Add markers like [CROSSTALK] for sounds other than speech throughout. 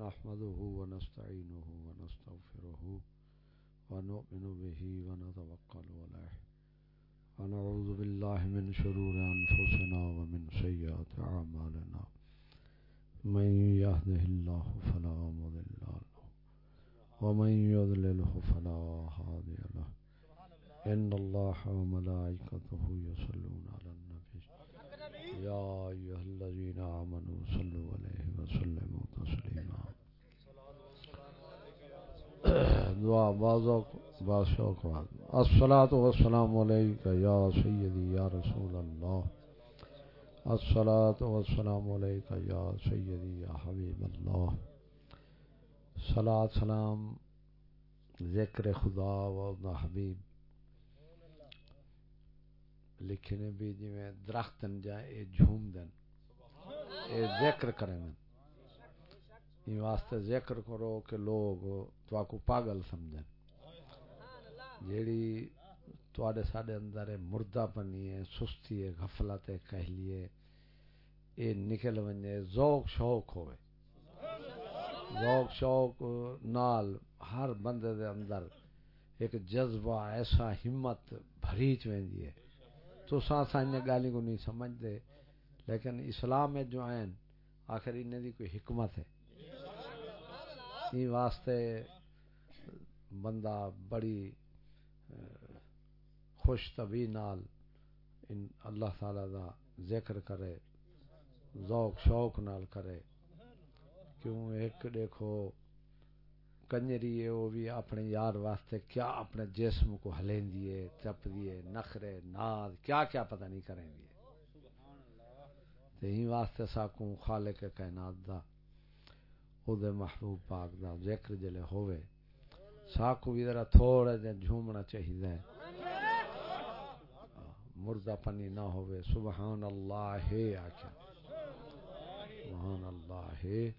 نحمده ونستعينه ونستغفره ونؤمن به ونتوكل عليه ونعوذ بالله من شرور أنفسنا ومن سيئات أعمالنا من يهده الله فلا مضل له ومن يضلله فلا هادي له إن الله وملائكته يصلون على النبي يا أيها الذين آمنوا صلوا عليه دعا بازوق باشوق بعد الصلاة والسلام عليك يا سيدي يا رسول الله الصلاة والسلام عليك يا سيدي يا حبيب الله صلاة، سلام، ذکر خدا و حبیب۔ لکھنے بھی جی میں درخت جائے اے جھوم دن۔ اے ذکر کریں ان واسطے ذکر کرو کہ لوگ تو کو پاگل سمجھن جیڑی تواڈے ساڈے اندر ہے مردہ پنی ہے سستی ہے غفلت ہے کہہ لیے اے نکل ونجے ذوق شوق ہوئے ذوق شوق نال ہر بندے دے اندر ایک جذبہ ایسا ہمت بھریچ ویندی ہے تو سا سائیں گالی کو نہیں سمجھ دے لیکن اسلام میں جو ہیں آخر انہیں دی کوئی حکمت ہے این واسطے بندہ بڑی خوش طبی نال ان اللہ تعالی دا ذکر کرے، ذوق، شوق نال کرے۔ کیوں؟ ایک دیکھو، کنجری ہے، وہ بھی اپنے یار واسطے کیا اپنے جسم کو ہلین دیے چپ دیے نخرے ناد کیا کیا پتہ نہیں کریں دیے تے ہی واسطے ساکوں خالق کائنات دا او دے محبوب پاک دا ذکر جلے ہوئے۔ ساکو بھی ذرا تھوڑا جا جھومنا چاہیے مردہ پنی نہ ہوئے۔ سبحان اللہ ہے آکھا۔ سبحان اللہ ہے۔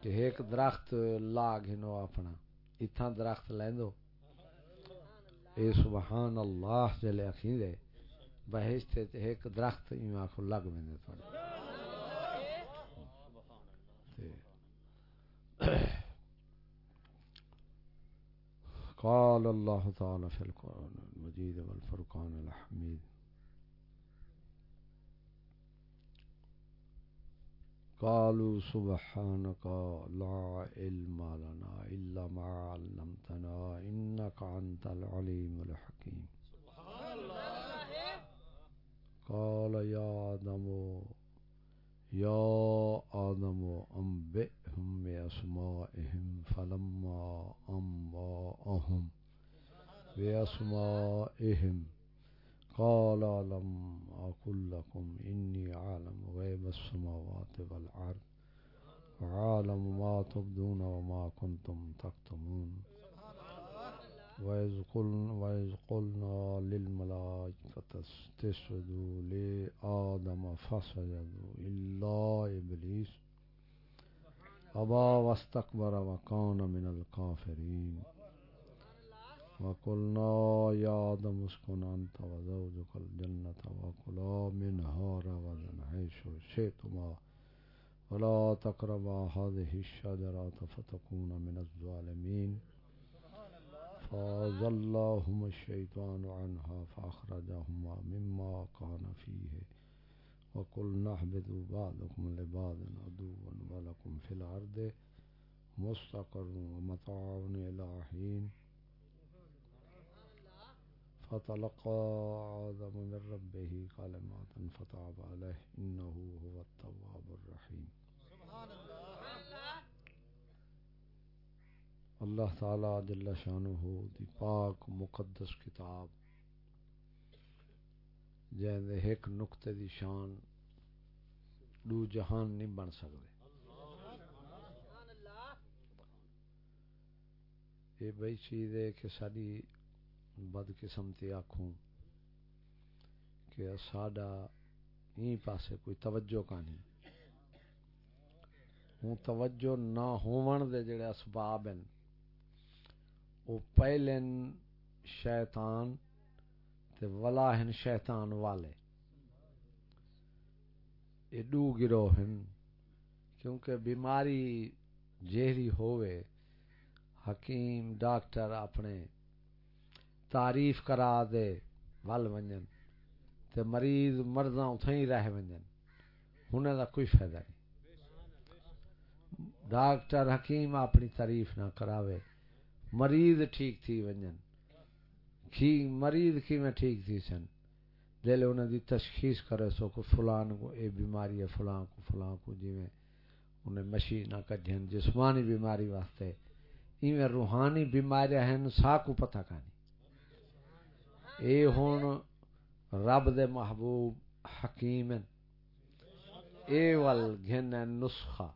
کہ ایک درخت لا گھنو اپنا۔ اتھا درخت لیندو۔ اے سبحان اللہ جلے اکھیں دے بہشتے ایک درخت ایوں آکھو لگ میں دے تھوڑے [COUGHS] قال الله تعالى في القرآن المجيد والفرقان الحميد. قالوا سبحانك لا علم لنا إلا ما علمتنا إنك أنت العليم الحكيم. سبحان الله. قال يا آدم يا آدم أنبئهم بأسمائهم فلما أنبأهم بأسمائهم قال لم أقل لكم إني أعلم غيب السماوات والأرض وعالم ما تبدون وما كنتم تكتمون وَإِذْ قُلْنَا لِلْمَلَائِكَةِ اسْجُدُوا لِآدَمَ فَسَجَدُوا إِلَّا إِبْلِيسَ أَبَى وَاسْتَكْبَرَ وَكَانَ مِنَ الْكَافِرِينَ وَقُلْنَا يَا آدَمُ اسْكُنْ أَنْتَ وَزَوْجُكَ الْجَنَّةَ وَكُلَا مِنْهَا رَغَدًا حَيْثُ شِئْتُمَا وَلَا تَقْرَبَا هَذِهِ الشَّجَرَةَ فَتَكُونَا مِنَ الظَّالِمِينَ فظلهم الشيطان عنها فأخرجهما مما كان فيه وقلنا اهبطوا بعضكم لبعض عدو ولكم في الأرض مستقر ومتاع إلى حين فتلقى آدم من ربه كلمات فتاب عليه إنه هو التواب الرحيم. سبحان الله. اللہ تعالی جل شانہ دی پاک مقدس کتاب جے ایک نقطے دی شان دو جہان نہیں بن سکتے یہ بئی چیز ہے کہ ساری بد قسمتی آخوں کہ ساڈا این پاسے کوئی توجہ کا نہیں۔ ہوں توجہ نہ ہون دے جڑے اسباب ہیں۔ وہ پہلن شیطان تے ولاہن شیطان والے۔ یہ گروہ ہیں کیونکہ بیماری جہری ہوئے حکیم، ڈاکٹر اپنے تعریف کرا دے ول ونجن تے مریض مرضاں اتھیں ہی رہ ونجن۔ ہونے دا کوئی فائدہ نہیں۔ ڈاکٹر حکیم اپنی تعریف نہ کراوے۔ مریض ٹھیک تھی ونجن۔ کی مریض کی میں ٹھیک تھی سن۔ دل انہیں دی تشخیص کرے سو کو فلان کو اے بیماری ہے، فلان کو فلان کو جی میں انہیں مشین نہ کڈھن جسمانی بیماری واسطے۔ ایویں روحانی بیماریاں ہیں سا کو پتہ کانی اے ہون رب دے محبوب حکیم اے ول گھن نسخہ۔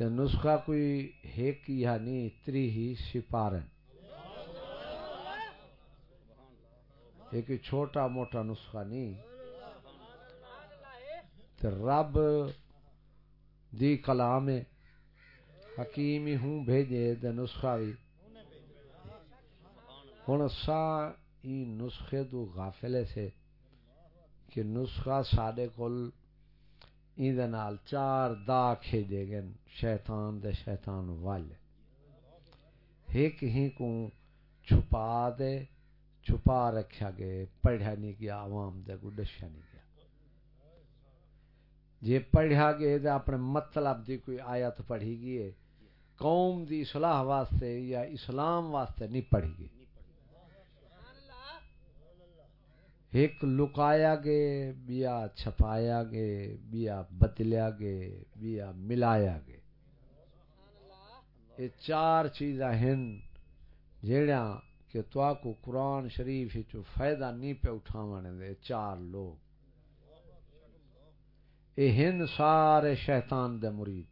تے نسخہ کوئی ایک یا یعنی نہیں تری ہی سپارن۔ ایک چھوٹا موٹا نسخہ نہیں تے رب دی کلام حکیم ہوں بھیجے دے نسخہ بھی ہن سا ای نسخے تو غافلے سے کہ نسخہ ساڈے کول این دے نال چار دا کھیجے گن شیطان دے شیطان والے ایک ہی کو چھپا دے، چھپا رکھا گئے پڑھا نہیں گیا، عوام دے کو دشیا نہیں گیا۔ جے پڑھا گئے دے اپنے مطلب دی کوئی آیت پڑھی گئے قوم دی اصلاح واسطے یا اسلام واسطے نہیں پڑھی گئی۔ ایک لکایا گے بیا چھپایا گے بیا بدلیا گے بیا ملایا گے۔ یہ چار چیزاں ہیں جیڑا کہ تو کو قرآن شریف چو فائدہ نہیں پہ اٹھاوانے دے چار لوگ۔ اے ہن سارے شیطان دے مرید۔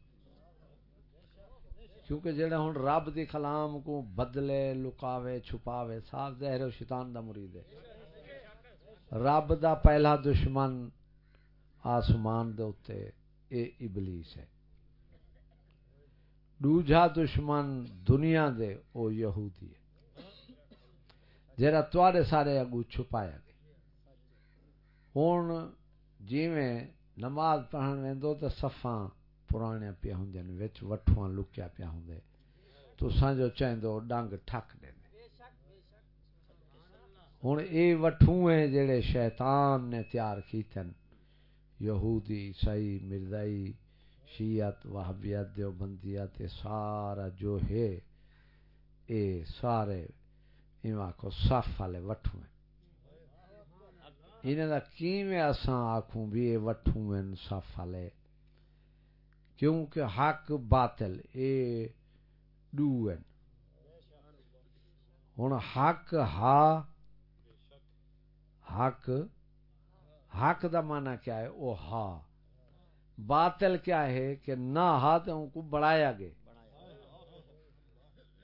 کیونکہ جڑا ہن رب دی کلام کو بدلے، لکاوے، چھپاوے صاف ظاہر و شیطان دا مرید ہے۔ رب دا پہلا دشمن آسمان دے اوتے، اے ابلیس ہے۔ دوجا دشمن دنیا دے، او یہودی ہے۔ جڑا تواڈے سارے اگو چھپایا گیا۔ ہن جویں نماز پڑھن ویندو تے صفاں پرانے پیا ہوندے وچ وٹھواں لکیا پیا ہوندے تساں جو چاہندو، ڈنگ ٹھک دے ہن اے وٹھویں جڑے شیطان نے تیار کیتن یہودی، عیسائی، مرزائی، شیعت، وہابیت، دیوبندیت سارا جو ہے، اے سارے ایواں کو صف والے وٹھو ہیں انہاں دا کیویں اساں آکھوں بھی اے وٹھو ہیں صف والے؟ کیونکہ حق باطل اے دو ہن حق ہا حق حق دا معنی کیا ہے؟ او ہا۔ باطل کیا ہے کہ نہ ہاتھوں کو بڑھایا گے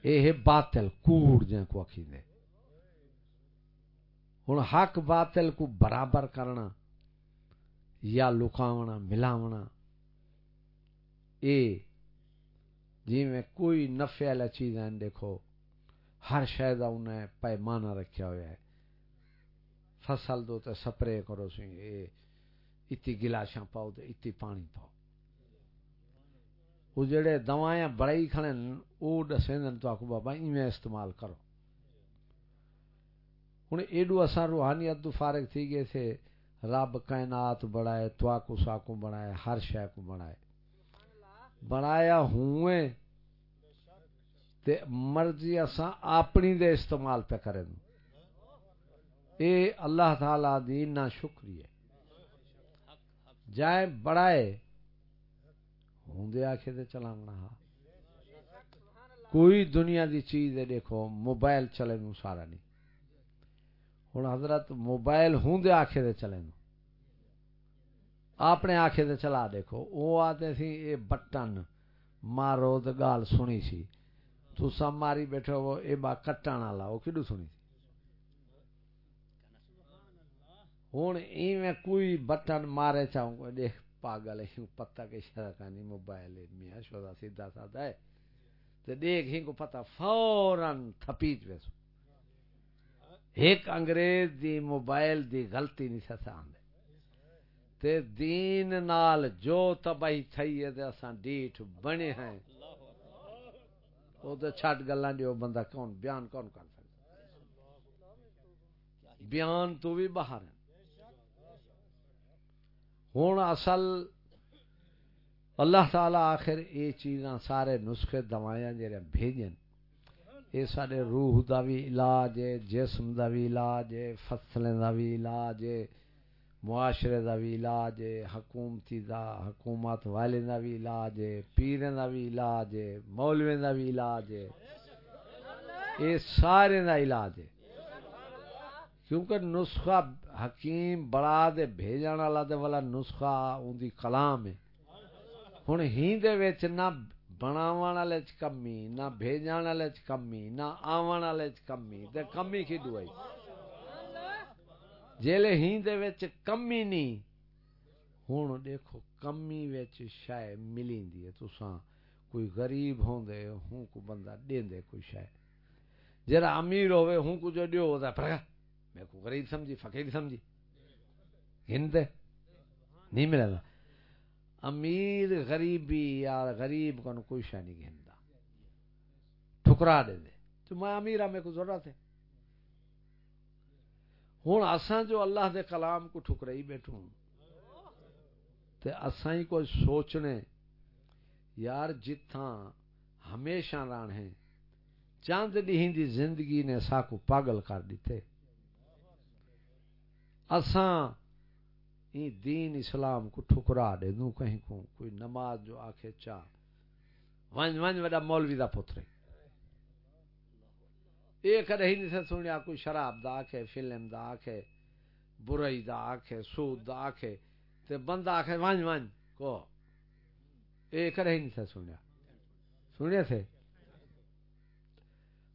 یہ باطل، کوڑ جن کو دے۔ ہوں حق باطل کو برابر کرنا یا لکاونا ملاونا، اے جی میں کوئی نفع والا چیز ہے دیکھو، ہر شاید انہیں پیمانہ رکھا ہوا ہے۔ فصل دو تے سپرے کرو سی اے اتی گلاشاں پاؤ تے اتی پانی پاؤ۔ وہ جڑے دوائیں بڑائی کھڑے او دسیں تو آکو بابا ایویں استعمال کرو۔ ہن ایڈو اساں روحانیت تو فارغ تھی گئے تھے۔ رب کائنات بڑھائے، تو آکو ساکو بنائے ہر شے کو بنائے بنایا ہوئے تے مرضی اساں اپنی دے استعمال پہ کریں اے اللہ تعالی دی نا شکریہ۔ جائیں بڑھائے ہوں دے آکھے دے چلانا کوئی دنیا دی چیز ہے، دیکھو، موبائل چلے نو سارا نہیں۔ ہوں حضرت موبائل ہوں دے آکھے دے چلے نو۔ اپنے آکھے دے چلا، دیکھو وہ آتے سی اے بٹن مارو تو گال سنی سی۔ تو ماری بیٹھو وہ اے با کٹان والا وہ کدو سنی سی؟ ہوں ایویں کوئی بٹن مارے چاہوں گا۔ دیکھ، پاگل ہے پتہ کے شرکانی موبائل میاں شودا سیدھا سادہ ہے۔ تے دیکھ ہی کو پتہ، فوراً تھپیج ویسو ایک انگریز دی موبائل دی غلطی نہیں سسا آندے۔ تے دین نال جو تباہی تھئی ہے، تے اساں ڈیٹھ بنے ہیں۔ او تے چھٹ گلاں جو بندہ کون، بیان کون کر سکدا بیان تو بھی باہر ہے ہن اصل اللہ تعالی آخر یہ چیزاں سارے نسخے دوائیاں جڑے بھیجن یہ سارے روح دا بھی علاج ہے، جسم دا بھی علاج ہے، فصلیں دا بھی علاج ہے، معاشرے دا بھی علاج ہے، حکومتی دا، حکومت والے دا بھی علاج ہے، پیریں دا بھی علاج ہے مولویں دا بھی علاج ہے۔ یہ سارے دا علاج ہے۔ کیونکہ نسخہ حکیم بڑا دے بھیجن والا دے والا نسخہ اون دی کلام ہے۔ ہن ہی دے وچ نہ بناون والے چ کمی، نہ بھیجن والے چ کمی، نہ آون والے چ کمی، تے کمی کی دوائی؟ جیلے ہی دے وچ کمی نہیں ہن دیکھو کمی وچ شے ملیندی ہے۔ تساں کوئی غریب ہوندے ہوں کو بندہ دیندے کوئی شے۔ جڑا امیر ہوے ہوں کو جو دیو ہوتا پر میں کو غریب سمجھی، فقیر سمجھی۔ ہند نہیں ملے گا امیر غریبی یا غریب کو کوئی شے نہیں گھندا ٹھکرا دے دے۔ تو میں امیر ہاں میں کو ضرورت ہے۔ ہوں اساں جو اللہ دے کلام کو ٹھکرائی بیٹھوں تے اساں ہی کوئی سوچنے، یار جتھاں ہمیشہ ران ہیں، چاند ڈیہں دی زندگی نے سا کو پاگل کر دیتے۔ اساں این دین اسلام کو ٹھکرا دے دوں کہیں کو کوئی نماز جو آکھے چاہ ونج ونج وڈا مولوی دا پتر ایک رہی نہیں سے سنیا کوئی شراب دا آکھے، فلم دا آکھے، برائی دا آکھے، سود دا آکھے۔ تے بندہ آکھے ونج ونج کو۔ ایک رہی نہیں سے سنیا۔ سنیا تھے؟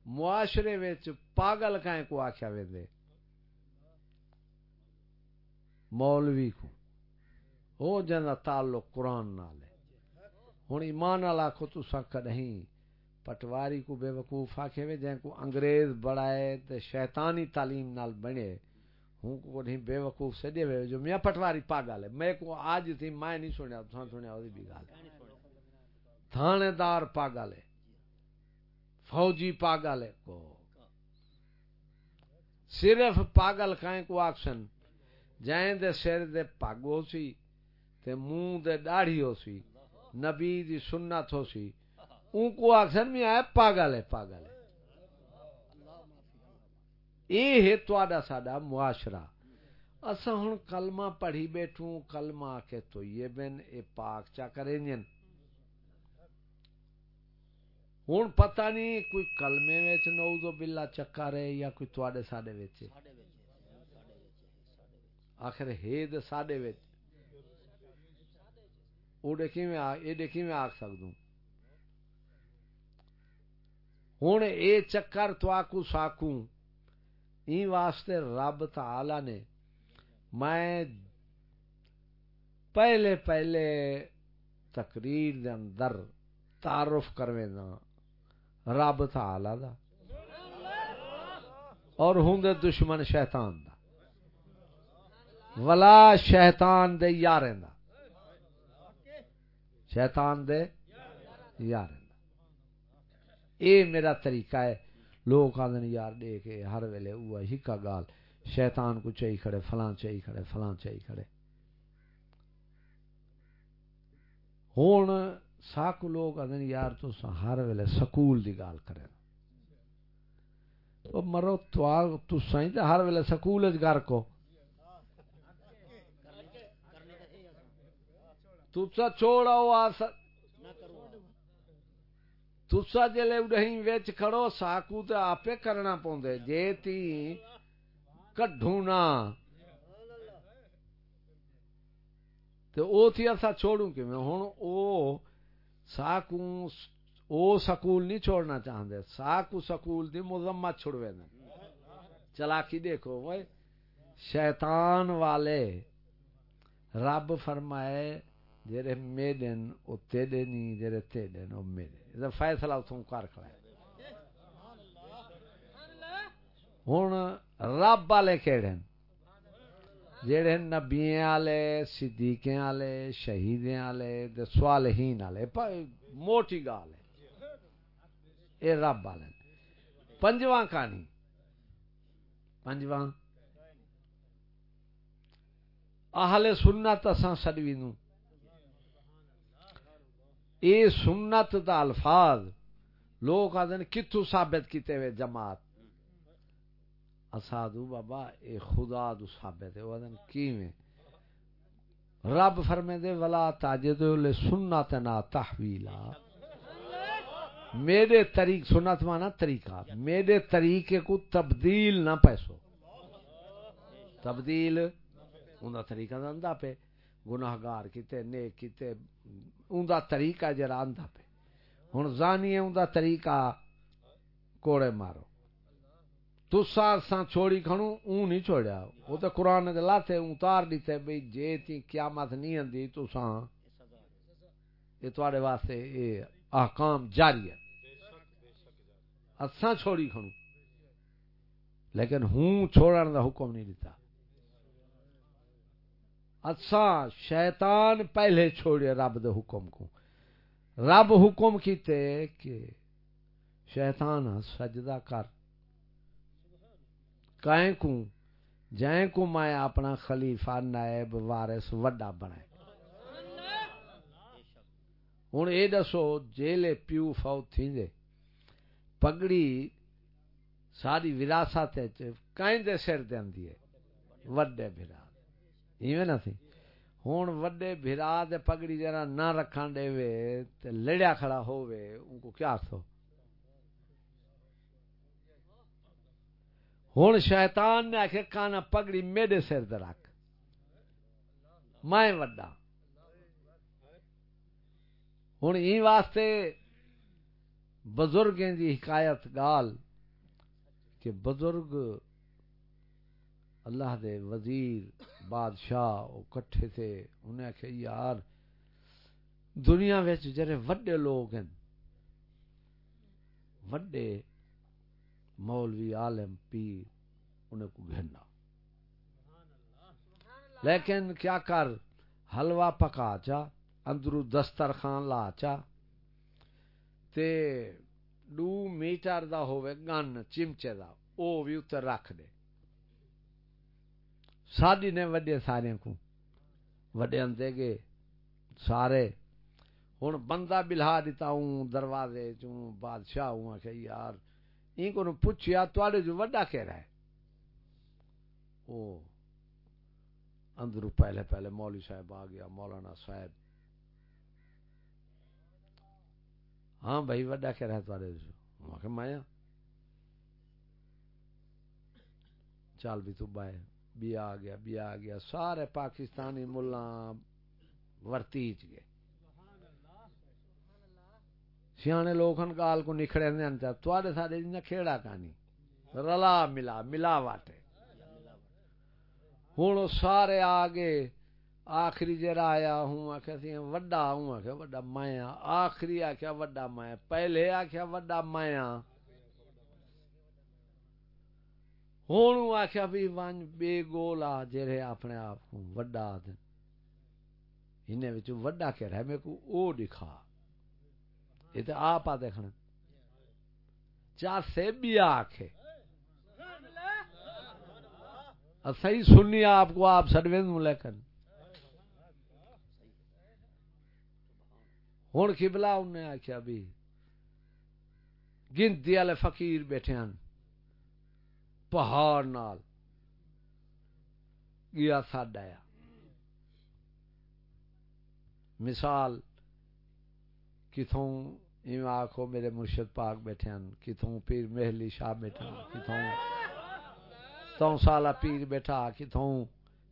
معاشرے وچ پاگل کہیں کو آکھیا ویندے؟ مولوی کو۔ ہو جانا تعلق قرآن نال ہوں ایمان والا آخو تو کدیں پٹواری کو بے وقوف آخے وے جن کو انگریز بڑھائے تے شیطانی تعلیم نال بنے ہوں کو نہیں بے وقوف سے دے وے۔ جو میاں پٹواری پاگل ہے، میں کو آج تھی، میں نہیں سنیا تھا سنیا وہ بھی گال۔ تھانے دار پاگل ہے، فوجی پاگل ہے کو۔ صرف پاگل کہیں کو آکشن جائیں دے سر دے پگ ہو سی تے منہ دے داڑھی ہو سی، نبی دی سنت ہو سی۔ اون کو اکثر میں آئے، پاگل ہے پاگل ہے۔ اے ہے تواڈا ساڈا معاشرہ۔ اساں ہن کلمہ پڑھی بیٹھوں، کلمہ کے تو یہ بن، اے پاک چا کریں جن۔ ہن پتہ نہیں کوئی کلمے وچ نعوذ باللہ چکر ہے یا کوئی تواڈے ساڈے وچ۔ آخر ہے دے ساڈے وچ۔ او دیکھی میں اے دیکھی میں آکھ سکدوں؟ ہن اے چکر تو آکو ساکوں۔ این واسطے رب تعالی نے میں پہلے پہلے تقریر دے اندر تعارف کرویں رب تعالی دا۔ اور ہوں دشمن شیطان دا۔ ولا شیطان دے یاریں دا شیطان دے یاریں دا اے میرا طریقہ ہے۔ لوگ آدھن یار دے کے ہر ویلے ہوا ہی کا گال۔ شیطان کو چاہی کھڑے فلان چاہی کھڑے فلان چاہی کھڑے۔ ہون ساکو لوگ آدھن یار تو ہر ویلے سکول دی گال کرے۔ مرو تو تو سائیں ہر ویلے سکول اج گھر کو۔ تسا چھوڑا آس تسا جلے اڈہیں ویچ کھڑو، ساکو تے آپے کرنا پوندے۔ جے تی کڈھونا تے او تھی اسا چھوڑوں کہ میں ہن او ساکو او سکول نہیں چھوڑنا چاہندے۔ ساکو سکول دی مذمت چھڑوے نے۔ چلاکی دیکھو وہ شیطان والے رب فرمائے جڑے میڈن او تیڈے نہیں جڑے تیڈے او میرے دا فیصلہ اتوں کر کھڑا ہے ہن رب والے کہڑے جڑے نبییں والے صدیقیں والے شہیدیں والے تے صالحین والے موٹی گال ہے اے رب والے پنجواں کہانی پنجواں اہل سنت اساں سڈوی نو اے سنت دا الفاظ، لوگ آدھے کتوں ثابت کیتے ہوئے جماعت؟ اسادو بابا، اے خدا دو ثابت ہے، وہ آدھے کیویں؟ رب فرمے دے ولا تاجدو لے سنتنا تحویلا۔ میرے طریق، سنت مانا طریقہ۔ میرے طریقے کو تبدیل نہ پیسو۔ تبدیل، اوندا طریقہ دا پہ گناہگار کیتے، نیک کیتے اوندا طریقہ جرا آندا پہ ہن زانی اوندا طریقہ، کوڑے مارو۔ تسا سا چھوڑی کھنو، اون نہیں چھوڑیا۔ او تے قران دے لاتے اتار دیتے، بھئی جے تی قیامت نہیں اندی تسا یہ تواڈے واسطے اے احکام جاری ہے۔ اساں چھوڑی کھنو۔ لیکن ہوں چھوڑن دا حکم نہیں دیتا۔ اساں شیطان پہلے چھوڑے رب دے حکم کو۔ رب حکم کیتے کہ شیطان سجدہ کر۔ کائیں کو جائیں کو میں اپنا خلیفہ نائب وارث وڈا بنائے۔ ہوں یہ دسو، جیلے پیو فو تھی دے۔ پگڑی ساری وراثت کائیں دے سر دے وڈے بھرا۔ ایویں نہ سی ہوں وڈے بھرا دے پگڑی جرا نہ رکھن دے وے تے لڑیا کھڑا ہووے، ان کو کیا سو ہوں شیطان نے آخر کانا پگڑی میرے سر دے رکھ۔ میں وڈا۔ ہوں ای واسطے بزرگیں دی حکایت، گال کہ بزرگ اللہ دے وزیر بادشاہ وہ کٹھے تھے، انہیں آخیا یار، دنیا جڑے وڈے لوگ ہیں، وڈے مولوی عالم پیر انہیں کو گھننا لیکن کیا کر؟ حلوہ پکا چا، اندرو دسترخان لا چا، تے دو میٹر دا ہوئے گن چمچے دا، او بھی اتر رکھ دے۔ ساڈی نے وڈے سارے کو۔ وڈے اندے گے سارے ہوں بندہ بلہا دیتا ہوں، دروازے چوں بادشاہ ہوں کہ یار، این کو پوچھیا، تواڈے جو وڈا کہہ رہا ہے۔ او اندرو پہلے پہلے مولوی صاحب آ گیا، مولانا صاحب۔ ہاں بھائی، وڈا کہہ رہا ہے تواڈے جو۔ میں کہ میں چل بھی تو بائے بھی آ گیا، بھی آ گیا۔ سارے پاکستانی ملا ورتیچ گئے۔ سیانے لوگ ہن گال کو نکھڑے تے سارے کھیڑا کہانی رلا ملا ملا واٹے۔ ہوں سارے آ گئے، آخری جرا آیا، ہوں آخیا سی، وڈا، ہوں آخیا وڈا مایا آخری آخیا وڈا مایا پہلے آخیا وڈا مایا ہوں آخیا بھی ون بے گول آ جڑے اپنے آپ کو وڈا آدھے انہیں وڈا کہہ رہا ہے میرے کو او دکھا۔ یہ تو آپ آ دیکھنا۔ چا سے بھی آخ صحیح سنی آپ کو، آپ سروین لیکن ہوں کبلا انہیں آخیا بھی، گنتی والے فقیر بیٹھے ہیں پہاڑ نال گیا ساڈا مثال کتوں آخو میرے مرشد پاک بیٹھے ہیں کتوں پیر محلی شاہ بیٹھا کتوں تو سالا پیر بیٹھا کتوں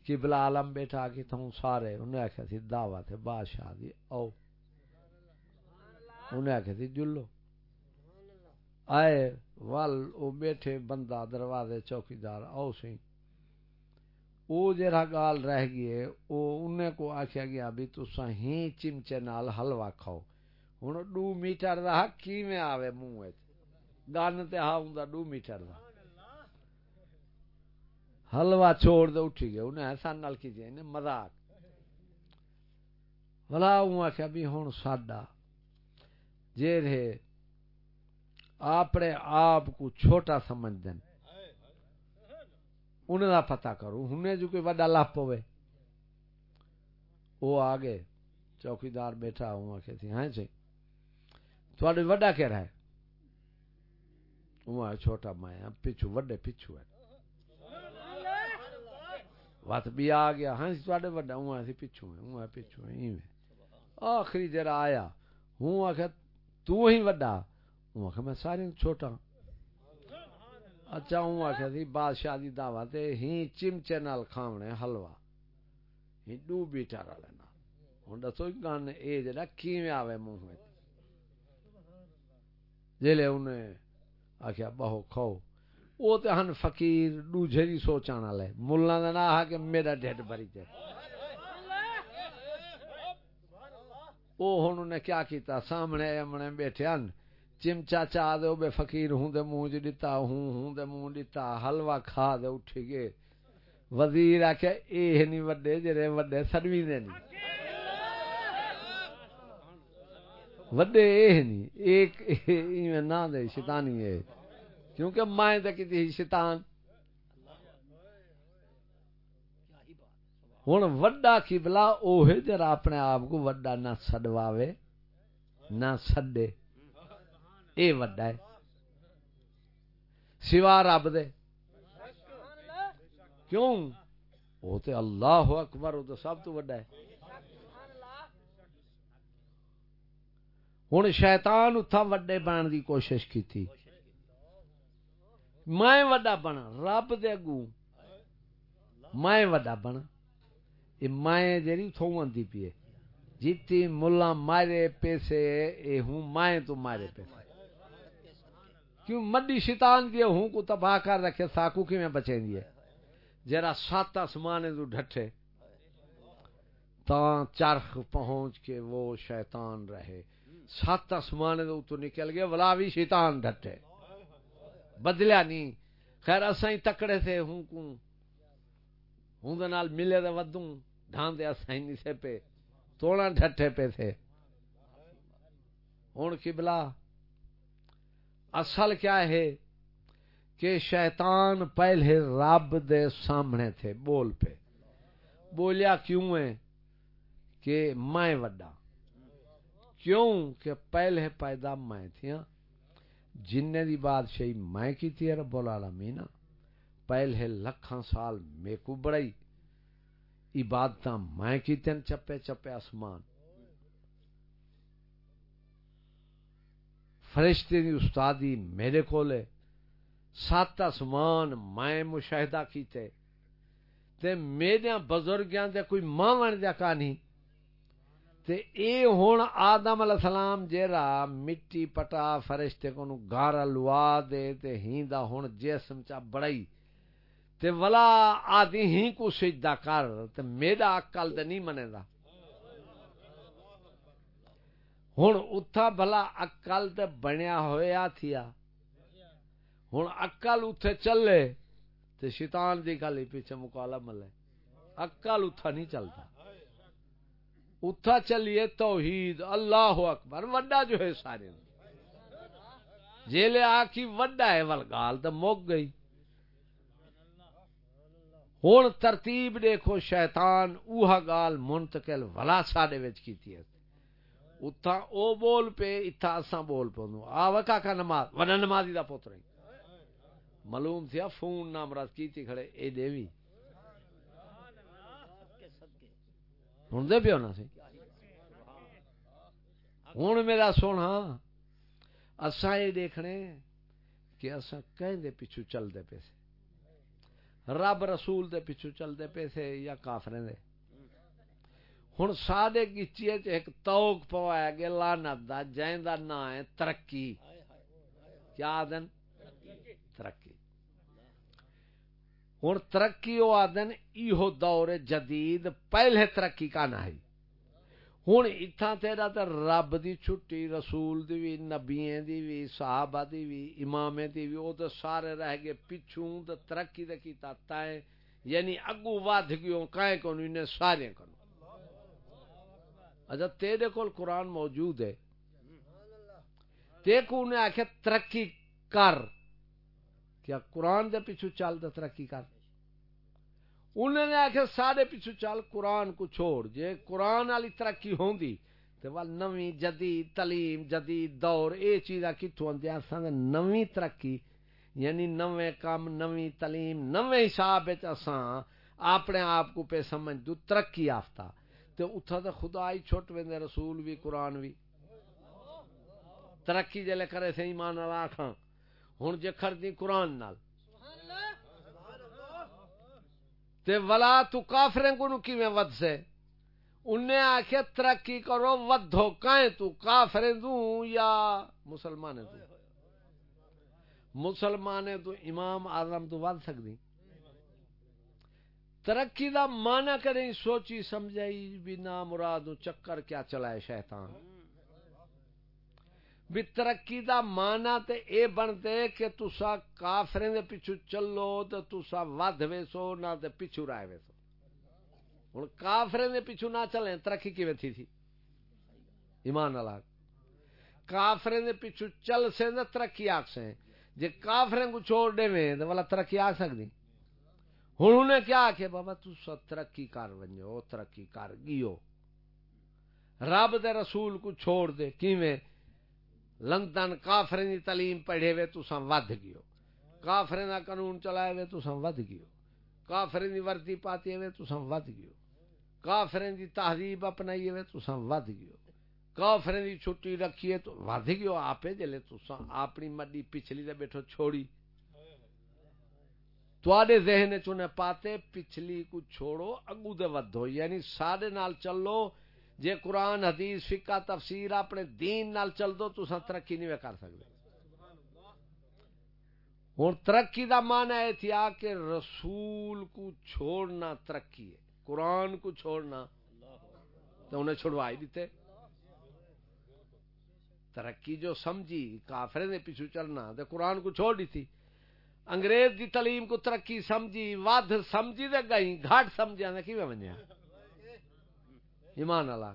کبلا عالم بیٹھا کتوں سارے انہیں آخیا سی دعوت ہے بادشاہ دی او انہیں آخیا سی جلو آئے ول او بیٹھے بندہ دروازے چوکیدار او سی او جرا گال رہ گئی او انہیں کو آخیا گیا بھی تسا ہی چمچے نال حلوا کھاؤ۔ ہوں ڈو میٹر دا کی میں آوے منہ وچ؟ گن تے ہا ہوں ڈو میٹر دا۔ حلوا چھوڑ دے اٹھی گیا انہیں سن نال کی جائے مذاق۔ بلا ہوں آخیا بھی ہوں ساڈا۔ جے رہے اپنے آپ کو چھوٹا سمجھ دین۔ انہیں دا پتہ کرو ہن جو کوئی وڈا لپ ہوئے۔ وہ آگے چوکیدار بیٹھا ہوں آخیا تھی ہاں جی۔ تھوڑے وڈا کہہ رہا ہے۔ وہ چھوٹا میں پچھو، وڈے پچھو ہے۔ وت بھی آ گیا۔ ہاں جی، تھوڑے وڈا ہوں سی پچھو ہے ہوں پچھو ہے آخری جرا آیا۔ ہوں آخیا تو ہی وڈا۔ ہوں آخیا میں سارے چھوٹا ہاں۔ اچھا ہوں آخیا سی، بادشاہ دی دعوت ہی چمچے نال کھاونے حلوا ہی ڈو بیٹا لینا۔ ہوں دسو گن اے جڑا کیویں آوے منہ میں جلے انہیں آخیا بہو کھاؤ۔ وہ تو ہن فقیر دوجے دی سوچان والے۔ ملا دا نہ آ کہ میرا ڈھڈ بھری جائے۔ وہ ہن نے کیا کیتا؟ سامنے امنے بیٹھے ہن۔ چمچا چا دے بے فقیر ہوں دے منہ چ دتا ہوں ہوں دے منہ دتا حلوا کھا دے اٹھ گئے۔ وزیر آخیا اے نہیں وڈے جڑے وڈے سروی دے نہیں۔ وڈے اے نہیں، ایک ایویں نہ دے، شیطانی ہے کیونکہ میں تے کیتی شیطان۔ ہوں وڈا قبلہ اوہ جرا اپنے آپ کو وڈا نہ سڈواوے، نہ سڈے۔ اے وڈا ہے سوا رب دے کیوں وہ تے اللہ اکبر وہ تو سب تو وڈا ہے ہوں شیطان اتھا وڈے بننے دی کوشش کی تھی میں وڈا بنا رب دے اگوں میں وڈا بنا یہ میں جی تھو آتی پی جیتی ملا مارے پیسے اے ہوں میں تو مارے پیسے کیوں مڈی شیطان دی ہوں کو تباہ کر رکھے، ساکو کی میں بچیں دیئے جرا سات آسمانے تو ڈھٹے۔ تا چرخ پہنچ کے وہ شیطان رہے۔ سات آسمانے تو نکل گئے، ولا بھی شیطان ڈھٹے۔ بدلیا نہیں۔ خیر، اساں ہی تکڑے تھے، ہوں کو۔ ہوں دے نال ملے دے ودوں۔ ڈھان دے اساں ہی نہیں سے پہ توڑا ڈھٹے پہ تھے۔ ہوں قبلہ۔ اصل کیا ہے کہ شیطان پہلے رب دے سامنے تھے، بول پہ۔ بولیا کیوں ہے کہ میں وڈا؟ کیوں کہ پہلے پیدا میں تھیا جن دی بادشاہی میں کی تھی رب العالمین، پہلے لکھاں سال میں کو بڑائی عبادت میں کی تین چپے چپے آسمان۔ فرشتے دی استادی میرے کولے سات آسمان میں مشاہدہ کیتے۔ تے میرے بزرگیاں دے کوئی ماں ون دیا کہانی تے اے ہون آدم علیہ السلام جیرا مٹی پٹا فرشتے کو گارا لوا دے تے ہیندا ہون جسم چا بڑائی۔ تے ولا آدھی ہی کو سجدہ کر تے میرا عقل تے نہیں منے دا ہن اتھا بھلا عقل تے بنیا ہویا تھیا۔ ہن عقل اتھے چلے تے شیطان دی گل پیچھے مکالا ملے۔ عقل اتھا نہیں چلتا۔ اتھا چلیے توحید، اللہ اکبر، وڈا جو ہے سارے۔ جیلے آکی وڈا ہے والگال تو مک گئی۔ ہوں ترتیب دیکھو شیطان اوہا گال منتقل ولا ساڈے وچ کیتی ہے۔ اتھا او بول پہ اتھا اساں بول پہ آ وکا کا نماز وڈا نمازی دا پوتر معلوم تھیا فون نامراد کیتی کھڑے اے دیوی ہوں دے پیو نا سی ہوں میرا سونا اسا یہ دیکھنے کہ اسا کہیں دے پیچھو چلتے پے سے رب رسول دے پیچھو چلتے پے سے یا کافرے دے ہوں سادے گچی ایک توک پوایا گیا لانت دا جائیں دا نا ہے ترقی کیا آدن ترقی ہوں ترقی وہ آدن ایہو دور جدید پہلے ترقی کا نہ ہے ہوں اتنا تیرا تو رب دی چھٹی رسول دی بھی نبییں دی بھی صحابہ دی بھی امامے دی بھی وہ تو سارے رہ گئے پچھوں تو ترقی دے کیتا تائیں یعنی اگو ود گیو کائیں کو انہیں سارے کرو اچھا تیرے کول قرآن موجود ہے۔ تے کو انہیں آخیا ترقی کر۔ کیا قرآن دے پیچھو چل تو ترقی کر؟ انہوں نے آخیا سارے پیچھو چل قرآن کو چھوڑ۔ جے قرآن والی ترقی ہوندی، تے وال نویں جدید تعلیم، جدید دور، اے چیزاں کتوں آندی؟ اساں نویں ترقی یعنی نویں کام نویں تعلیم نویں حساب اساں اپنے آپ کو پہ سمجھ دو ترقی یافتہ۔ تے اتھا تے خدا ہی چھوٹ ویندے رسول بھی قرآن بھی ترقی جلے کرے سے ایمان والا آکھاں ہن جے کھردی قرآن نال۔ تے ولا تو کافریں کو نو کیویں ود سے؟ انہیں آخیا ترقی کرو ود ودھو۔ کائیں تو کافریں دوں یا مسلمانے دوں؟ مسلمانے تو امام اعظم تو ود سکتی ترقی دا مانا کریں، سوچی سمجھائی بھی نا مراد چکر کیا چلائے شیطان۔ بھی ترقی دا مانا تے اے بنتے کہ تسا کافریں دے پیچھو چلو تے تسا ود ویسو، نہ تے پیچھو رائے ویسو۔ ہوں کافریں دے پیچھو نہ چلیں، ترقی کی تھی تھی؟ ایمان اللہ کافریں دے پیچھو چل سے ترقی آخ سے جی کافریں کو چھوڑ دے میں تو والا ترقی آ سکتی ہوں انہیں کیا آخیا بابا تو ترقی کر ونجو ترقی کر گیو۔ رب دے رسول کو چھوڑ دے، کیویں؟ لندن کافریں دی تعلیم پڑھے وے تو سم ود گیو۔ کافریں دا قانون چلائے وے تو سم ود گیو۔ کافریں دی وردی پاتی وے تو سم ود گیو۔ کافریں دی تہذیب اپنائی وے تو سم ود گیو۔ کافریں دی چھٹی رکھیے تو ود گیو، آپے جلے تو اپنی مڈی پچھلی دے بیٹھو چھوڑی۔ تواڈے ذہن چنے پاتے پچھلی کو چھوڑو اگو دے ودو یعنی ساڈے نال چلو، جے قرآن، حدیث، فقہ، تفسیر اپنے دین نال چل دو تو ترقی نہیں کر سکتے ہوں ترقی دا معنی ہے تھیا کہ رسول کو چھوڑنا ترقی ہے۔ قرآن کو چھوڑنا۔ تو انہیں چھڑوا ہی دیتے۔ ترقی جو سمجھی کافرے نے پیچھو چلنا تو قرآن کو چھوڑ دی تھی انگریز دی تعلیم کو ترقی سمجھی ود سمجھی دے گئی، گھاٹ سمجھا نے کی بنیا ایمان اللہ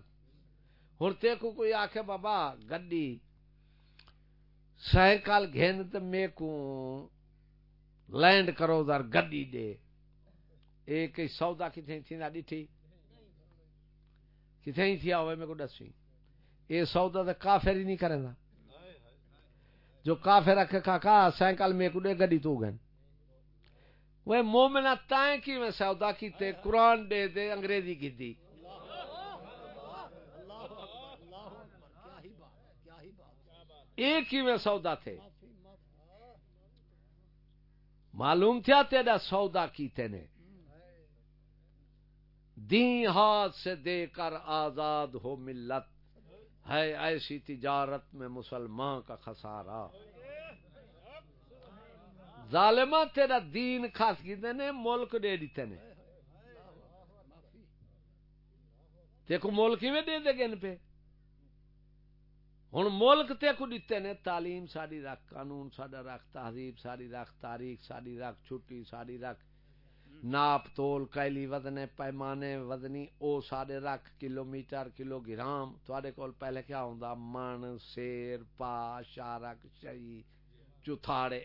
ہوں تے کو کوئی آخ بابا، گڈی، سائیکل گھن تو میں کو لینڈ کرو در گڈی دے۔ ایک سودا کتنے تھی نہ ڈٹھی کتنے تھی؟ ہوئے میں کو دسی یہ سودا تو کافر ہی نہیں کرے جو کافر رکھے کا سائیکل میں کو دے گڈی تو گئے۔ وہ مومنا تائیں کی میں سودا کیتے، قرآن دے دے، انگریزی کی دی ایک ہی میں سودا تھے۔ معلوم تھا تیرا سودا کیتے نے؟ دین ہاتھ سے دے کر آزاد ہو ملت۔ ہے ایسی تجارت میں مسلمان کا خسارہ۔ ظالمہ تیرا دین خاص کیتے نے، ملک دے دیتے نے۔ دیکھو ملک ہی میں دے دے گے ان پہ؟ ہوں ملک تے کو دیتے نے، تعلیم ساری رکھ، قانون ساڈا رکھ، تہذیب ساری رکھ، تاریخ ساری رکھ، چھٹی ساری رکھ۔ ناپ تول کیلی وزنے، پیمانے وزنی، او سارے رکھ کلو میٹر کلو گرام تھوڑے کول پہلے کیا ہوندا؟ من، سیر، پا، شارک، شئی چوتھاڑے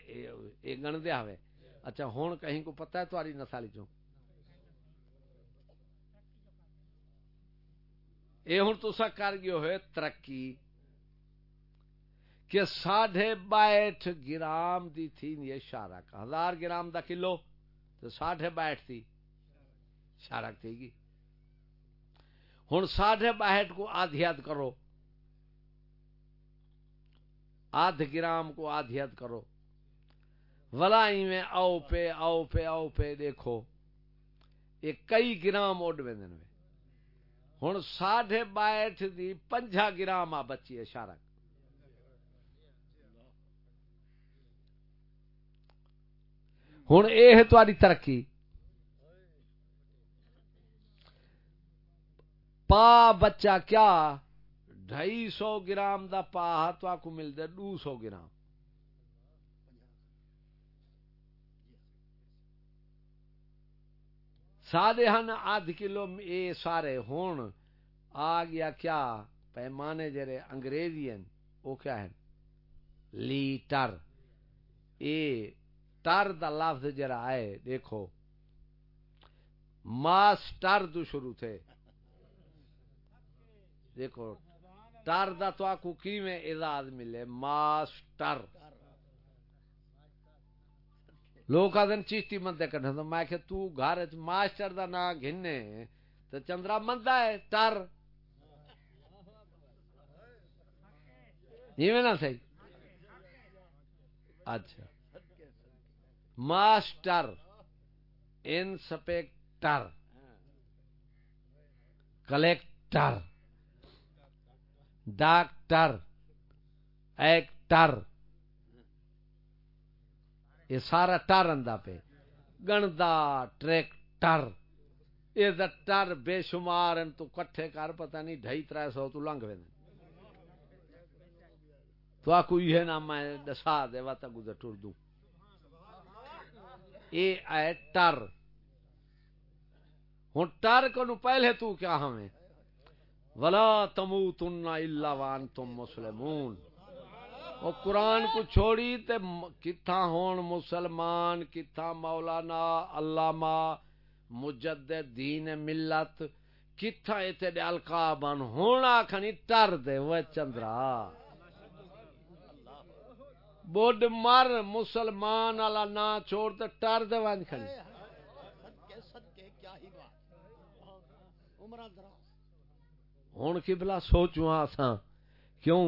اے گن دیا ہوئے اچھا ہون کہیں کو پتہ ہے تھوڑی نسالی چوں؟ اے ہن تسا کر گئے ہوئے ترقی کہ ساڑھے بائٹ گرام دی تھی یہ شارک۔ ہزار گرام دا کلو۔ تو ساڑھے بائٹ تھی۔ شارک تھی گی۔ ہوں ساڑھے بائٹ کو آدھیت کرو۔ آدھ گرام کو آدھیت کرو۔ ولائی میں او پہ او پہ او پہ دیکھو۔ یہ کئی گرام اڈ وے۔ ہوں ساڑھے بائٹ دی پنجا گرام آ بچی ہے شارک ہوں یہ تاری ترقی۔ پا بچہ کیا ڈھائی سو گرام دا پا تو کو ملتا دو سو گرام۔ سادے ہن آدھ کلو اے سارے ہون، آ گیا کیا پیمانے جڑے انگریزی ہیں وہ کیا ہے لیٹر۔ اے ٹر دا لفظ جڑا ہے، دیکھو۔ ماسٹر تو شروع تھے۔ دیکھو ٹر دا تو آکو کی میں اعزاز ملے ماسٹر لوگ آدھن چیشتی مندے کرنے تو میں کہ تو گھر ماسٹر دا نا گھنے، تو چندرا مندہ ہے ٹر یہ میں نا صحیح۔ اچھا۔ Master inspector collector doctor actor یہ سارا ٹر آدھا پہ گندا ٹریکٹر، یہ ٹر بے شمار ان تو کٹھے کر پتہ نہیں ڈھائی تر سو تو لنگ وے تو آخو یہ نہ میں دسا دے وا گزر ٹر دوں۔ اے آئے ٹر۔ ہوں ٹر کو پہلے تو کیا ہمیں؟ ولا تمو تن الا وان تم مسلمون۔ وہ قرآن کو چھوڑی تے کتھا ہون مسلمان، کتھا مولانا، علامہ، مجدد، دین ملت، کتھا ایتھے دے القابن ہونا کھنی ٹر دے۔ وہ چندرا۔ بوڈ مر مسلمان والا نا چھوڑ تے ٹر دے وان کھڑی۔ ہوں کی بلا سوچو آساں کیوں؟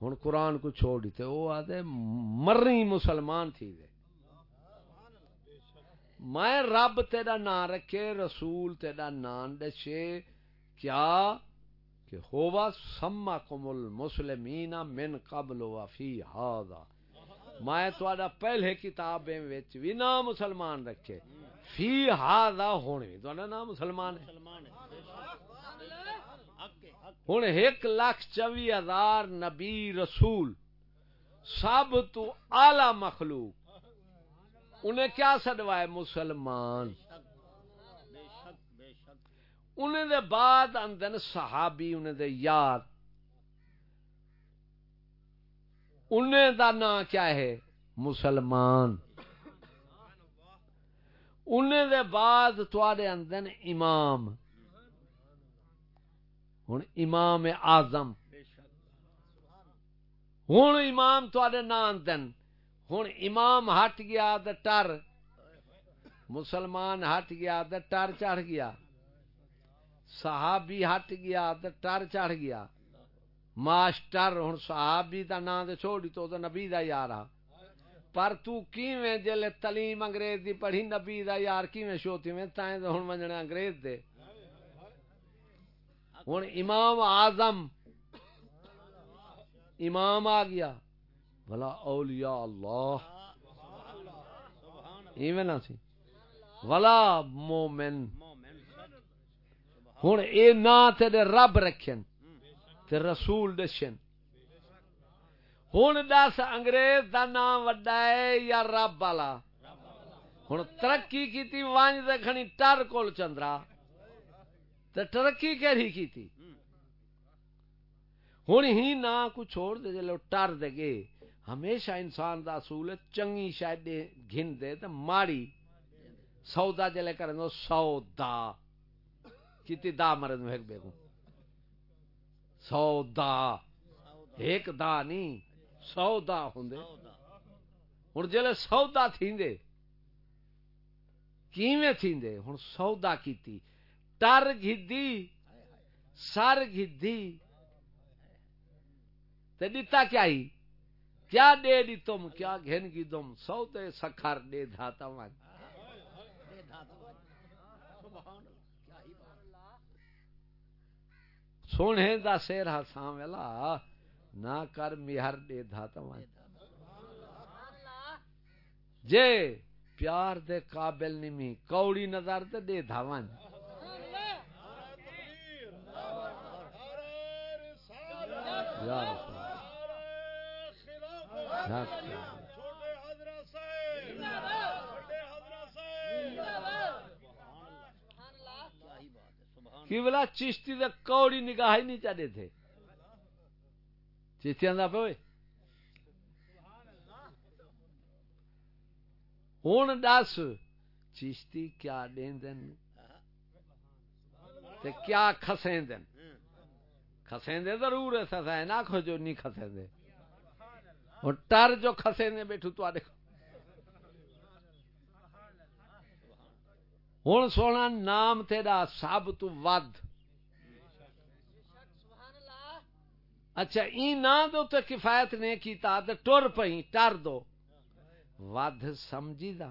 ہوں قرآن کو چھوڑ دیتے وہ آدھے مرنی مسلمان تھی دے میں رب تیرا نام رکھے رسول تیرا نام دشے کیا؟ کہ ہوا سما کم المسلمین من قبل وفی ہاضا میں تھوڑا پہلے کتابیں بھی نام مسلمان رکھے۔ فی ہاضا ہونے تھوڑا نام مسلمان ہے۔ ہوں ایک لاکھ چوی ہزار نبی رسول سب تو آلہ مخلوق۔ انہیں کیا سڈوائے مسلمان۔ انہیں دے بعد اندن صحابی انہیں دے یار۔ انہیں دا نا کیا ہے؟ مسلمان۔ انہیں دے بعد تھوڑے اندن امام۔ ہوں امام آزم ہوں امام تے نام دن ہوں امام ہٹ گیا ٹر۔ مسلمان ہٹ گیا ٹر چڑھ گیا۔ صحابی ہٹ گیا ٹر چڑھ گیا۔ ماسٹر ہوں صحابی کا نام چھوڑی تو نبی دا یار آ۔ پر تو کیویں جلے تعلیم انگریز دی پڑھی نبی دا یار کیویں شوتی میں تائیں ہوں منجنے انگریز دے۔ ہوں امام آزم امام آ گیا۔ بلا اولیاء اللہ۔ ایویں نہ سی۔ ولا مومن۔ ہوں اے نا تیرے رب رکھن۔ تے رسول دشن ہوں دس انگریز دا نام وڈا ہے یا رب والا۔ ہوں ترقی کی وانج دکھنی ٹر کول چندرا۔ تو ترقی کہڑی کی تھی ہوں ہی نہ کو چھوڑ دے، جلو ٹر دے گے۔ ہمیشہ انسان دا اصول چنگی شاید گھن دے تو ماڑی۔ سودا جلے کرن سودا۔ کتی دا مرد میں ایک بیگو سودا ایک دا نہیں سودا ہوں ہوں جلے سودا تھیں دے کیویں تھیں دے ہوں سودا کیتی ٹر گدی سر گدی دتا کیا ہی کیا دے دی تم کیا گھن کی تم سو تے سکھر دے دھاتا من سونے دا سیر ہساں ویلا، نہ کر میہر دے دھاتا من جے پیار دے قابل نمی، کوڑی نظر تے دے دھاون کی بلا چشتی دے کوڑی نگاہ ہی نہیں چاہتے تھے۔ چشتی آدھا پہ ہوں دس، چشتی کیا دین دن تے کیا کھسیں دن کھسیں دے ضرور ایسا ہے سسائے نہ کھو جو نہیں کھسیں دے اور ٹر جو کھسیں دے بیٹھو تو آدھے ہوں سونا نام تیرا سب تو ود۔ اچھا ای نام دو تو کفایت نے کیتا، تے ٹر پئی ٹر دو۔ ود سمجھی دا۔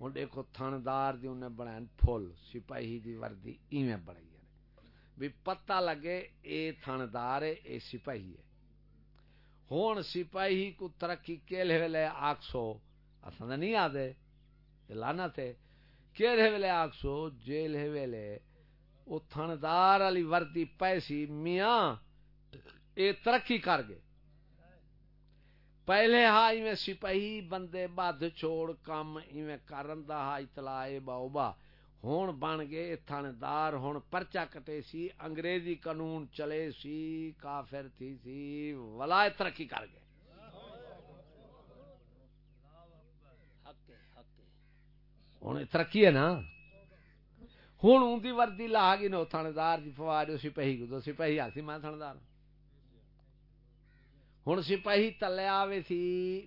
ہوں دیکھو، تھندار دی انہیں بنایا پھول، سپاہی دی وردی، ایویں بنائی بھی پتہ لگے، اے تھندار ہے، اے سپاہی ہے۔ ہوں سپاہی کو ترقی کیلے ویلے آکسو۔ اصل نہیں آدھے لانا تھے کیلے ویلے آکسو، جیل ویلے وہ تھندار والی وردی پیسی، میاں، اے ترقی کر گئے۔ پہلے ہا ایویں سپاہی بندے بد چھوڑ، کم ایویں کرن دا ہا اطلاع باؤ با۔ ہون بن گئے تھاندار ہون پرچا کٹے سی، انگریزی قانون چلے سی، کافر تھی سی ولائے ترقی کر گئے۔ ہوں ترقی ہے نا۔ ہوں ان کی وردی لا گئی نو تھاندار جی فوج سپاہی کو سپاہی آ سی میں تھاندار ہوں سپاہی تلے آوے سی،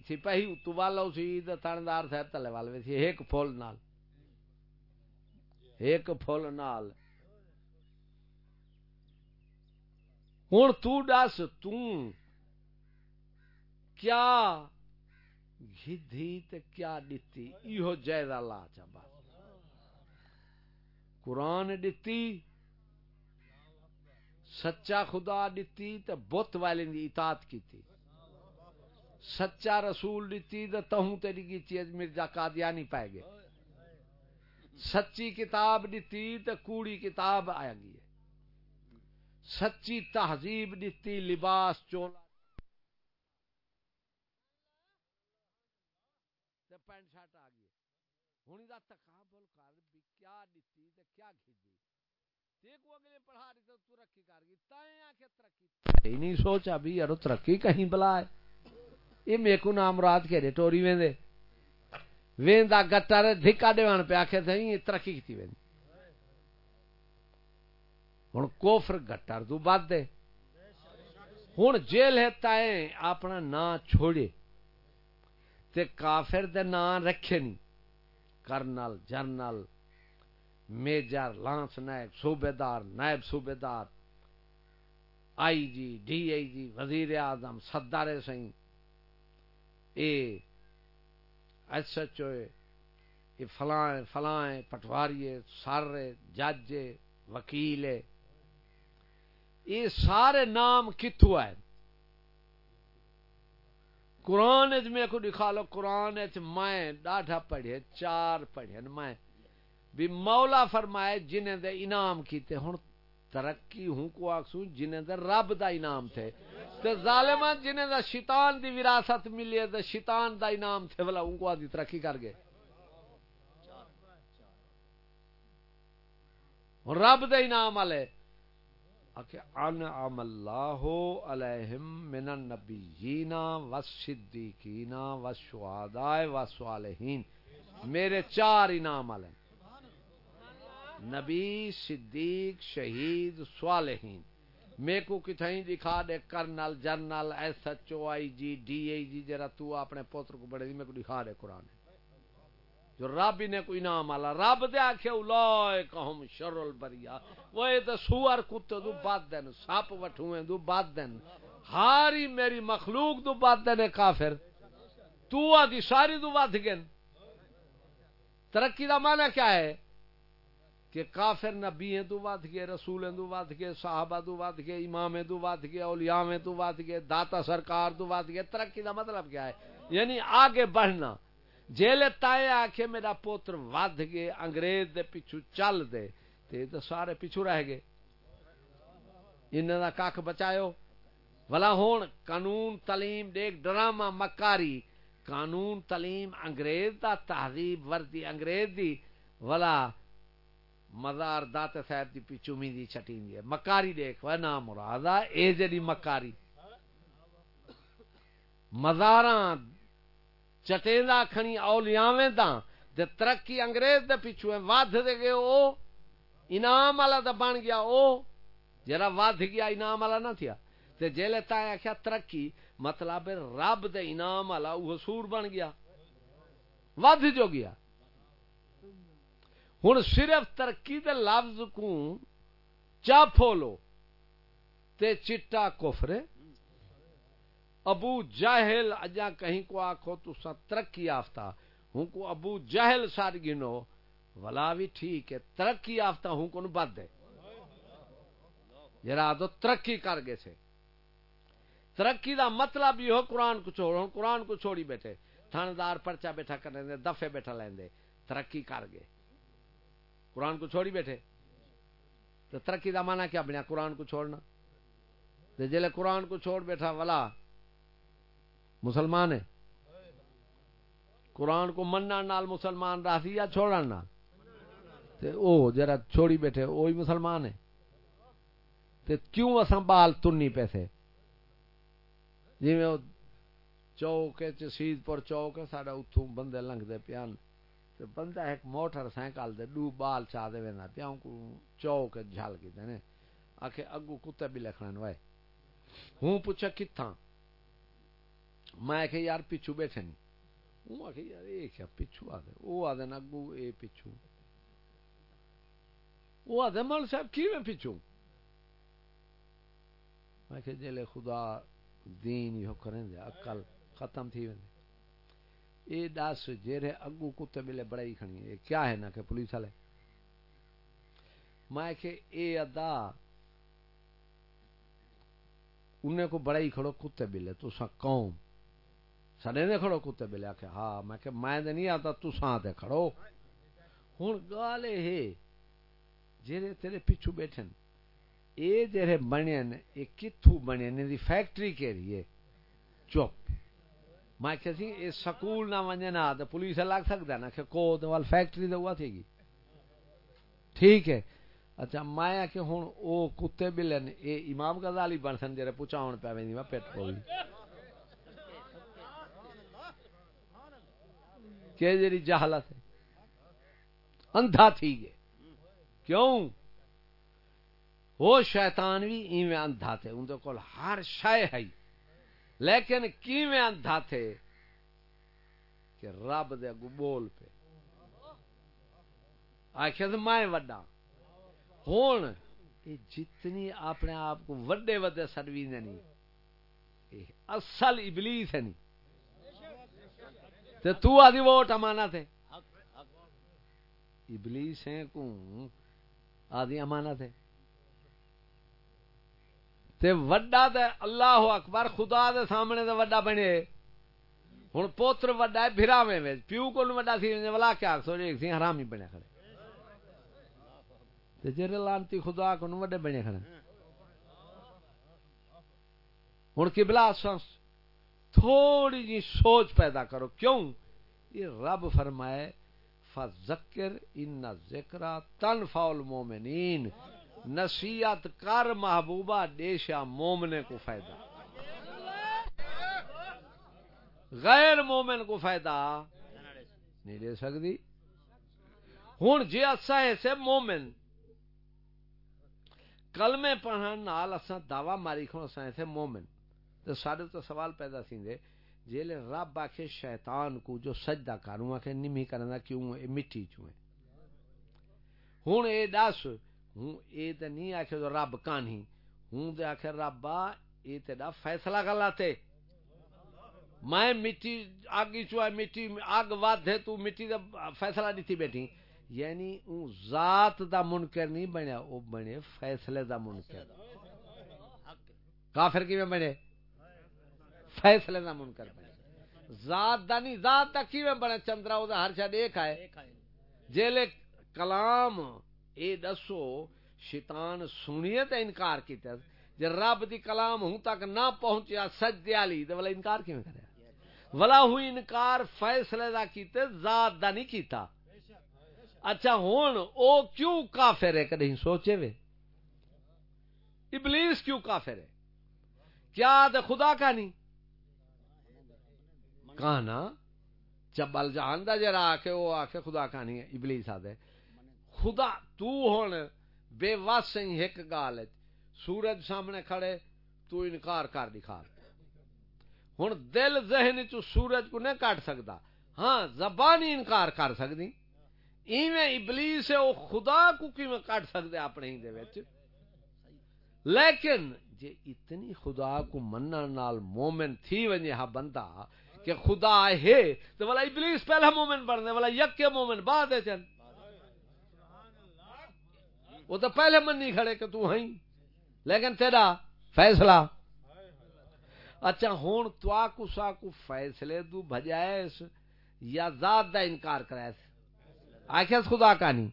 سپاہی اتو والو سی تھاندار صاحب تلے والے سی، ایک فل نال۔ ایک فل نال۔ ہوں تس کیا گھی کیا دتی یہ جائزہ لا چا بس۔ قرآن دتی سچا خدا دتی تو بت والے دی اطاعت کی تھی سچا رسول دیتی تو تہوں تیری کی چیز مرزا قادیانی پائے گئے۔ سچی کتاب دیتی تو کوڑی کتاب آیا گئی سچی تہذیب دیتی لباس، چولا پینٹ شرٹ آ گئی ہوں تقابل کر بھی کیا دیتی تے کیا کھیجی تے کو اگلے پڑھا دی تو ترقی کر گئی۔ تائیں آ کے ترقی۔ نہیں سوچا بھی یارو ترقی کہیں بلا ہے یہ میرے کو نام مراد کے دے، ٹوری ویندے۔ ویندا گٹر دھکا دیوان پہ آکھے تھے ترقی کی ویندی۔ ہوں کوفر گٹر تو بات دے۔ ہوں جیل ہے تائیں اپنا نا چھوڑے۔ تے کافر دے نا رکھے نہیں۔ کرنل جرنل میجر، لانس نائب صوبے دار نائب صوبے دار آئی جی ڈی آئی جی وزیر اعظم صدار سی اے ایس ایچ او یہ فلاں فلاں پٹواری، سر، جج، وکیل یہ سارے نام کتوں آئے؟ قرآن میں کو دکھا لو، قرآن میں ڈاڈا پڑھے، چار پڑھے میں۔ بھی مولا فرمائے، جنہیں دے انعام کیتے ہوں ترقی ہوں کو آخسوں جنہیں دے رب دا انعام تھے۔ تے ظالمان جنہیں دا شیطان دی وراثت ملی ہے تے شیطان دا انعام تھے بلا ان کو آدھی ترقی کر گئے۔ رب دے انعام والے۔ انعم اللہ علیہم من النبیین والصدیقین والشہداء والصالحین میرے چار انعام والے نبی، صدیق، شہید، صالحین۔ میں کو کتھائیں دکھا دے، colonel, general, S H O, I G D I G جرا تو اپنے پوتر کو بڑے دی میں کو دکھا دے قرآن۔ جو رب نے کوئی نام آلا رب دے آکھے اولائک ہم شر البریہ۔ وہ یہ تو سوار کتے دو بات دین ساپ وٹھویں دو بات دین ہاری میری مخلوق دو بات دین کافر۔ تو آدھی ساری دو بات گن ترقی دا معنی کیا ہے؟ کہ کافر نبی ہیں تو ود گئے رسول تو ود گئے، صحابہ تو ود گئے امام تو ود گئے، اولیاء تو ود گئے، داتا سرکار تو ود گئے۔ ترقی کا مطلب کیا ہے؟ یعنی آگے بڑھنا۔ جیلے تائے آکھے میرا پوتر ود گئے، انگریز دے پیچھو چل دے، تے تو سارے پیچھو رہ گئے۔ انہاں دا کاک بچایو؟ ولا ہون، قانون، تعلیم، دیکھ، ڈرامہ، مکاری۔ قانون، تعلیم، انگریز دا تہذیب، وردی انگریز دی۔ ولا مزار دات صاحب دی پیچھو می دی چھٹین دی مکاری دیکھ، وہ نام مراد اے جڑی مکاری۔ مزاراں چٹیندا کھنی اولیاویں دا تے ترقی انگریز دے پیچھو ودھ دے گئے او، انعام والا دا بن گیا او جڑا ودھ گیا انعام والا نہ تھیا۔ تے جیلے تا آکھیا ترقی مطلب رب دے انعام والا او سور بن گیا۔ ودھ جو گیا۔ ہوں صرف ترقی دے لفظ کو چا پھولو تے چٹا کفر ابو جاہل اجا کہیں کو آخو تو سا ترقی یافتہ، ہوں کو ابو جہل سار گنو، ولا بھی ٹھیک ہے، ترقی یافتہ ہوں کو بد ہے۔ جرا تو ترقی کر گئے سے۔ ترقی دا مطلب یہ ہو قرآن کو چھوڑ ہوں قرآن کو چھوڑی بیٹھے۔ تھاندار پرچا بیٹھا کرنے دے دفے بیٹھا لین دے ترقی کر گئے۔ قرآن کو چھوڑی بیٹھے۔ تو ترقی دا مانا کیا بنیا؟ قرآن کو چھوڑنا۔ جلے قرآن کو چھوڑ بیٹھا، ولا مسلمان ہے قرآن کو مننا نال مسلمان راسی یا چھوڑنا او جرا چھوڑی بیٹھے وہی مسلمان ہے تے کیوں اساں بال تنی پیسے؟ جی میں چوک سیز پور چوک ساڈا اتوں بندے لنگتے پیان۔ تے بندہ ایک موٹر سائیکل دے دو بال چا دے ویندا پیاں کو چوک جھال کی تے نے۔ آکھے اگو کتے بھی لکھنا وے ہوں پوچھا کتھاں؟ میں کہ یار پیچھو بیٹھے نہیں ہوں آکھے یار اے کیا پیچھو آ دے۔ او آ دے اگو اے پیچھو او آ دے مول صاحب کی میں پیچھو میں کہ جلے خدا دین یو کریں دے، عقل ختم تھی ویندے اے دس جیرے اگو کتے بلے بڑائی کھنی ہے کیا ہے نا کہ پولیس والے؟ میں کہ اے ادا، انہیں کو بڑائی کھڑو کتے بلے تو سا قوم۔ سڑے نے کھڑو کتے بلے آکھے ہاں میں کہ میں دے نہیں آتا تو دے کھڑو۔ ہن گالے ہے جیرے تیرے پیچھو بیٹھن، اے جیرے بنے نے، اے کتھو بنے نے دی فیکٹری کے لیے چپ۔ میں کہ سی، اے سکول نہ ونجے نہ، تے پولیس لگ سکدا نا کہ کو تے وال فیکٹری دے ہوا تھی گی؟ ٹھیک ہے۔ اچھا میں کہ ہن او کتے بلن اے امام غزالی بن سن جڑے پچاون پے میں پیٹ کوئی کہ جڑی جہالت ہے اندھا تھی گئے۔ کیوں؟ وہ شیطان بھی ایویں اندھا تھے، ان کول ہر شے ہے۔ لیکن کیویں اندھا تھے؟ کہ رب دے اگو بول پہ آخر میں وڈا۔ ہوں یہ جتنی اپنے آپ کو وڈے وڈے سروی نہیں اصل ابلیس ہے نہیں تے تو آدھی ووٹ امانت ہے۔ ابلیس ہیں کو آدھی امانت ہے۔ تے وڈا تے اللہ اکبر خدا دے سامنے تے وڈا بنے۔ ہن پوتر وڈا ہے بھراویں وچ پیو کول وڈا سی ولا کیا سو ایک سی حرامی بنے کھڑے۔ تے جڑے لانتی خدا کو وڈے بنے کھڑے۔ ہن قبلہ اساس تھوڑی جی سوچ پیدا کرو۔ کیوں؟ یہ رب فرمائے، فذکر ان ذکرہ تنفع المومنین نصیحت کر محبوبہ، دیشا مومنے کو فائدہ۔ غیر مومن کو فائدہ نہیں دے سکتی۔ ہوں جی اصا ایسے مومن، کلمے پڑھن نال اساں دعوی ماری کھو اساں ایسے مومن۔ تو سارے تو سوال پیدا تھیندے جیلے رب آکھے شیطان کو جو سجدہ کروں، آکھے نمی کرنا کیوں؟ اے مٹی چوں ہن اے دس ہوں اے تے نہیں آکھے تو رب کانی ہوں تے آکھے ربا، اے تیرا فیصلہ غلط میں مٹی اگ چوا مٹی اگ ود ہے تو مٹی دا فیصلہ دیتی بیٹھی۔ یعنی او ذات دا منکر نہیں بنیا، او بنے فیصلے دا منکر۔ کافر کیویں بنے؟ فیصلے دا منکر بنے۔ ذات دا نہیں ذات دا کیویں بنے، چندرا او دا ہر شے ایک ہے جیلے کلام، اے دسو، شیطان سنیے تے انکار کیتا جے رب دی کلام ہوں تک نہ پہنچیا، سجدے والی تے ولا انکار کیویں کریا ولا ہوئی انکار فیصلے دا کیتے، ذات دا نہیں کیتا۔ اچھا ہوں او کیوں کافر ہے؟ کدیں سوچے وے۔ ابلیس کیوں کافر ہے؟ کیا تو خدا کا نہیں؟ کہنا چبل جہان دا جرا آ کے وہ آ خدا کا ہے، ابلیس آدھے۔ خدا تو ہون بے وس ایک گال سورج سامنے کھڑے، تو انکار کر دکھا۔ ہوں دل ذہن چ سورج کو نہیں کٹ سکتا ہاں زبانی انکار کر سکتی ایویں ابلیس ہے وہ خدا کو کیویں کٹ سکتے اپنے ہی دے وچ؟ لیکن جے اتنی خدا کو منن نال مومن تھی ونجے ہا بندہ کہ خدا ہے تو والا ابلیس پہلا مومن بننے، والا یک کے مومن بعد ہے چل وہ تو پہلے من نہیں کھڑے کہ تو ہیں۔ لیکن تیرا فیصلہ۔ اچھا ہوں تو آکو ساکو فیصلے دو بھجائے یا ذات دا انکار کرائے آخیا خدا کا نہیں۔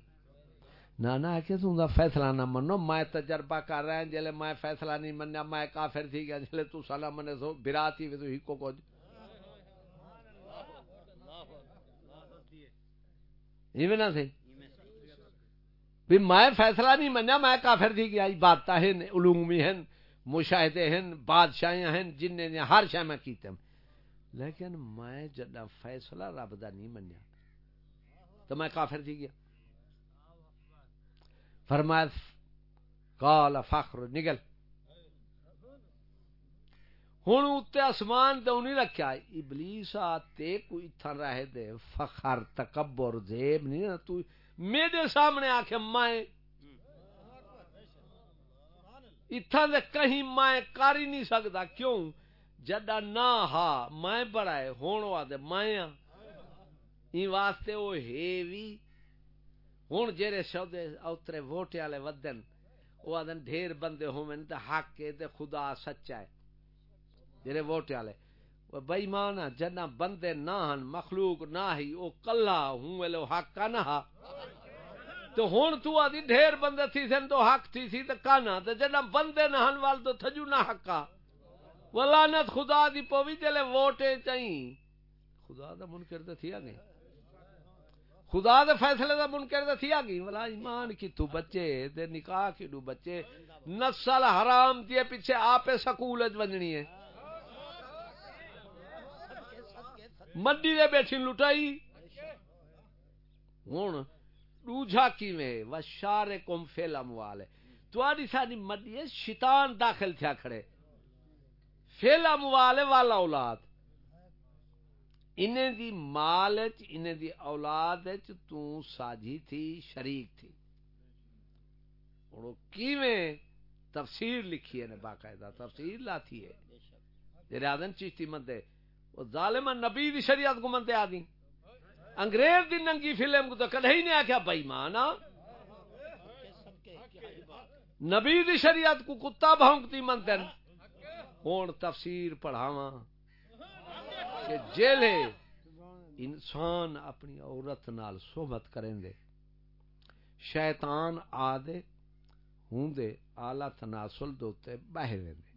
نہ نہ آخیا تو فیصلہ نہ منو۔ میں تجربہ کر رہا ہوں، جلے میں فیصلہ نہیں منیا، میں کافر تھی گیا، جلے تو سالا منے سو، برا تھی تو ہی کو کو نہ تھے بھی میں فیصلہ نہیں منیا میں کافر تھی گیا بات ہیں علومی ہیں مشاہدے ہیں بادشاہ ہیں جن نے ہر شہ میں کیتے لیکن میں جدا فیصلہ رب دا نہیں منیا تو میں کافر تھی گیا۔ فرمایا کال فخر نگل۔ ہوں اتنے آسمان تو نہیں رکھا ابلیس آتے کوئی اتھا رہے دے۔ فخر، تکبر، زیب نہیں نا۔ تو میرے سامنے آ کے میں اتھا دے کہیں میں کر ہی نہیں سکتا کیوں؟ جڈا نہ ہا، میں بڑا ہے، ہون واسطے میں ہاں۔ ای واسطے وہ ہے وی ہن جڑے سودے اوترے ووٹ والے ودن او آدن ڈھیر بندے ہوویں تے حق کے تے خدا سچا ہے۔ جڑے ووٹ والے۔ بے ایمان جنا بندے نہ ہن، مخلوق نہ ہی او کلا ہوں ویلو حق کا نہ۔ تو ہن تو آدی ڈھیر بندے تھی سن، تو حق تھی سی تے کانا تے جنا بندے نہ ہن وال تو تھجو نہ حقا ولانت خدا دی پوی جلے ووٹے چاہیے خدا دا منکر تے تھیا گئے خدا دے فیصلے دا منکر تے تھیا گئی ولا ایمان کی تو بچے تے نکاح کی دو بچے۔ نسل حرام دی پیچھے آپ سکول وچ ونجنی ہے۔ مڈی دے بیٹھی لٹائی۔ ہن دوجا کیویں؟ وشارکم فی الاموال تواڈی ساری مڈی شیطان داخل تھیا کھڑے۔ فیل اموال والا اولاد۔ انہیں دی مال انہیں دی اولاد تو ساجی تھی، شریک تھی۔ کیویں تفسیر لکھی ہے، نے باقاعدہ تفسیر لاتی ہے۔ جی آدن چیشتی مندے وہ ظالم نبی دی شریعت کو منتے آدھی انگریز دی ننگی فلم کو تو کدے ہی نہیں آخیا بئی مانا نبی دی شریعت کو کتا بھونکتی منتے ہوں تفسیر پڑھاوا کہ جیلے انسان اپنی عورت نال صحبت کریں دے شیطان آدے، ہوں دے آلہ تناسل دوتے بہر دے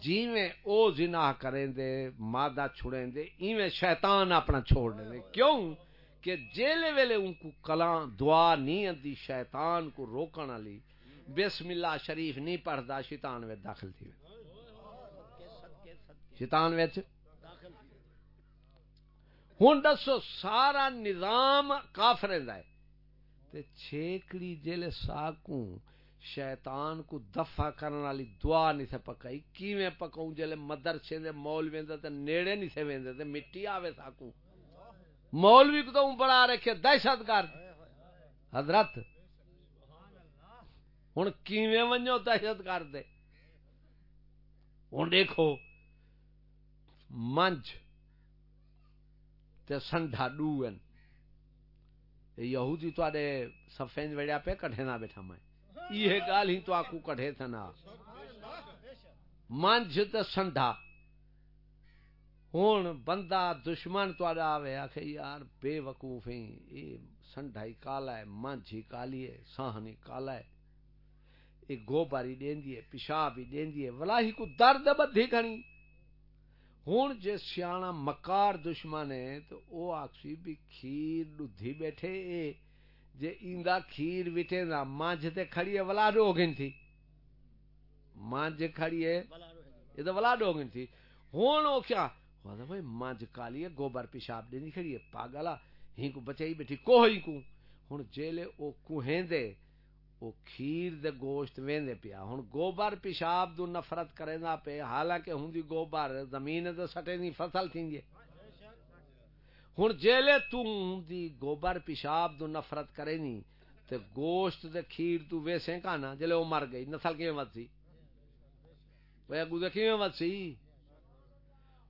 جیویں او زنا کریں دے مادہ چھڑیں دے ایویں شیطان اپنا چھوڑ دے کیوں؟ کہ جیلے ویلے ان کو کلام دعا نہیں اندی شیطان کو روکنا لی بسم اللہ شریف نہیں پڑھدا، شیطان میں داخل تھی۔ شیطان وچ؟ ہوں دسو، سارا نظام کافر ہے۔ تے چھیکڑی جیلے ساکوں شیطان کو دفع کرنے والی دعا نہیں سے پکائی۔ کیویں پکاؤں؟ جلے مدرسے دے مولوی دے تے نیڑے نہیں سے ویندے تے مٹی آوے ساکوں۔ مولوی کو تو بڑا رکھے دہشت گرد۔ حضرت ہوں کیویں ونجو دہشت گرد ہوں دیکھو، منج تے سنڈا ڈوئن۔ یہودی تو آدھے سفین وڑیا پہ کٹھے نہ بیٹھا میں۔ یہ گال ہی تو آکو کٹھے تھا نا۔ منج تے سنڈا۔ ہون بندہ دشمن تو آدھا آوے آکھے، یار بے وقوف ہیں۔ یہ سنڈا ہی کالا ہے منج ہی کالی ہے ساہنی کالا ہے۔ ایک گوباری دین دیئے پیشاب ہی دین دیئے ولاہی کو درد بدھی کھنی ہوں جی سیاح مکار دشمن ہے، تو وہ آخسی بھی کھیر دھی بیٹھے۔ اے جے ایندا کھیر وٹے نا مانج تے کھڑی ہے، ولاڈو گن تھی۔ مانج کھڑی ہے، یہ تو ولاڈو گن تھی۔ ہن او کیا؟ ودا بھائی مانج کالی ہے، گوبر پیشاب دینی کھڑی ہے پاگلا ہی کو بچائی بیٹھی، کو ہی کو؟ ہن جیلے او کوہندے او کھیر دے گوشت ویندے پیا۔ ہن گوبر پیشاب دو نفرت کرے نا پے، حالانکہ ہوندی گوبر زمین تے سٹے نہیں فصل تھیندی ہوں جیلے دی گوبر پیشاب دو نفرت کرے نی، تے گوشت دے کھیر تو ویسے کھانا جلے وہ مر گئی، نسل کیویں ود سی؟ وہ اگو دے کیویں ود سی؟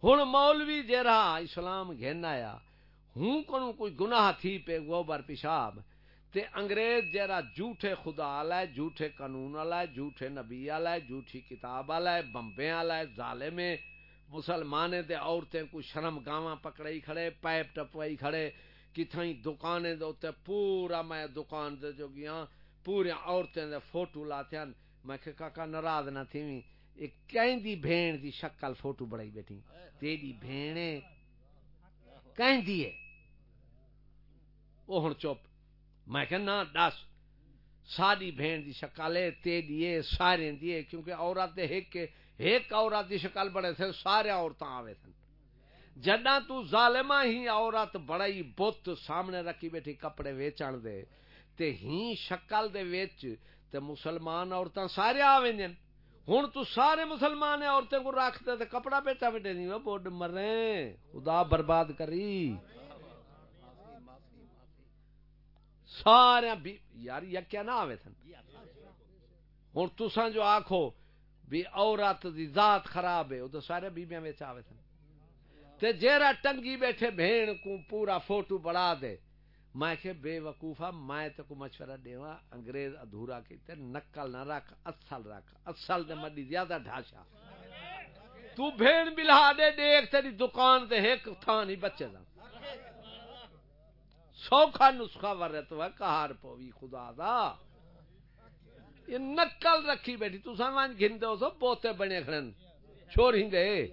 ہن مولوی جیرا اسلام گھن آیا، ہوں کو کوئی گناہ تھی پہ گوبر پیشاب؟ تے انگریز جیرا جھوٹے خدا والا ہے جھوٹے قانون والا ہے جھوٹے نبی والا ہے جھوٹی کتاب والا ہے بمبے والا ہے ظالم ہے مسلمان تے عورتیں کو شرم گاواں پکڑائی کھڑے، پائپ ٹپوائی کھڑے کتھائی دکانے دے اوتے پورا میں دکان دے جو گیا ہاں، پورے عورتیں دے فوٹو لاتے ہیں میں کہ کاکا، ناراض نہ تھی ایک کہیں دی بہن دی شکل فوٹو بڑائی بیٹھی۔ تیری بہنے کہیں دی ہے؟ او ہن چپ۔ میں کہ نہ، دس۔ ساری بہن دی شکل ہے، تیری ہے، سارے دی ہے، کیونکہ عورت دے ایک کے ایک عورت کی شکل بڑے تھے سارے عورتیں آوے سن۔ جڈا تو ظالمہ ہی عورت بڑائی بت سامنے رکھی بیٹھی کپڑے ویچن دے، تے ہی شکل دے ویچ تے مسلمان عورتیں سارے آوے جن ہوں تو سارے مسلمان عورتیں کو رکھتے تے کپڑا بیٹا بیٹے نہیں، وہ بوڈ مرے۔ خدا برباد کری۔ سارے یار یا کیا نہ آوے سن۔ ہوں تساں جو آکھو بھی عورت دی ذات خراب ہے وہ تو سارے بیبیاں وچ آوے سن۔ تے جیرا ٹنگی بیٹھے بہن کو پورا فوٹو بڑا دے۔ میں کہ بے وقوفا میں تے کو مشورہ دیواں، انگریز ادھورا کیتے نقل نہ رکھ، اصل رکھ۔ اصل دے مڈی زیادہ ڈھاشا۔ تو بہن بلا دے، دیکھ تیری دکان تے ایک تھان ہی بچے دا۔ سوکھا نسخہ ورت وہ کہار پوی، خدا دا۔ یہ نقل رکھی بیٹھی۔ تو سامان گھندے ہو سو بوتے بنے کھڑن۔ چھوڑ ہی دے۔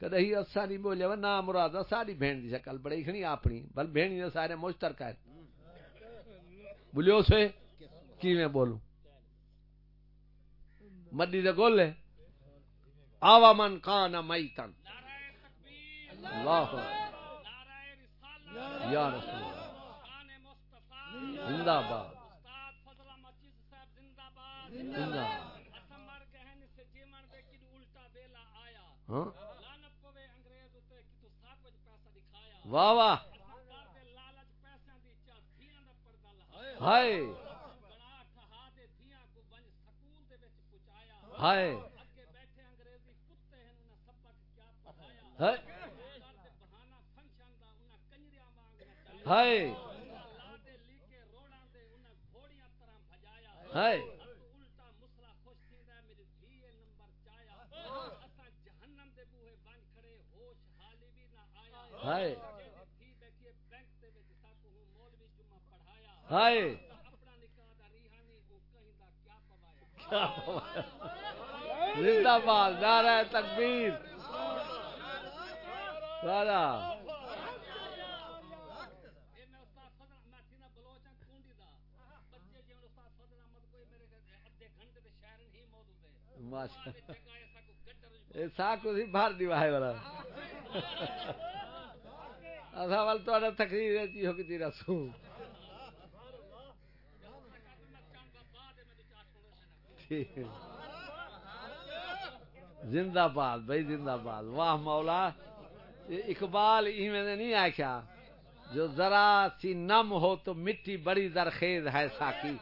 کدے ہی اسا نہیں بولے وہ نام مراد ساری بہن دی شکل بڑی کھنی اپنی۔ بل بہن دے، سارے مشترک ہے۔ بولیو سے کیویں بولوں؟ مدی دے گولے آوا من کان میتن اللہ۔ یا رسول اللہ۔ زندہ باد۔ واہ واہ ہائے ہائے ہائے ہائے ہائے۔ ہائے۔ زندہ باد نعرہ تکبیر۔ سارا۔ ماشاء اللہ۔ ساکو سی باہر دیوائے والا اصا وال تو تقریر رہتی ہو کہ رسو زندہ باد بھائی، زندہ باد۔ واہ مولا اقبال ایویں نہیں آخیا جو ذرا سی نم ہو تو مٹی بڑی درخیز ہے ساکی۔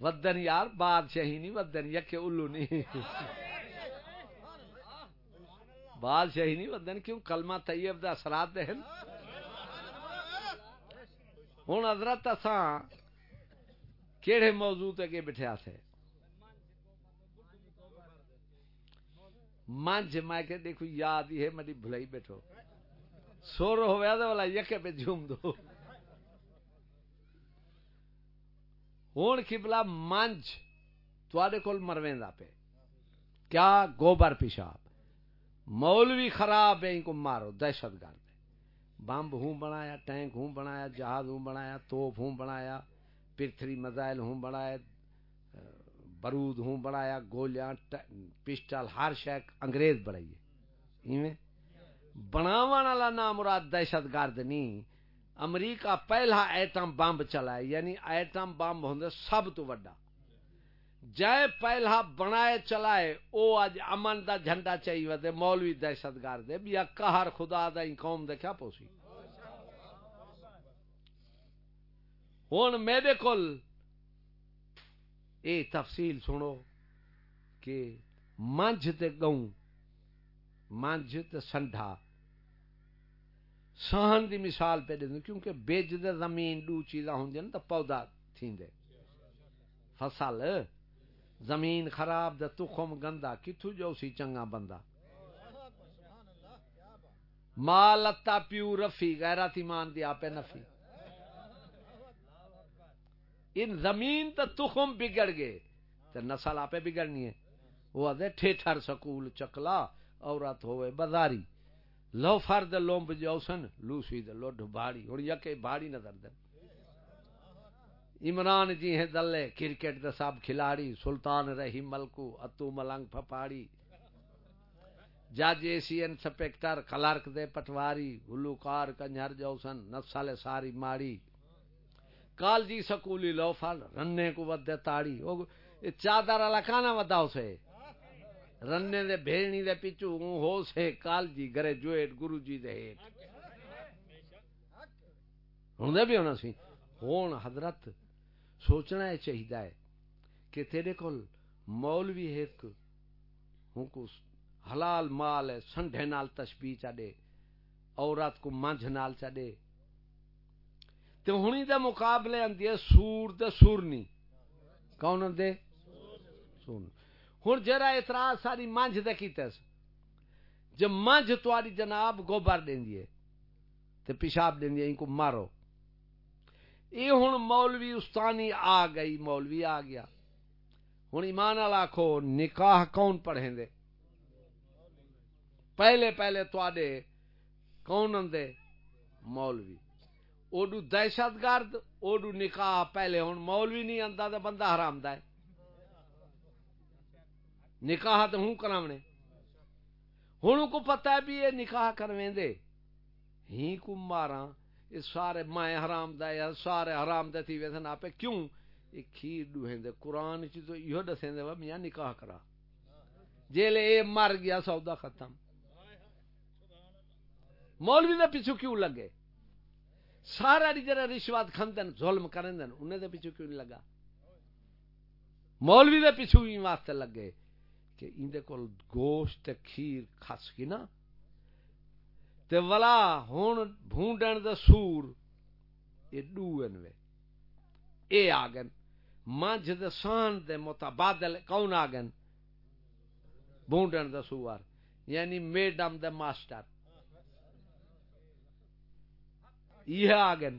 ودن یار، بادشاہی نہیں، ودن یکے الو نہیں۔ بادشاہی نہیں ودن، کیوں؟ کلمہ طیب دا اثرات دے ہوں حضرت اساں کیڑے موضوع تے کے بٹھیا تھے؟ منج، میں کہ دیکھو، یاد ہی ہے میری بھلائی بیٹھو۔ سور ہویا تو والا، یکے پہ جھوم دو۔ ہوں کبلا منج تے کول مرویں دا پہ کیا؟ گوبر پیشاب۔ مولوی خراب ہے، ان کو مارو، دہشت گرد بمب ہوں بنایا، ٹینک ہوں بنایا، جہاز ہوں بنایا، توپ ہوں بنایا پرتھری مزائل ہوں بنایا، برود ہوں بنایا، گولیاں پسٹل، ہر شیک انگریز بنائیے بناون والا نام مراد دہشت گرد نہیں۔ امریکہ پہلا ایٹم بمب چلا یعنی ایٹم بمب ہوں سب تو وڈا۔ جائے پہلا بنائے چلائے، او اج امن دا جھنڈا چاہیے ودے مولوی دہشت گرد دے، بیا قہر خدا دا قوم دے، کیا پوسی؟ ہوں میرے کول اے تفصیل سنو کہ منج تے گوں منج تے سنڈا سہن دی مثال پہ دیں کیونکہ بیج دے زمین دو چیزاں ہوں نا تو پودا تھیندے۔ فصل۔ زمین خراب دا تخم گندا، کتھو جو سی چنگا بندہ؟ مال اتا پیو رفی، غیرت ایمان دی آپ نفی۔ ان زمین تا تخم بگڑ گئے تو نسل آپ بگڑنی ہے۔ وہ آدھے ٹھیٹھر سکول چکلا، عورت ہوئے بازاری۔ لو فرد لومب جوسن لوسی دے لوڈ بھاڑی ہن یکے بھاڑی نظر دے۔ عمران جی ہیں دلے، کرکٹ دے سب کھلاڑی، سلطان رہی ملکو، اتو ملنگ پھپاڑی، جج اے سی انسپیکٹر، کلرک دے پٹواری، گلوکار کنجر جوسن نسل ساری ماڑی کال جی سکولی لو فل رنے کو ود تاڑی چادر والا کانا ودا اسے؟ رنے دے بھیڑنی دے پیچھو ہو سے کال جی گریجویٹ گرو جی دے ہوں دے بھی ہونا سی۔ ہوں حضرت سوچنا ہے چاہیے کہ تیرے کول مولوی ایک، ہوں کو حلال مال ہے سنڈے نال تشبیح چڈے عورت کو منجھ نال چڈے تو ہونی دے مقابلے اندی ہے سور دے سورنی کون دے سورنی ہوں جرا اعتراض ساری منج دے کیتے جب منج تاری جناب گوبر دینی ہے تو پیشاب دینی ہے ان کو مارو۔ یہ ہوں مولوی استانی آ گئی، مولوی آ گیا۔ ہوں ایمان والا آخو نکاح کون پڑھیں دے پہلے پہلے تے کون دے مولوی۔ اوڈو دہشت گرد، اوڈو نکاح پہلے ہوں مولوی نہیں آتا تو بندہ حرام ہے۔ نکاح تو ہوں کراونے۔ ہوں کو پتا ہے بھی یہ نکاح کرویں دے ہی کو مارا یہ سارے مائیں حرام دا یا سارے حرام دے تھی ویسے آپ کیوں؟ یہ کھیر ڈوہیں دے قرآن چی تو یہ دسیں دے میاں نکاح کرا۔ جیلے اے مر گیا، سودا ختم۔ مولوی دے پیچھو کیوں لگے؟ سارا دی جرا رشوت کھندن، ظلم کرن دن انہیں دے پیچھو کیوں لگا؟ مولوی دے پیچھو ہی واسطے لگے کہ اندے کول گوشت کھیر کھس کی نا۔ تے ولا ہون بھونڈن دا سور، اے ڈوئن وے۔ اے آگن مانج دے سان دے متبادل کون آگن؟ بھونڈن دا سور یعنی میڈم دے ماسٹر۔ یہ آگن۔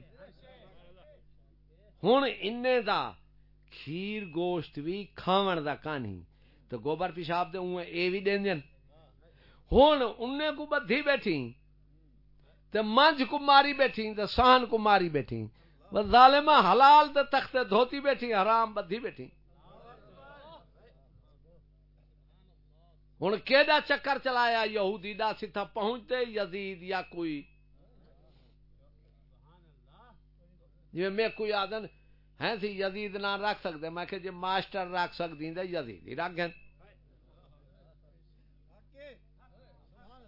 ہون انہیں دا کھیر گوشت بھی کھاون دا کانی تو گوبر پیشاب دے اوے اے بھی دین دین ہن انہیں کو بدھی بیٹھی۔ تے منج کو ماری بیٹھی تے سہن کو ماری بیٹھی و ظالمہ حلال تے تخت دھوتی بیٹھی حرام بدھی بیٹھی ہن کیڑا چکر چلایا؟ یہودی دا سیدھا پہنچتے یزید یا کوئی۔ جی میں کوئی آدن ہیں سی یزید نہ رکھ سکتے۔ میں کہ جی ماسٹر رکھ سکتی یزید ہی رکھ گئے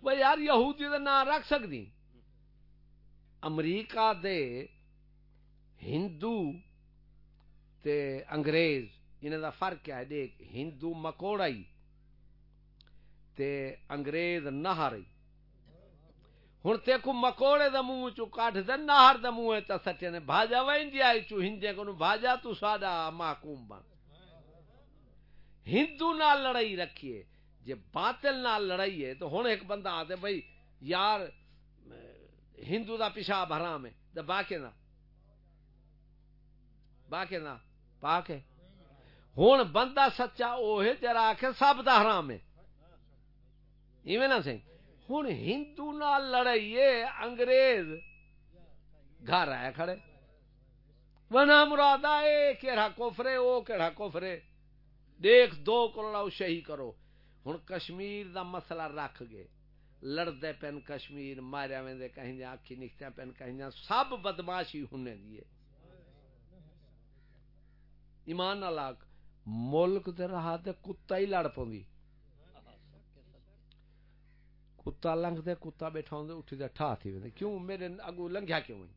وہ یار یہودی دا نام رکھ سکتی۔ امریکہ دے ہندو تے انگریز انہیں دا فرق کیا ہے، دیکھ، ہندو مکوڑائی تے انگریز نہاری ہوں تے کو مکوڑے دا منہ چو کاٹ دے، نہر دا منہ تا سٹے نے، بھاجا وین جی آئی چو ہندے کو نو بھاجا تو ساڈا محکوم بن۔ ہندو نال لڑائی رکھیے، جے باطل نال لڑائی ہے تو ہن ایک بندہ آتے بھائی یار ہندو دا پیشاب حرام ہے تے باقی نہ باقی نہ پاک ہے۔ ہن بندہ سچا او ہے جرا کہ سب دا حرام ہے۔ ایویں نہ سہی ہوں ہندو نال لڑائیے انگریز۔ گھر آئے کھڑے۔ ونا مراد اے کیڑا کوفرے او کیڑا کوفرے دیکھ، دو کروڑا شہی کرو۔ ہوں کشمیر دا مسئلہ رکھ گئے۔ لڑدے پین کشمیر، ماریا ویندے کہیں جا اکھی نکتے پین کہیں جا سب بدماشی ہونے دیے ایمان لاکھ ملک دے رہا تے کتا ہی لڑ پوندی۔ کتا لنگ دے کتا بیٹھا ہوندے اٹھی دے ٹھا تھی ویندے۔ کیوں؟ میرے اگو لنگیا کیوں ہوئی؟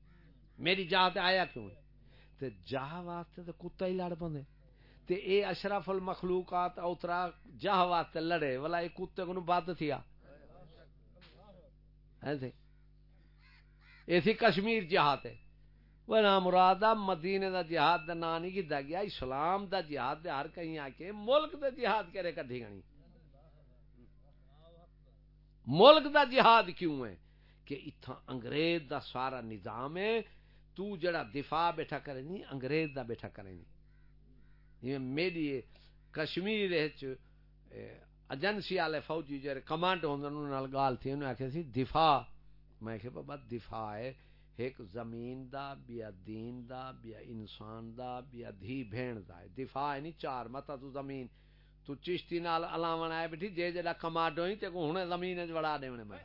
میری جاہ تے آیا کیوں ہوئی؟ تے جاہ واسطے تے کتا ہی لڑ پوندے۔ تے اے اشرف المخلوقات اوترا جاہ واسطے لڑے۔ والا اے کتے کو بد تھیا۔ ایسے ایسی کشمیر جہاد ہے۔ وہ نام مراد مدینے دا جہاد دا نام نہیں کیتا گیا، اسلام دا جہاد دے ہر کہیں آ کے ملک دا جہاد کرے کٹھی گنی۔ ملک دا جہاد کیوں ہے؟ کہ اتھا انگریز دا سارا نظام ہے، تو جڑا دفاع بیٹھا کرے نہیں انگریز دا بیٹھا کرے نہیں یہ میری کشمیر ایجنسی والے فوجی جڑے کمانڈ ہوندے انہاں نال گال تھی انہاں آکھیا سی دفاع میں کہ بابا دفاع ہے ایک زمین دا بیا دین دا بیا انسان دا بیا دھی بھین دا ہے دفاع ہے نہیں چار متا تو زمین تو چشتی نال علاوہ آئے بیٹھی جے جڑا کمانڈ ہوئی تے کو ہنے زمین وچ وڑا دیونے میں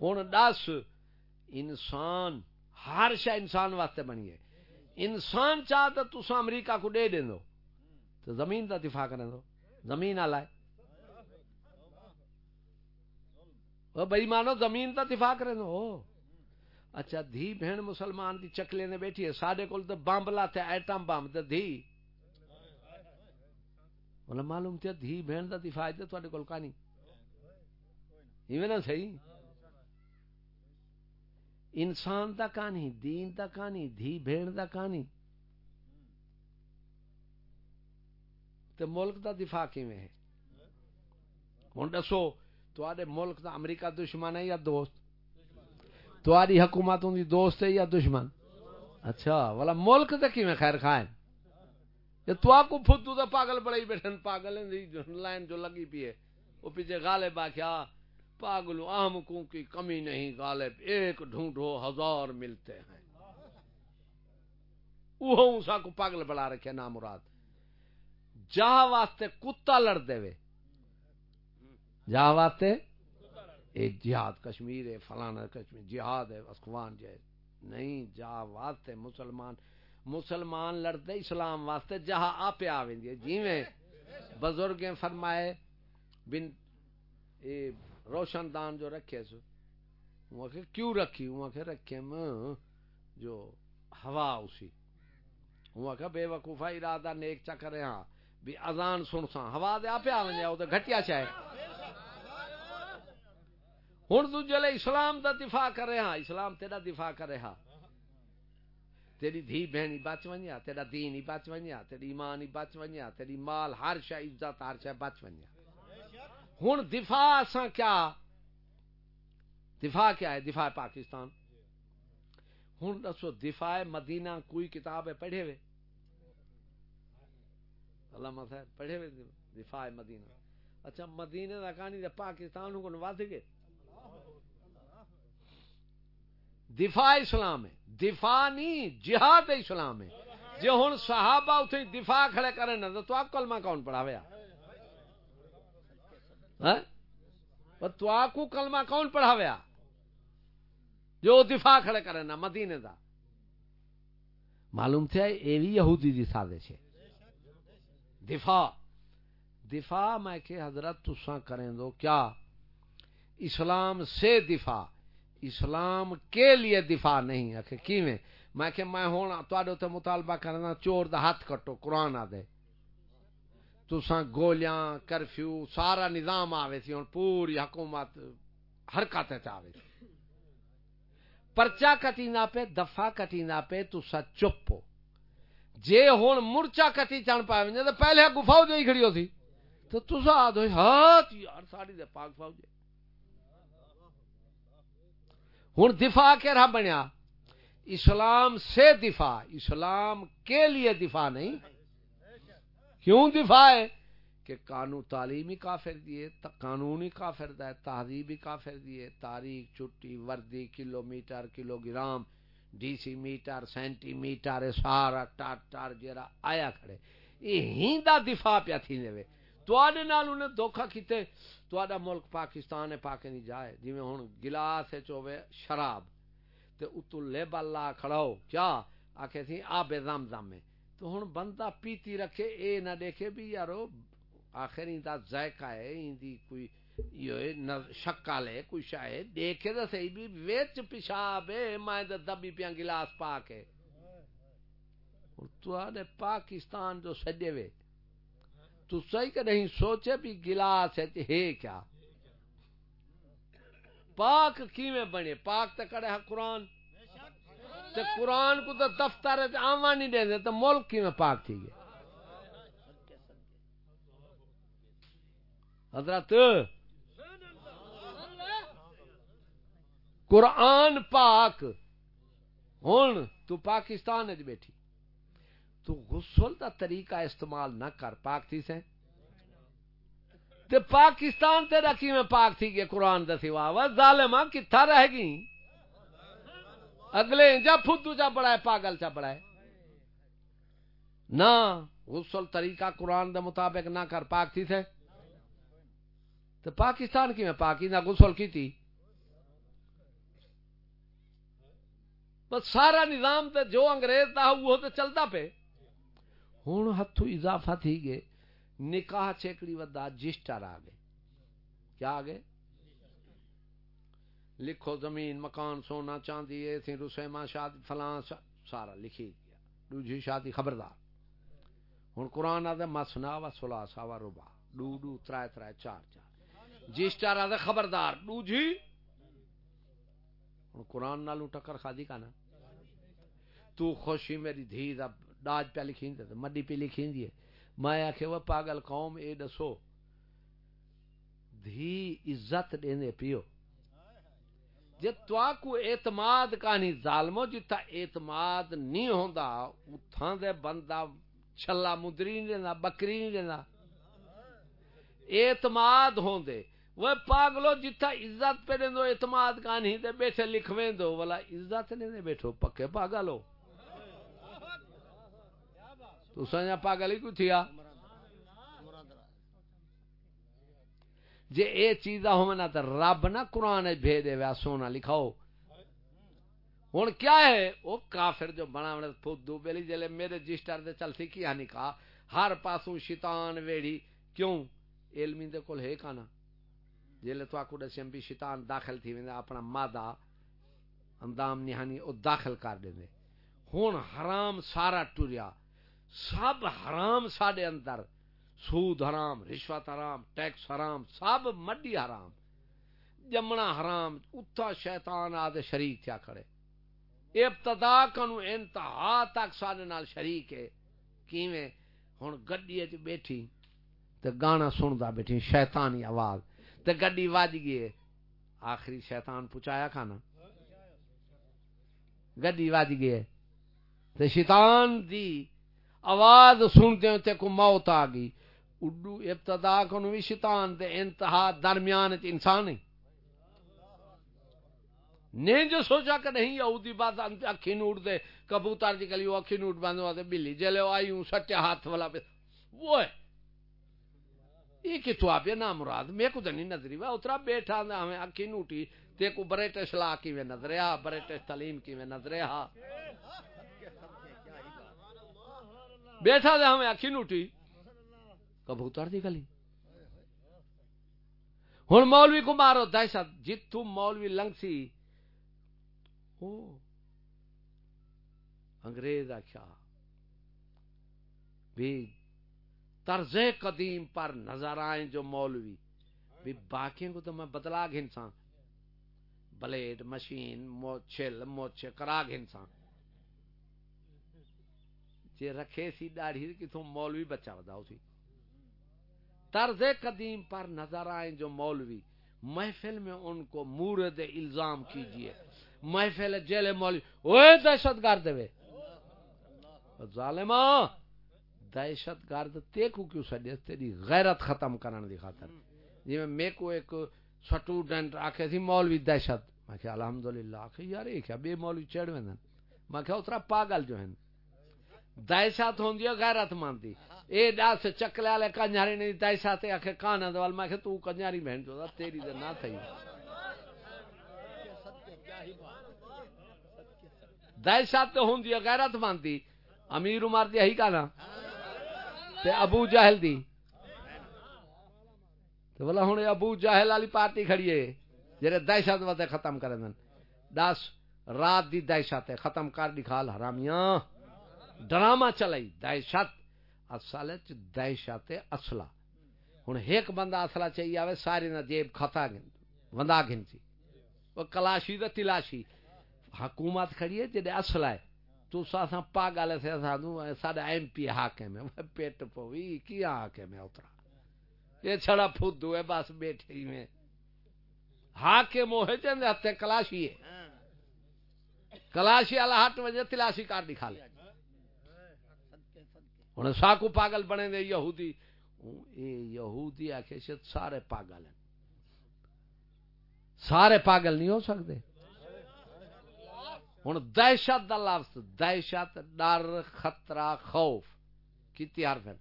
ہن دس انسان ہر شے انسان واسطے بنی ہے انسان چاہتا تو امریکہ کو دے دیں دو تو زمین دا دفاع کریں دو۔ زمین آلائے وہ بھائی مانو، زمین دا دفاع کریں دو۔ اچھا دھی بہن مسلمان دی چکلے نے بیٹھی ہے۔ ساڑے کول تو بمب لاتے ایٹم بمب تو دھی۔ انہیں معلوم تھا دھی بہن دا دفاع ہے تو کول کہانی۔ ایویں نہ صحیح۔ انسان دا کہانی، دین دا کہانی، دھی بہن دا کہانی۔ تے ملک دا دفاع کیویں ہے؟ ہن دسو، تواڈے ملک دا امریکہ دشمن ہے یا دوست؟ تواڈی حکومت دی دوست ہے یا دشمن؟ اچھا والا ملک تے کیویں خیر خائن؟ یہ تو کو پھدو دا پاگل بڑے بیٹھن، پاگل لائن جو لگی پی ہے۔ وہ پیچھے غالب آ کیا پاگلو اہم کو کی کمی نہیں، غالب ایک ڈھونڈو ہزار ملتے ہیں۔ وہ سا کو پاگل بڑا رکھے نام مراد جہاں واسطے کتا لڑ دے وے۔ جہاں واسطے؟ اے جہاد کشمیر ہے، فلانا کشمیر، جہاد ہے، اسکوان جائے۔ نہیں جہاں واسطے مسلمان مسلمان لڑتے اسلام واسطے جہاں آپ آویں جی میں بزرگ فرمائے، بن، اے روشن دان جو رکھے سو وہ کہ کیوں رکھی؟ وہ کہ رکھے میں جو ہوا اسی۔ وہ کہ بے وقوفہ ارادہ نیک چکر ہاں۔ بھی اذان سن سا ہوا دے آپ آ ونجے او تے گھٹیا چاہے ہن تو جلے اسلام دا دفاع کر رہا اسلام تیرا دفاع کر رہا تیری دھی بہن ہی بچ ونیا تیرا دین ہی بچ ونیا تیری ایمان ہی بچ ونیا تیری مال ہر شے عزت، ہر شے بچ ونیا ہن دفاع اساں کیا؟ دفاع کیا ہے؟ دفاع پاکستان۔ ہن دسو، دفاع مدینہ کوئی کتاب ہے پڑھے ہوئے؟ علامہ صاحب پڑھے ہوئے دفاع مدینہ۔ اچھا مدینہ دا کہانی دے پاکستان کو نواز گئے دفاع اسلام ہے، دفاع نہیں، جہاد اسلام ہے۔ جو ہوں صحابہ اتنے دفاع کھڑے کرے نا تو آپ کلمہ کون پڑھا ہوا ہاں؟ تو آپ کو کلمہ کون پڑھا ہوا جو دفاع کھڑے کرے نا مدینے دا۔ معلوم تھا یہ بھی یہودی دی سازش ہے۔ دفاع۔ دفاع میں کہ حضرت تسا کریں دو، کیا؟ اسلام سے دفاع۔ اسلام کے لیے دفاع نہیں ہے۔ کہ میں میں کہ میں ہونا تو مطالبہ کرنا، چور دا ہاتھ کٹو، قرآن آ دے۔ تسا گولیاں، کرفیو، سارا نظام آوے سی ہوں پوری حکومت حرکت آوے سی۔ پرچا کٹینا پہ دفاع کٹینا پہ تسا چپو جے ہوں مرچا کٹی چڑھ پائے تو پہلے گفاؤ جو ہی کھڑی ہوتی تو تسا آ دو ہاتھ یار ساری دے پاک فاؤ جے ہوں دفاع کے رہا بنیا۔ اسلام سے دفاع، اسلام کے لیے دفاع نہیں۔ کیوں دفاع ہے؟ کہ قانون تعلیمی کافر دیے قانونی کافر دا تہذیبی کافر دیے تاریخ چھٹی وردی kilometre kilogram decimetre, centimetre, سارا ٹار ٹار جرا آیا کھڑے۔ یہ ہیندا دفاع پیا تھی نے تو نال انہیں دھوکھا کیتے۔ تو ملک پاکستان ہے پاکے نہیں جائے۔ جی میں گلاس ہے چوبے شراب۔ تے اتو لے بالا کھڑاؤ کیا؟ آکے تھی آبے زم زم میں تو ہن بندہ پیتی رکھے، اے نہ دیکھے بھی یارو، آخر دا ذائقہ ہے اندی کوئی یہ شکل ہے کوئی شاید دیکھے تو صحیح، بھی ویچ پیشاب ہے، میں دبی پیا گلاس پا کے۔ تو آنے پاکستان جو سجے وے۔ تو صحیح کہ نہیں، سوچے بھی گلاس ہے ہے کیا؟ پاک کیویں بنے؟ پاک تے کڑے ہے قرآن۔ تے قرآن کو تو دفتر آواں نہیں دے تو ملک کیویں پاک تھی گئے۔ حضرت قرآن پاک ہوں تو پاکستان بیٹھی۔ تو غسل دا طریقہ استعمال نہ کر، پاک تھی سے تے پاکستان تے رکھی میں پاک تھی کہ قرآن دا سوا؟ وا ظالما کتھا رہ گئی؟ اگلے جا فدو چا پڑا ہے، پاگل چا پڑا ہے۔ نہ، غسل طریقہ قرآن دے مطابق نہ کر، پاک تھی سے تو پاکستان کی میں پاکی نہ غسل کی تھی؟ بس سارا نظام تے جو انگریز تھا وہ تو چلتا پہ ہوں ہاتھوں اضافہ تھی گے نکاح چیکڑی ودا جسٹر آ گئے۔ کیا آ گئے لکھو زمین، مکان، سونا، چاندی ایسی رسیما شادی، فلاں سارا لکھی دیا دوجی شادی خبردار۔ ہوں قرآن آدھے مسنا و سلاسا و ربا۔ دو دو ترائے ترائے چار چار۔ جس چارا خبردار۔ ڈو جی ہوں قرآن نالو ٹکر کھا دی کا نا۔ تو خوشی میری دھی دا ڈاج پہ لکھی دے مڈی پہ لکھی ہے۔ میں آخ وہ پاگل قوم، اے دسو۔ دھی عزت دینے پیو۔ جی کو اعتماد کا نہیں ظالمو جتا اعتماد نہیں ہوندا اتھاں دے بندہ چھلا مدری نہیں دینا بکری نہیں دینا اعتماد ہوندے۔ وہ پاگلو، جتھا عزت پہ دو اعتماد کا نہیں تے بیٹھے لکھویں دو والا عزت نہیں دے بیٹھو، پکے پاگلو تو سنیا پاگل ہی کو تھیا؟ جے اے چیزا ہونا تو رب نہ قرآن بھیجے ویا سونا لکھاؤ۔ ہوں کیا ہے؟ وہ کافر جو بنا بنا فدو بیلی جلے میرے جسٹر دے چل سی کیا نکاح ہر پاسوں شیطان ویڑی کیوں؟ علمی دے کول ہے کانا؟ جیلے تو آکو دسیم بھی شیطان داخل تھی ویندے، اپنا مادہ اندام نہانی او داخل کر دے ہون حرام سارا ٹوریا۔ سب حرام ساڈے اندر۔ سود حرام، رشوت حرام، ٹیکس حرام، سب مڈی حرام۔ جمنا حرام، اتھا شیطان آدھے شریک کیا کھڑے۔ ابتدا کنو انتہا تک سارے نال شریک ہے۔ کیویں؟ ہن گڈی وچ بیٹھی تے گانا سندا بیٹھی، شیطانی آواز۔ تے گڈی وج گئی آخری شیطان پچایا کھانا۔ گڈی وج گئی تے شیطان دی آواز سنتے تے کو موت آ گئی۔ اڈو ابتدا کو بھی شیطان تے انتہا درمیان انسان ہے۔ نہیں جو سوچا کہ نہیں، یہودی بات اکھی نوٹ دے، کبوتر جی کلی اکھی نوٹ بند ہوا بلی جلے آئی ہوں سچے ہاتھ والا پہ۔ وہ ہے۔ یہ کتوں آپ یہ نام مراد میں کو نہیں نظری وا، اترا بیٹھا ہاں، ہمیں اکھی نوٹی، تے کو برٹش لا کی میں نظر آ برٹش تعلیم کی میں نظر بیٹھا دے ہمیں اکھی نوٹی کبوتر دی گلی۔ ہوں مولوی کو مارو دہشت جتوں مولوی لنگ سی۔ انگریز آخیا بھی طرز قدیم پر نظر آئے جو مولوی۔ بھی باقیوں کو تو میں بدلا گھنسا بلیڈ، مشین موچل موچ کرا گھنسا جی رکھے سی داڑھی کتوں مولوی بچہ بتاؤ سی۔ طرز قدیم پر نظر آئے جو مولوی، محفل میں ان کو مورد الزام کیجیے۔ محفل جیل مولوی اوے دہشت گرد ظالمہ دہشت گرد تے کو کیوں سڈے تیری غیرت ختم کرن دی خاطر؟ جی میں کو ایک سٹوڈنٹ آکھے سی، مولوی دہشت۔ میں کہ الحمدللہ، آکھے یار، یہ کیا بے مولوی چڑھ ویندن میں کہ اترا پاگل جو ہیں دہشت ہوندی ہے، غیرت مندی اے دس چکلے والے کنجاری نہیں دہشت آکھے، کانا دوال میں کہ تو کنجاری بہن جو تیری تے نہ تھئی۔ دہشت ہوندی ہے، غیرت مندی امیر عمر دی ہی کانا تے ابو جہل دی۔ تو بولا ہوں ابو جہل والی پارٹی کھڑی ہے، جڑے دہشت ودے ختم کرے دن۔ دس رات دی دہشت ختم کر دکھال حرامیاں۔ ڈرامہ چلائی دہشت۔ اصل دہشت اصلا ہوں ایک بندہ اصلا چاہیے آئے ساری نہ جیب کھتا وندا گن سی وہ کلاشی تو تلاشی۔ حکومت کھڑی ہے جی اصلا ہے۔ تو سا پاگل سے ساڈا ایم پی حاکم ہے۔ پیٹ پوی کی حاکم ہے اترا۔ یہ چھڑا فدو ہے بس بیٹھے ہی میں۔ حاکم ہوئے چند ہتے کلاشی ہے۔ کلاشی والا ہٹ وجہ تلاشی کار دکھا لے۔ ہوں ساکو پاگل بنے دے یہودی۔ اے یہودی آخے سارے پاگل ہیں۔ سارے پاگل نہیں ہو سکتے۔ ہوں دہشت دا لفظ، دہشت، ڈر، خطرہ، خوف۔ کی تیار پھر؟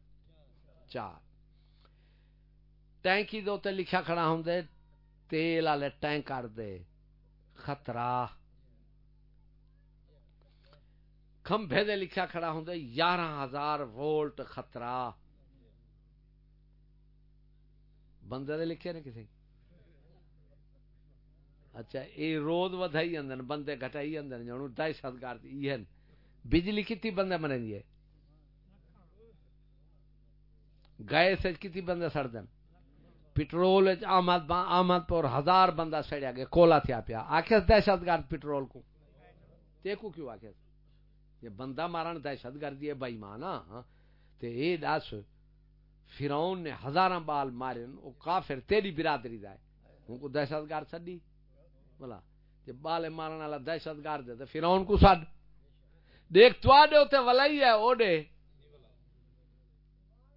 چار۔ ٹینکی دے لکھا کھڑا ہوں تیل والے ٹینکر دے۔ خطرہ۔ کھمبے دے لکھا کھڑا ہوں یارہ ہزار وولٹ خطرہ۔ بندے دے لکھے نے کسی اچھا اے روز ودائی اندن، بندے گھٹائی اندن جانو دہشت گرد یہ بجلی کتنی بندے مریں گے گئے سے کتنی بندے سڑ دن۔ پٹرول آمد آمد پر ہزار بندہ سڑیا گیا، کولا تھیا پیا۔ آخر دہشت گرد پٹرول کو۔ تے کو کیوں آخر یہ بندہ مارن دہشت گردی ہے بھائی مانا ہاں۔ تے اے دس، فرعون نے ہزاراں بال مارے، او کافر تیری برادری دا ہے۔ ان کو دہشت گرد چڈی بلا جی بالے مارن والا دہشت گرد ہے تے فرعون کو سڈ۔ دیکھ تو دے اوتے ولائی ہے، اوڈے۔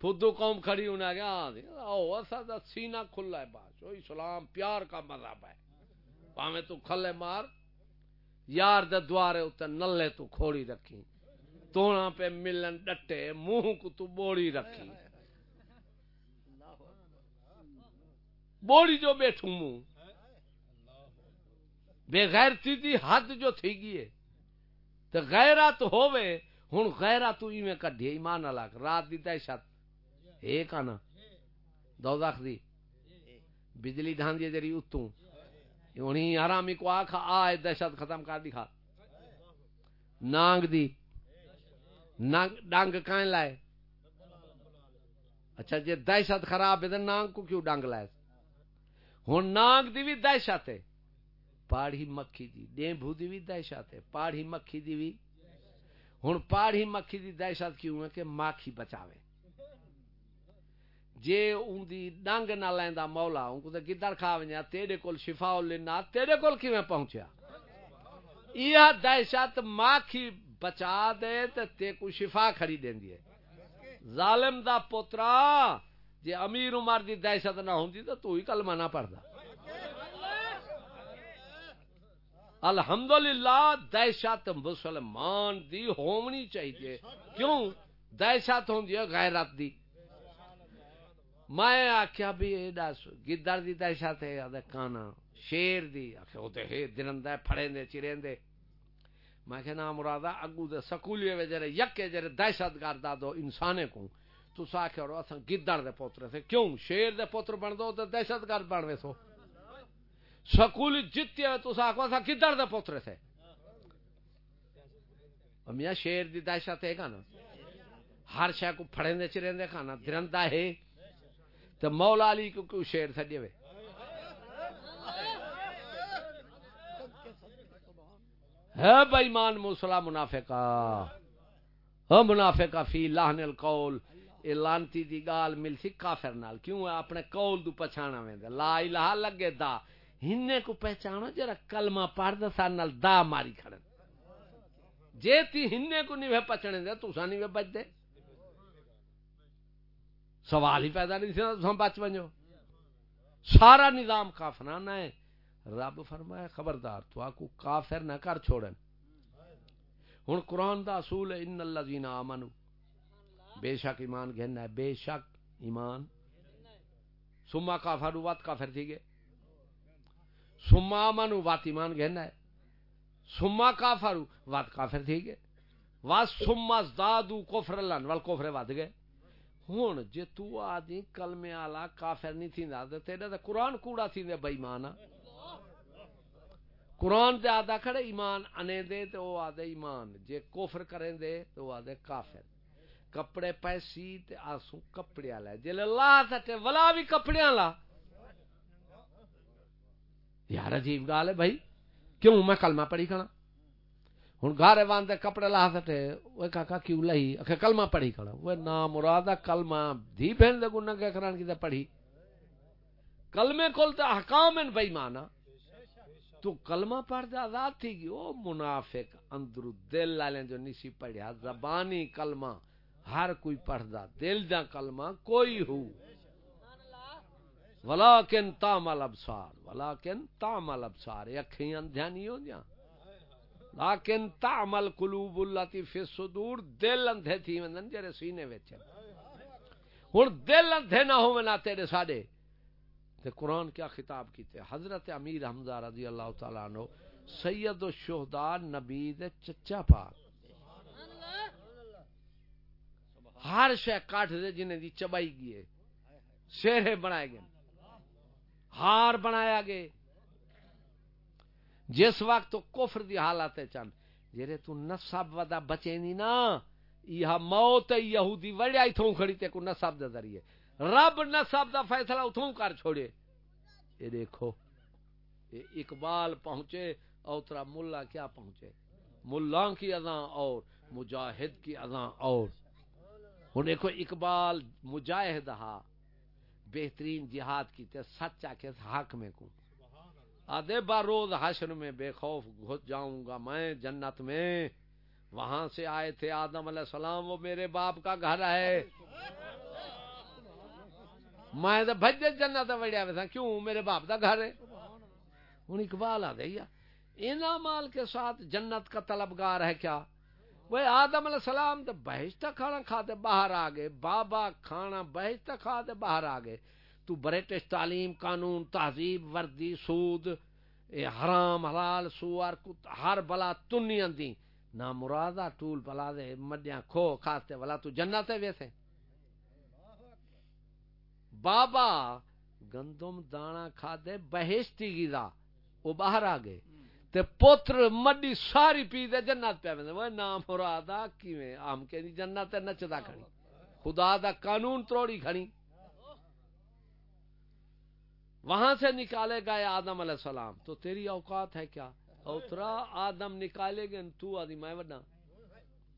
فدو قوم کھڑی ہونا گیا او اسا دا سینہ کھلا ہے، باش۔ او اسلام پیار کا مذہب ہے۔ پاویں تو کھلے مار۔ یار دے دوارے اتنے نلے تو کھوڑی رکھی۔ تونا پہ ملن ڈٹے منہ کو تو بوڑی رکھی۔ بوڑی جو بیٹھوں منہ بے غیرتی دی حد جو تھی گئی تو غیرت ہووے، ہن غیرت ایویں کڈھی ایمان اللہ رات دی دہشت۔ ایک آنا۔ دوزخ دی۔ بجلی ڈھاندی جری اتوں۔ انہی حرامی کو آکھا، آئے دہشت ختم کر دکھا نانگ دی۔ نانگ ڈانگ کائیں لائے؟ اچھا جی دہشت خراب ہے تو نانگ کو کیوں ڈانگ لائے؟ ہوں نانگ دی بھی دہشت ہے۔ پاڑھی مکھی دی۔ ڈیمبو دی بھی دہشت ہے۔ پاڑھی مکھی دی بھی ہوں پاڑھی مکھی دی دہشت کیوں ہے کہ ماکھی بچاوے۔ جے اون دی ڈنگ نہ لیندا مولا اون کو تے گدڑ کھا ونیا تیرے کول شفا لنا تیرے کول کیویں پہنچیا؟ یہ دہشت ماکھی بچا دے تے تے کو شفا کھڑی دیندی ہے۔ ظالم دا پوترا، جے امیر عمر دی دہشت نہ ہوندی تے تو ہی کلمہ نہ پڑھدا۔ الحمدللہ، دہشت مسلمان دی ہونی چاہیے۔ کیوں؟ دہشت ہوندی ہے غیرت دی۔ میں آخیا بھی یہ دس، گدڑ دی دہشت ہے کانا، شیر دی آخیا وہ درندا پھڑے دے، چرے دے۔ میں کہ نام مراد اگو دے سکولی وچ جڑے یکے جڑے دہشت گرد دو انسانے کو تو آخیا رو اساں گدڑ دے پوتر سے کیوں؟ شیر دے پوتر بن دو تے دہشت گرد بن ویسو سکولی جتے تو آخو اساں گدڑ دے پوتر سے میاں شیر دی دہشت ہے کنا ہر شے کو پھڑے دے، چرے دے کھانا درندا ہے۔ تو مولا علی کو کیوں شیر سڈے وے ہے بےمان موسلا منافقا ہاں منافقا فی لاہن القول، اے لانتی دی گال مل سی کافر نال، کیوں ہے؟ اپنے قول دو پہچانا ویندا لا الہ لگے دا ہنے کو پہچانو جرا کلمہ پڑھ دا سان نال دا ماری کھڑن جے تی ہنے کو نہیں پچھنے دے تساں نہیں بچ دے۔ سوال ہی پیدا نہیں تھا بچ بنو سارا نظام کافرانہ ہے۔ رب فرمایا، خبردار، تو آکو کافر نہ کر چھوڑن۔ ہوں قرآن دا اصول ہے، ان اللہ آمنو بے شک ایمان گھننا ہے، بے شک ایمان۔ سما کافر وات کافر تھی گئے۔ سما آمنو وات ایمان گھننا ہے۔ سما کافر وات کافر تھی گئے۔ وات سما زادو کفر لن وال کفر ود گئے۔ ہوں جی تو آدھی کلمے والا کافر نہیں تھی تیرا تو قرآن کوڑا تھی بے ایمان قرآن تے آدھا کھڑے، ایمان انے دے تو وہ آدھے ایمان۔ جے کوفر کریں دے تو وہ آدھے کافر۔ کپڑے پیسی تے آسو کپڑے والا جے لا تے ولا بھی کپڑے والا یار عجیب گال ہے بھائی۔ کیوں میں کلمہ پڑھی کھڑا؟ ہوں گارے واندے کپڑے لا سٹے وہ کاکا کیوں لئی؟ اکھے کلمہ پڑھی کھڑا۔ وہ نا مراد کلمہ دھی بہن دے گناہ کے کران کی تے پڑھی۔ کلمے کول تے احکام ہیں بے ایمانا تو کلمہ پڑھ دے آزاد تھی گی او منافق، اندر دل لالیں جو نسی پڑھیا، زبانی کلمہ ہر کوئی پڑھ دا دل دا کلمہ کوئی ہو۔ ولیکن تامل ابصار ولیکن تامل ابصار اکھیں اندھیاں نہیں ہو جاں لیکن تعمل قلوب اللاتی فی الصدور دل اندھے تھی وندن جڑے سینے وچ ہن دل اندھے نہ ہوویں نہ تیرے ساڈے۔ تے قرآن کیا خطاب کیتے حضرت امیر حمزہ رضی اللہ تعالی عنہ، سید الشہداء نبی دے چچا پاک۔ ہر شے کاٹ دے جنہیں دی چبائی گئے شیرے بنائے گئے۔ ہار بنایا گئے۔ جس وقت تو کفر دی حالت ہے چند تو نصب ودا بچے نہیں نا یہ موت یہودی وڑیا ایتھوں کھڑی تے کو نصب دے ذریعے۔ رب نصب دا فیصلہ اتھوں کر چھوڑے۔ یہ دیکھو، یہ اقبال پہنچے اوترا ملا کیا پہنچے؟ ملا کی اذاں اور، مجاہد کی اذاں اور۔ ہوں دیکھو، اقبال مجاہد ہا، بہترین جہاد کی تے سچا کے حق میں کو آدھے بار روز حشر میں بے خوف گھس جاؤں گا میں جنت میں۔ وہاں سے آئے تھے آدم علیہ السلام، وہ میرے باپ کا گھر ہے۔ میں تو بجے جنت وڑیا ویسا کیوں؟ میرے باپ کا گھر ہے۔ ہوں اقبال آ گئی اینا مال کے ساتھ جنت کا طلبگار ہے کیا؟ وہ آدم علیہ السلام تو بہشتہ کھانا کھاتے باہر آ گئے۔ بابا کھانا بہشتہ کھاتے باہر آ گئے۔ تو برٹش تعلیم قانون، تہذیب، وردی، سود، اے حرام، حلال، سوار ہر بلا تنی اندی۔ نہ مرادہ ٹول بلا دے، مڈیاں کھو کھاتے والا تو جنت ویسے۔ بابا گندم دانا کھا دے، بہشتی گیزا وہ باہر آ گئے۔ تے پوتر مڈی ساری پی دے، جنت پہ وہ نام مرادا کیویں؟ آم کے دی جنت نچدا کھڑی۔ خدا دا قانون تروڑی کھڑی۔ وہاں سے نکالے گئے آدم علیہ السلام۔ تو تیری اوقات ہے کیا؟ اوترا آدم نکالے گئے، تو آدھی میں وڈا۔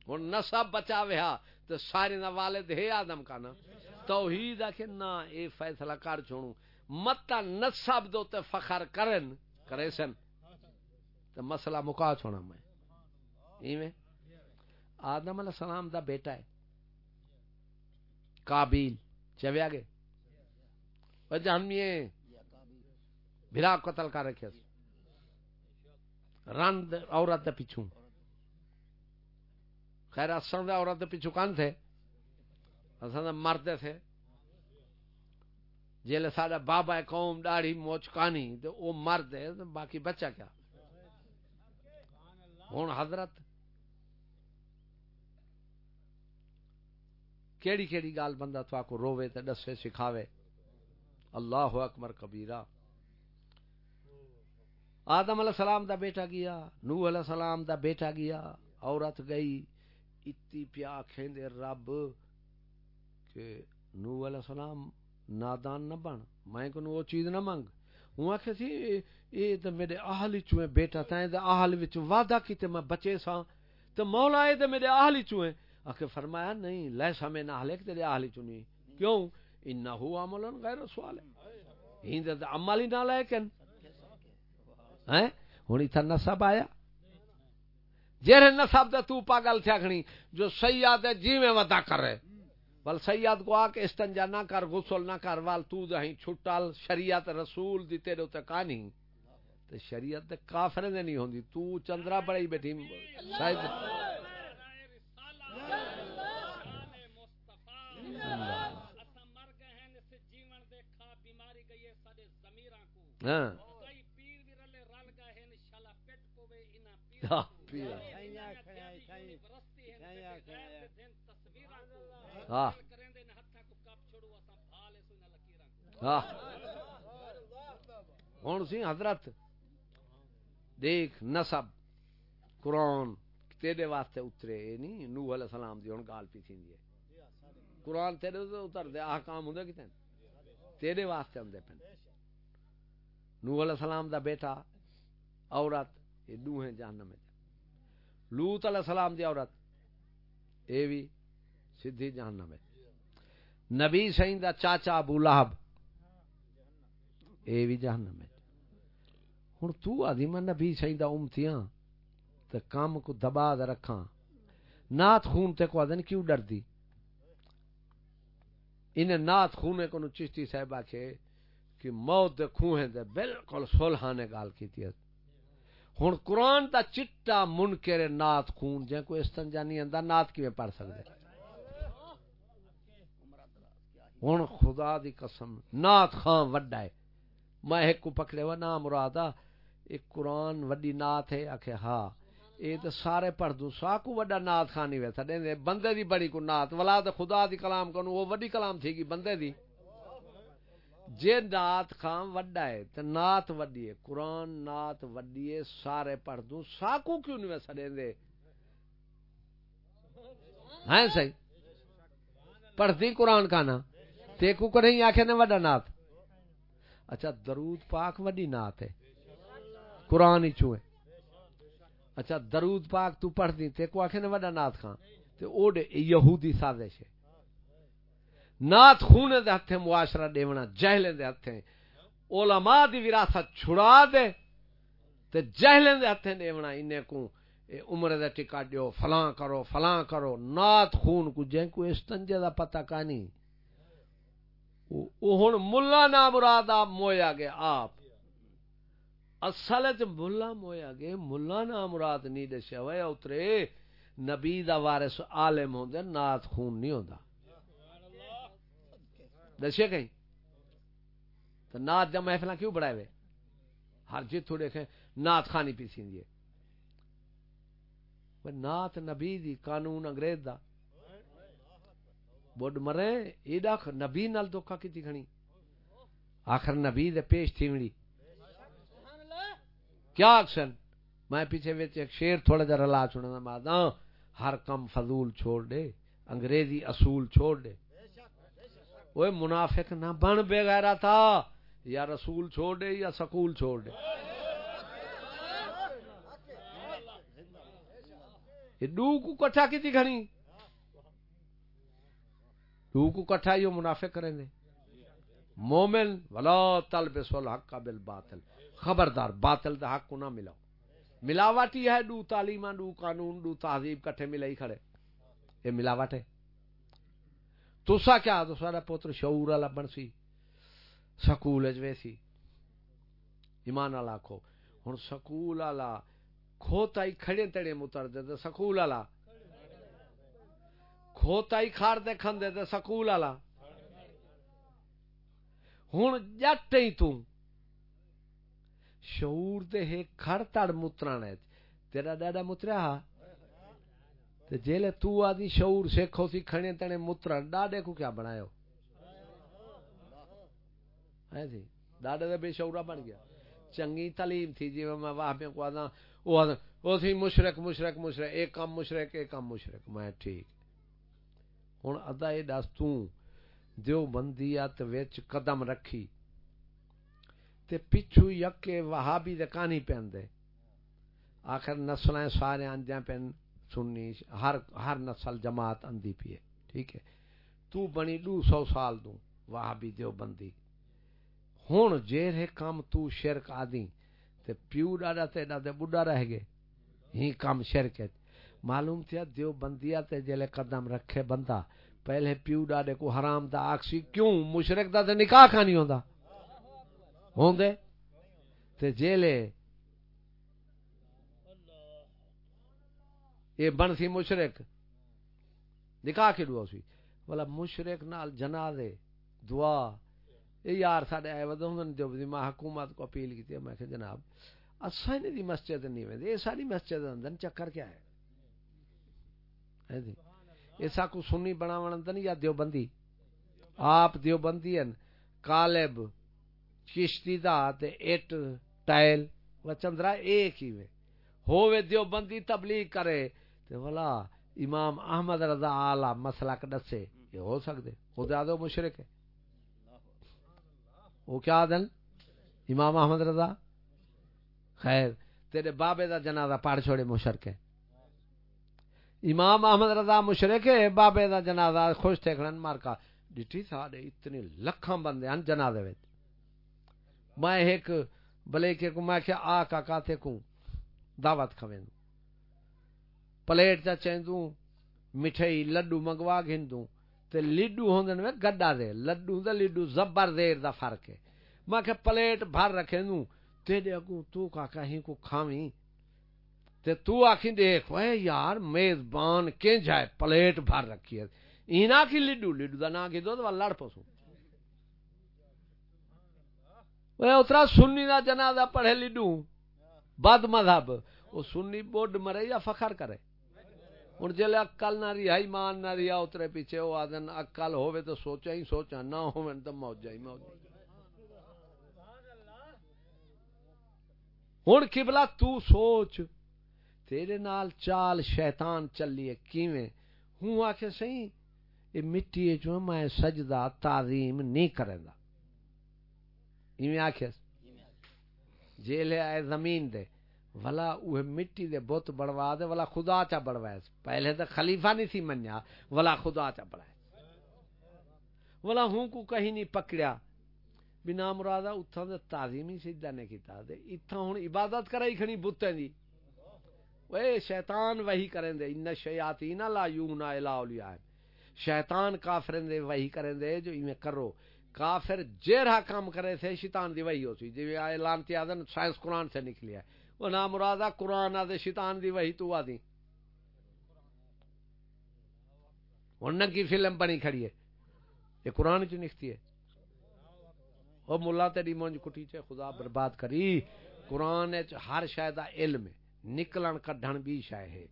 ہوں نسب بچا ویا تو سارے نہ والد ہے آدم کا نا۔ توحید کہ نہ، اے فیصلہ کر چھوڑوں۔ متا نسب دو تے فخر کرن، کرے سن۔ تو مسئلہ مکا چھوڑا میں۔ ایویں۔ آدم علیہ السلام دا بیٹا ہے۔ کابیل چویا گے جانمیے بھرا قتل کر رکھے رند عورت دے پیچھوں۔ خیر، اصل دے عورت دے پیچھوں کان تھے۔ اصل دے مرد تھے۔ جیلے ساڈا بابا قوم، داڑھی، موچ، کانی، تے او مرد ہے باقی بچہ کیا؟ ہوں حضرت۔ کیڑی کیڑی گال بندہ تو کو روے تے دسے سکھاوے۔ اللہ اکبر کبیرہ۔ آدم علیہ السلام دا بیٹا گیا نو علیہ السلام دا بیٹا گیا، عورت گئی۔ اتی پیا کھیندے رب کہ نو علیہ السلام نادان نہ بن۔ میں کو وہ چیز نہ منگ۔ ہوں آخ سی، اے تے میرے اہل چوں بیٹا تائیں دے اہل وچ وعدہ کیتے میں بچے سا تے مولا اے تے میرے اہل چوں آخ فرمایا، نہیں، لیسا میں نہ ہلے تیرے اہل چوں کیوں؟ انه عمل غیر سوال ہے ہند عمل ہی نہ لیکن ہوں اتنا نسب آیا؟ جہے نسب دے تو پاگل تھیا کھنی جو سیاد ہے جی میں ودا کر رہے بل سید کو آ کے استنجا نہ کر، غسل نہ کر، وال تو دہیں چھٹال، شریعت رسول دی تیرے تے کہانی تے شریعت تے کافر دے نہیں ہوندی۔ تو چندرا بڑی بیٹھی۔ شاید ہاں ہاں ہاں ہاں ہوں سی حضرت دیکھ نسب قرآن تیرے واسطے اترے نہیں نو علیہ السلام دی ہوں گال پی تھی قرآن تیرے اتر دے آ کام ہوں کتنے؟ تیرے واسطے ہوں پہ نو علیہ السلام دا بیٹا عورت یہ دو ہیں جہنم میں لوت علیہ السلام دی عورت، اے بھی سدھی جہنم ہے نبی سائیں دا چاچا ابو لہب، اے بھی جہنم ہے ہوں تو آدھی میں نبی سائیں دا امتیاں تے کام کو دبا دے رکھاں۔ نات خون تے کو آدھن کیوں ڈر دی انہیں نات خونے کو چشتی صاحب آکھے کہ موت دے کھوہیں دے بالکل سلحانے گال کی تھی ہوں قرآن دا چٹا منکر نات خون جے کوئی استنجا نہیں آندا نات کیویں پڑھ سکدے؟ ہوں خدا دی قسم، نات خان وڈا ہے۔ میں ایک کو پکڑے وا، نام مرادا، ایک قرآن وڈی نات ہے آخے ہاں اے تے سارے پڑھ دوں سا کو وڈا نات خان نہیں ویسا بندے دی بڑی کو نات ولا تے خدا دی کلام کنو وہ وڈی کلام تھی گی بندے دی۔ جے نات خان وڈا ہے، تے نات وڈی ہے، قرآن نات وڈی ہے، سارے پڑھ دوں سا کو کیوں نہیں ویسا دے؟ ہیں صحیح۔ پڑھتی قرآن کا نا تے کو نہیں آخے نے وڈا نات اچھا درود پاک وڈی نات ہے۔ قرآن ہی چوئے اچھا درود پاک تو پڑھ دی تے کو آخے نے وڈا نات خان تے اوڈے یہودی سازش ہے۔ نات خونے دے ہتھے معاشرہ دیونا جہلے دے ہتھے۔ علماء دی وراثت چھڑا دے تے جہلے دے ہتھے دیونا، انہیں کو عمر دے ٹکا دیو، فلاں کرو فلاں کرو۔ نات خون کو جن کو استنجے دا پتہ کانی۔ ہوں ملا نہ مراد آپ مویا گے آپ۔ اصل ملا مویا گے ملا نہ مراد نہیں دسیا وے اترے نبی دا وارث عالم ہوندے نات خون نہیں ہوندا۔ دسیا کہیں؟ تو نات جب محفل کیوں بڑھائے ہوئے؟ ہر جی تھوڑے دیکھیں نات خانی پی سی نات نبی دی قانون انگریز دا۔ بڈ مرے ایڈا نبی نال دھوکا کیتی کھنی آخر نبی دے پیش تھیوڑی کیا اکشن میں پیچھے وچ ایک شیر تھوڑا جا رلا چنا بعد ہاں۔ ہر کم فضول چھوڑ دے، انگریزی اصول چھوڑ دے۔ وہ منافق نہ بن بے غیرہ تھا یا رسول چھوڑ دے یا سکول چھوڑ دے۔ یہ کو کٹھا کی تھی گھنی تو کو کٹھا یہ منافق کریں گے۔ مومن، ولا تلبس الحق کا بالباطل۔ خبردار، باطل دا حق کو نہ ملاؤ۔ ملاوٹ ہی ہے، دو تعلیم دو قانون، دو تہذیب کٹھے ملے ہی کھڑے۔ یہ ملاوٹ ہے۔ تسا کیا تو سارا پوتر شعور والا بن سی۔ سکول ویسی۔ ایمان والا کھو ہوں سکول والا کھوتا ہی کھڑے تڑے متر دے سکول والا۔ کھوتا ہی کھار دے کھندے تے سکول والا۔ ہن جٹ ہی تو۔ شعور دے ہے کھڑ تڑ مترانا تیرا ڈاڈا متریا ہا؟ تے جیلے تو آدھی شعور سیکھو سی کھڑے تنے مترا ڈاڈے کو کیا بنایا ہے ہاں جی ڈاڈے دے بے شعورا بن گیا۔ چنگی تعلیم تھی جی میں واہ پہ کو آدھا، وہ تھی مشرک مشرک مشرک ایک کم مشرک ایک کم مشرک میں ٹھیک۔ ہوں ادا یہ دس تیو بندیت وچ قدم رکھی۔ تے پچھو یکے وہابی دے کہانی پہن دے۔ آخر نسلیں سارے آندیاں پہن۔ سننی ہر ہر نسل جماعت اندی پیے ٹھیک ہے۔ تو بنی دو سو سال دوں، وہابی دیو بندی ہوں جیر ہے کام تو شرک آدی تے پیو ڈاڈا تے ڈاڈے بڈا رہ گئے۔ ہی کام شرک ہے۔ معلوم تھیا دیو بندیا تے جلے قدم رکھے بندہ، پہلے پیو ڈاڈے کو حرام دا آکسی کیوں؟ مشرک دا تے نکاح کا نہیں ہوندا۔ ہوندے تے جیلے یہ بن سی مشرک۔ نکاح کے دعا سی والا مشرک نال جنازے، دعا۔ اے یار ساڈے آئے ودوں جو میں حکومت کو اپیل کی میں کہ جناب، اساں دی مسجد نہیں ویندے، اے ساری مسجد اندر چکر کیا ہے؟ جی؟ ایسا کو سنی بناون اندر یا دیوبندی؟ آپ دیوبندی ہیں، کالب، چشتی دا تے ایٹ ٹائل و چندرا ایک ہی وے۔ ہووے دیوبندی تبلیغ کرے۔ تے والا امام احمد رضا اعلی مسلک دسے، یہ ہو سکدے او تے آدو مشرک ہے۔ وہ کیا دن امام احمد رضا؟ خیر، تیرے بابے دا جنازہ پڑھ چھوڑے مشرک ہے۔ امام احمد رضا مشرک ہے، بابے دا جنازہ خوش ٹھیکڑن مار کا۔ ڈٹھی ساڈے اتنے لکھاں بندے ہیں جنازے وچ۔ میں ایک بلے کے کو، میں کہ آ کا تے کو دعوت کھویں پلیٹ چا چیندوں، مٹھائی، لڈو منگوا گھندوں۔ تے لڈو ہوندن وے گڈا دے لڈو تے لڈو زبر دیر دا فرق ہے۔ میں کہ پلیٹ بھر رکھے نوں تیرے اگوں تو کا کہیں کو کھاویں۔ تے تو آکھی دیکھ، اے یار میزبان کے جائے پلیٹ بھر رکھی ہے؟ اینا کی لڈو؟ لڈو دا نا کی دو تو لڑ پسو اے اترا سنی دا جنازہ پڑھے لڈو۔ بد مذہب وہ سنی بوڈ مرے یا فخر کرے؟ ہوں جی اکل نہ رہا ایمان نہ رہا اترے پیچھے وہ آدن اکل ہوے تو سوچا ہی سوچا نہ ہو تو موجا ہی موجا ہوں کبلا تو سوچ، تیرے نال چال شیطان چلیے کیویں؟ ہوں آخ سی یہ مٹی چ میں سجدہ، تعظیم نہیں کرے گا آخ جیلے آئے زمین دے۔ ولا اوہ مٹی دے بت بڑوا دے، ولا خدا چا بڑوائے پہلے تو خلیفہ نہیں سی منیا، ولا خدا چا بڑھائے۔ ولا ہوں کو کہیں نہیں پکڑیا۔ بنا مرادہ اتھاں دے تعظیمی سجدہ نے کیتا۔ دے اتھاں ہن عبادت کرائی کھنی بتیں دی۔ اے شیطان وہی کریں دے، ان شیاطین لا یونا الا اولیاء۔ شیطان کافرن دے وہی کریں دے، جو ایویں کرو۔ کافر جیرا کام کرے تھے، شیطان دی وہی ہوسی جی اعلان کیا دن سائنس قرآن سے نکلیا۔ ہے وہ نہ مراد قرآن آدھے شیطان دی وہی تو آدھی۔ ہوں کی فلم بنی کھڑی ہے؟ یہ قرآن چ نکتی ہے۔ وہ ملا تیری مونج کٹی چ خدا برباد کری۔ قرآن ہر شاید علم ہے۔ نکلن کڈن بھی شاید ہے۔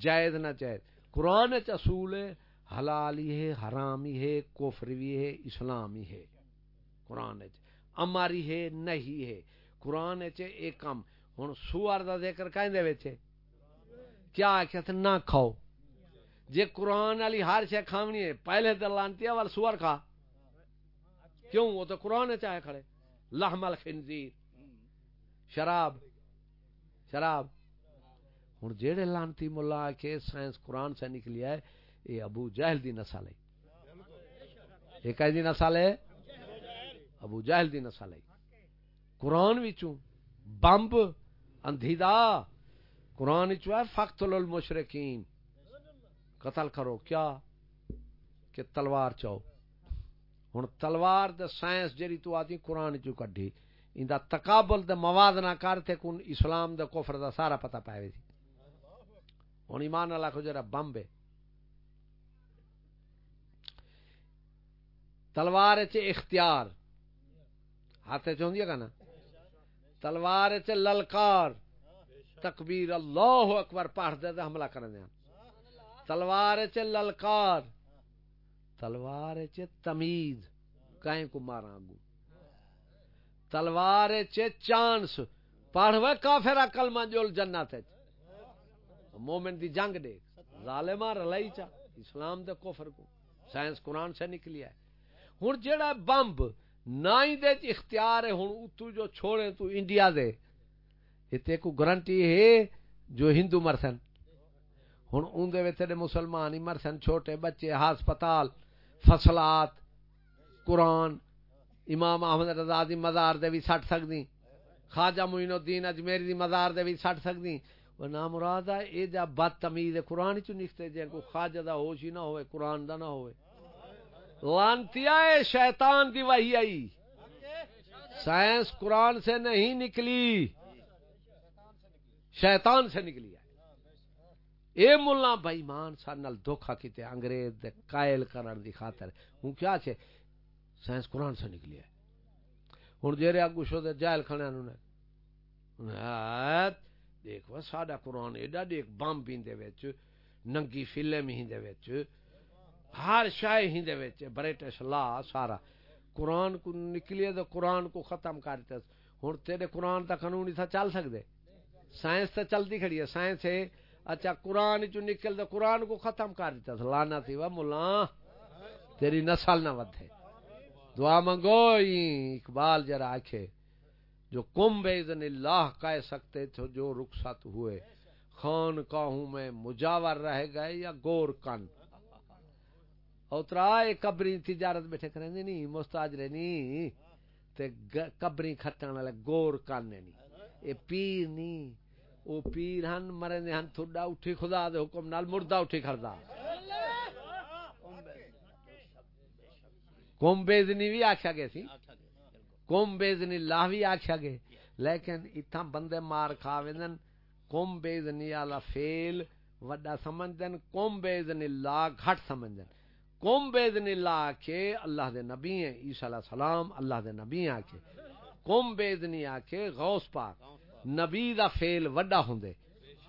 جائز نہ جائز۔ قرآن اصول ہے، حلال ہی ہے، حرام ہی ہے کوفر بھی ہے، اسلام ہی ہے۔ قرآن اماری ہے، نہیں ہے۔ قرآن ایک کم۔ ہوں سوار کا ذکر کہ کیا آخیا نہ کھاؤ۔ جی قرآن والی ہر شے کھاونی ہے، پہلے تو لانتی وال سوار کھا۔ کیوں؟ وہ تو قرآن چاہے کھڑے۔ لحم الخنزیر۔ شراب۔ شراب۔ ہوں جہے لانتی ملا کے سائنس قرآن سے نکلی ہے یہ ابو جہل دی نسل ہے۔ یہ کہ نسل ہے؟ ابو جہل دی نسل ہے۔ قرآن بمب اندھی دا قرآن چو ہے، فخت المشرقین قتل کرو، کیا؟ کہ تلوار چاہو۔ ہوں تلوار دے سائنس جیری تو آتی قرآن چو کڈی ان تقابل دے مواد نہ کرتے کن اسلام دے کفر دا سارا پتہ پائے تھی ہوں ایمان اللہ کو جرا بمب ہے تلوار چ اختیار۔ ہاتھ چاہیے گا نا تلوار چ للکار۔ تکبیر اللہ اکبر پڑھ دے حملہ کر دیا تلوار چ للکار، تلوار چ تمیز کہیں کو مارا گو تلوار چ چانس، پڑھ وہ کافر کلمہ جول جنت مومن دی جنگ دے ظالما رلائی چا۔ اسلام دے کفر کو، سائنس قرآن سے نکلی ہے۔ ہن جیڑا بمب نہ ہی دے اختیار ہے ہوں تو جو چھوڑے، تو انڈیا دے۔ اتنے کو گارنٹی ہے جو ہندو مرسن ہوں اندر تیرے مسلمان ہی مرسن چھوٹے بچے، ہسپتال، فصلات، قرآن، امام احمد رضا دی مزار دے بھی سٹ سکتی خواجہ معین الدین اجمیری دی مزار دے بھی سٹ سکتی وہ نام مراد ہے یہ جا بد تمیز قرآن چ نکتے جے کو خواجہ دا ہوش ہی نہ ہوئے، قرآن دا نہ ہوئے۔ لانتی شیطان دی وحی آئی۔ سائنس قرآن سے نہیں نکلی۔ شیطان سے نکلی ہے۔ اے ملا بھائی مان سر دھوکھا کیتے انگریز دے قائل کرن دی خاطر۔ ہوں کیا چھے؟ سائنس قرآن سے نکلی ہے۔ ہوں جیرے اگو شو دے جائل کھڑے انہوں نے ہاں، دیکھو، ساڈا قرآن ایڈا دیکھ بم پیندے وچ، ننگی فلم ہی دے وچ۔ ہر شے ہی دے وچ برٹش لا سارا۔ قرآن کو نکلیے تو قرآن کو ختم کرتے ہوں تیرے قرآن تا قانون تھا چل سکتے سائنس تو چلتی کھڑی ہے۔ سائنس ہے۔ اچھا قرآن چ نکل تو قرآن کو ختم کر دیتا۔ لانا تھی وہ ملا تیری نسل نہ ودے دعا منگو اقبال جرا آخے جو کم بیزن اللہ کہہ سکتے تھے، جو رخصت ہوئے۔ خان کاہوں میں مجاور رہ گئے یا گور کن۔ اوترا قبری تجارت بیٹھے کریں نہیں مستاج رہنی تے قبری کھٹن والے گور کن نہیں۔ اے پیر نہیں، او پیر ہن، مرے نے ہن، تھوڑا اٹھی خدا دے حکم نال مردہ اٹھی کھڑدا۔ کوم بیزنی بھی آکھیا گیا سی۔ کوم بیزنی اللہ بھی آکھیا گیا۔ لیکن اتھا بندے مار کھا ویندن کوم بیزنی والا فیل وڈا سمجھدن کوم بیزنی اللہ گھٹ سمجھدن کوم بیزنی اللہ کے اللہ دے نبی ہیں، عیسی علیہ السلام اللہ دے نبی ہیں کے کوم بیزنی آکے غوث پاک، نبی دا فیل وڈا ہوندے۔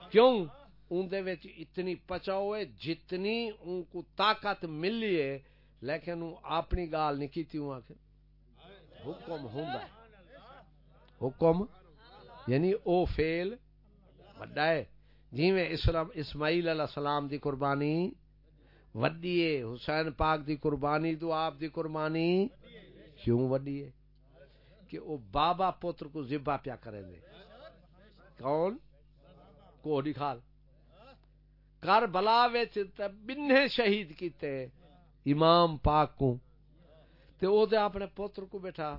کیوں؟ اون دے وچ اتنی پچاؤ ہے، جتنی اون کو طاقت ملی ہے، لیکن اون اپنی گال نہیں کیتی ہوں آکے حکم ہوندا حکم؟ یعنی او فیل وڈا ہے۔ جویں اسلام، اسماعیل علیہ السلام دی قربانی وڈی ہے حسین پاک دی قربانی، تو آپ دی قربانی کیوں وڈی ہے کہ وہ بابا پوتر کو ذبح پیا کریں دے۔ کون؟ کوہڈی خال۔ کر بلا وچ بننے شہید کیتے امام پاک کو۔ تے او دے اپنے پوتر کو بیٹھا۔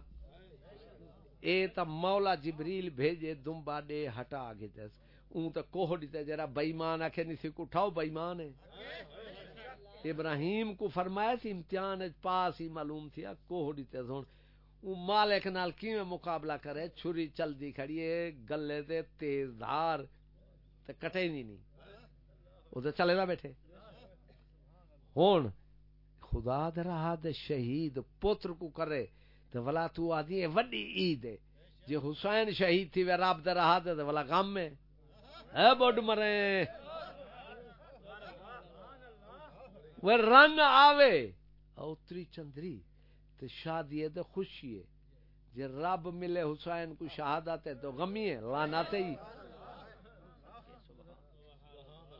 اے تا مولا جبریل بھیجے، دمبا دے ہٹا گئے اون تے کوہڈی تے جرا بے ایمان اکھے نہیں سی کو اٹھاؤ بے ایمان ہے۔ ابراہیم کو فرمایا سی امتحان پاس ہی معلوم تھیا کوہڈی تے سن مالک نال کیویں مقابلہ کرے؟ چھری چلدی کھڑی ہے، گلے تے تیز دھار، تے کٹے نہیں نہیں۔ او تے چلے نہ بیٹھے۔ ہن خدا دے راہ دے شہید پتر کو کرے، تے ولا تو آدی ہے، وڈی عید ہے۔ جے حسین شہید تھی، وے رب دے راہ دے، تے ولا غم ہے۔ اے بڈ مرے۔ وہ رنگ آوے اوتری چندری تے شادی ہے تے خوشی ہے. جے رب ملے حسین کو شہادت ہے تو غمی ہے، لعنت ہی.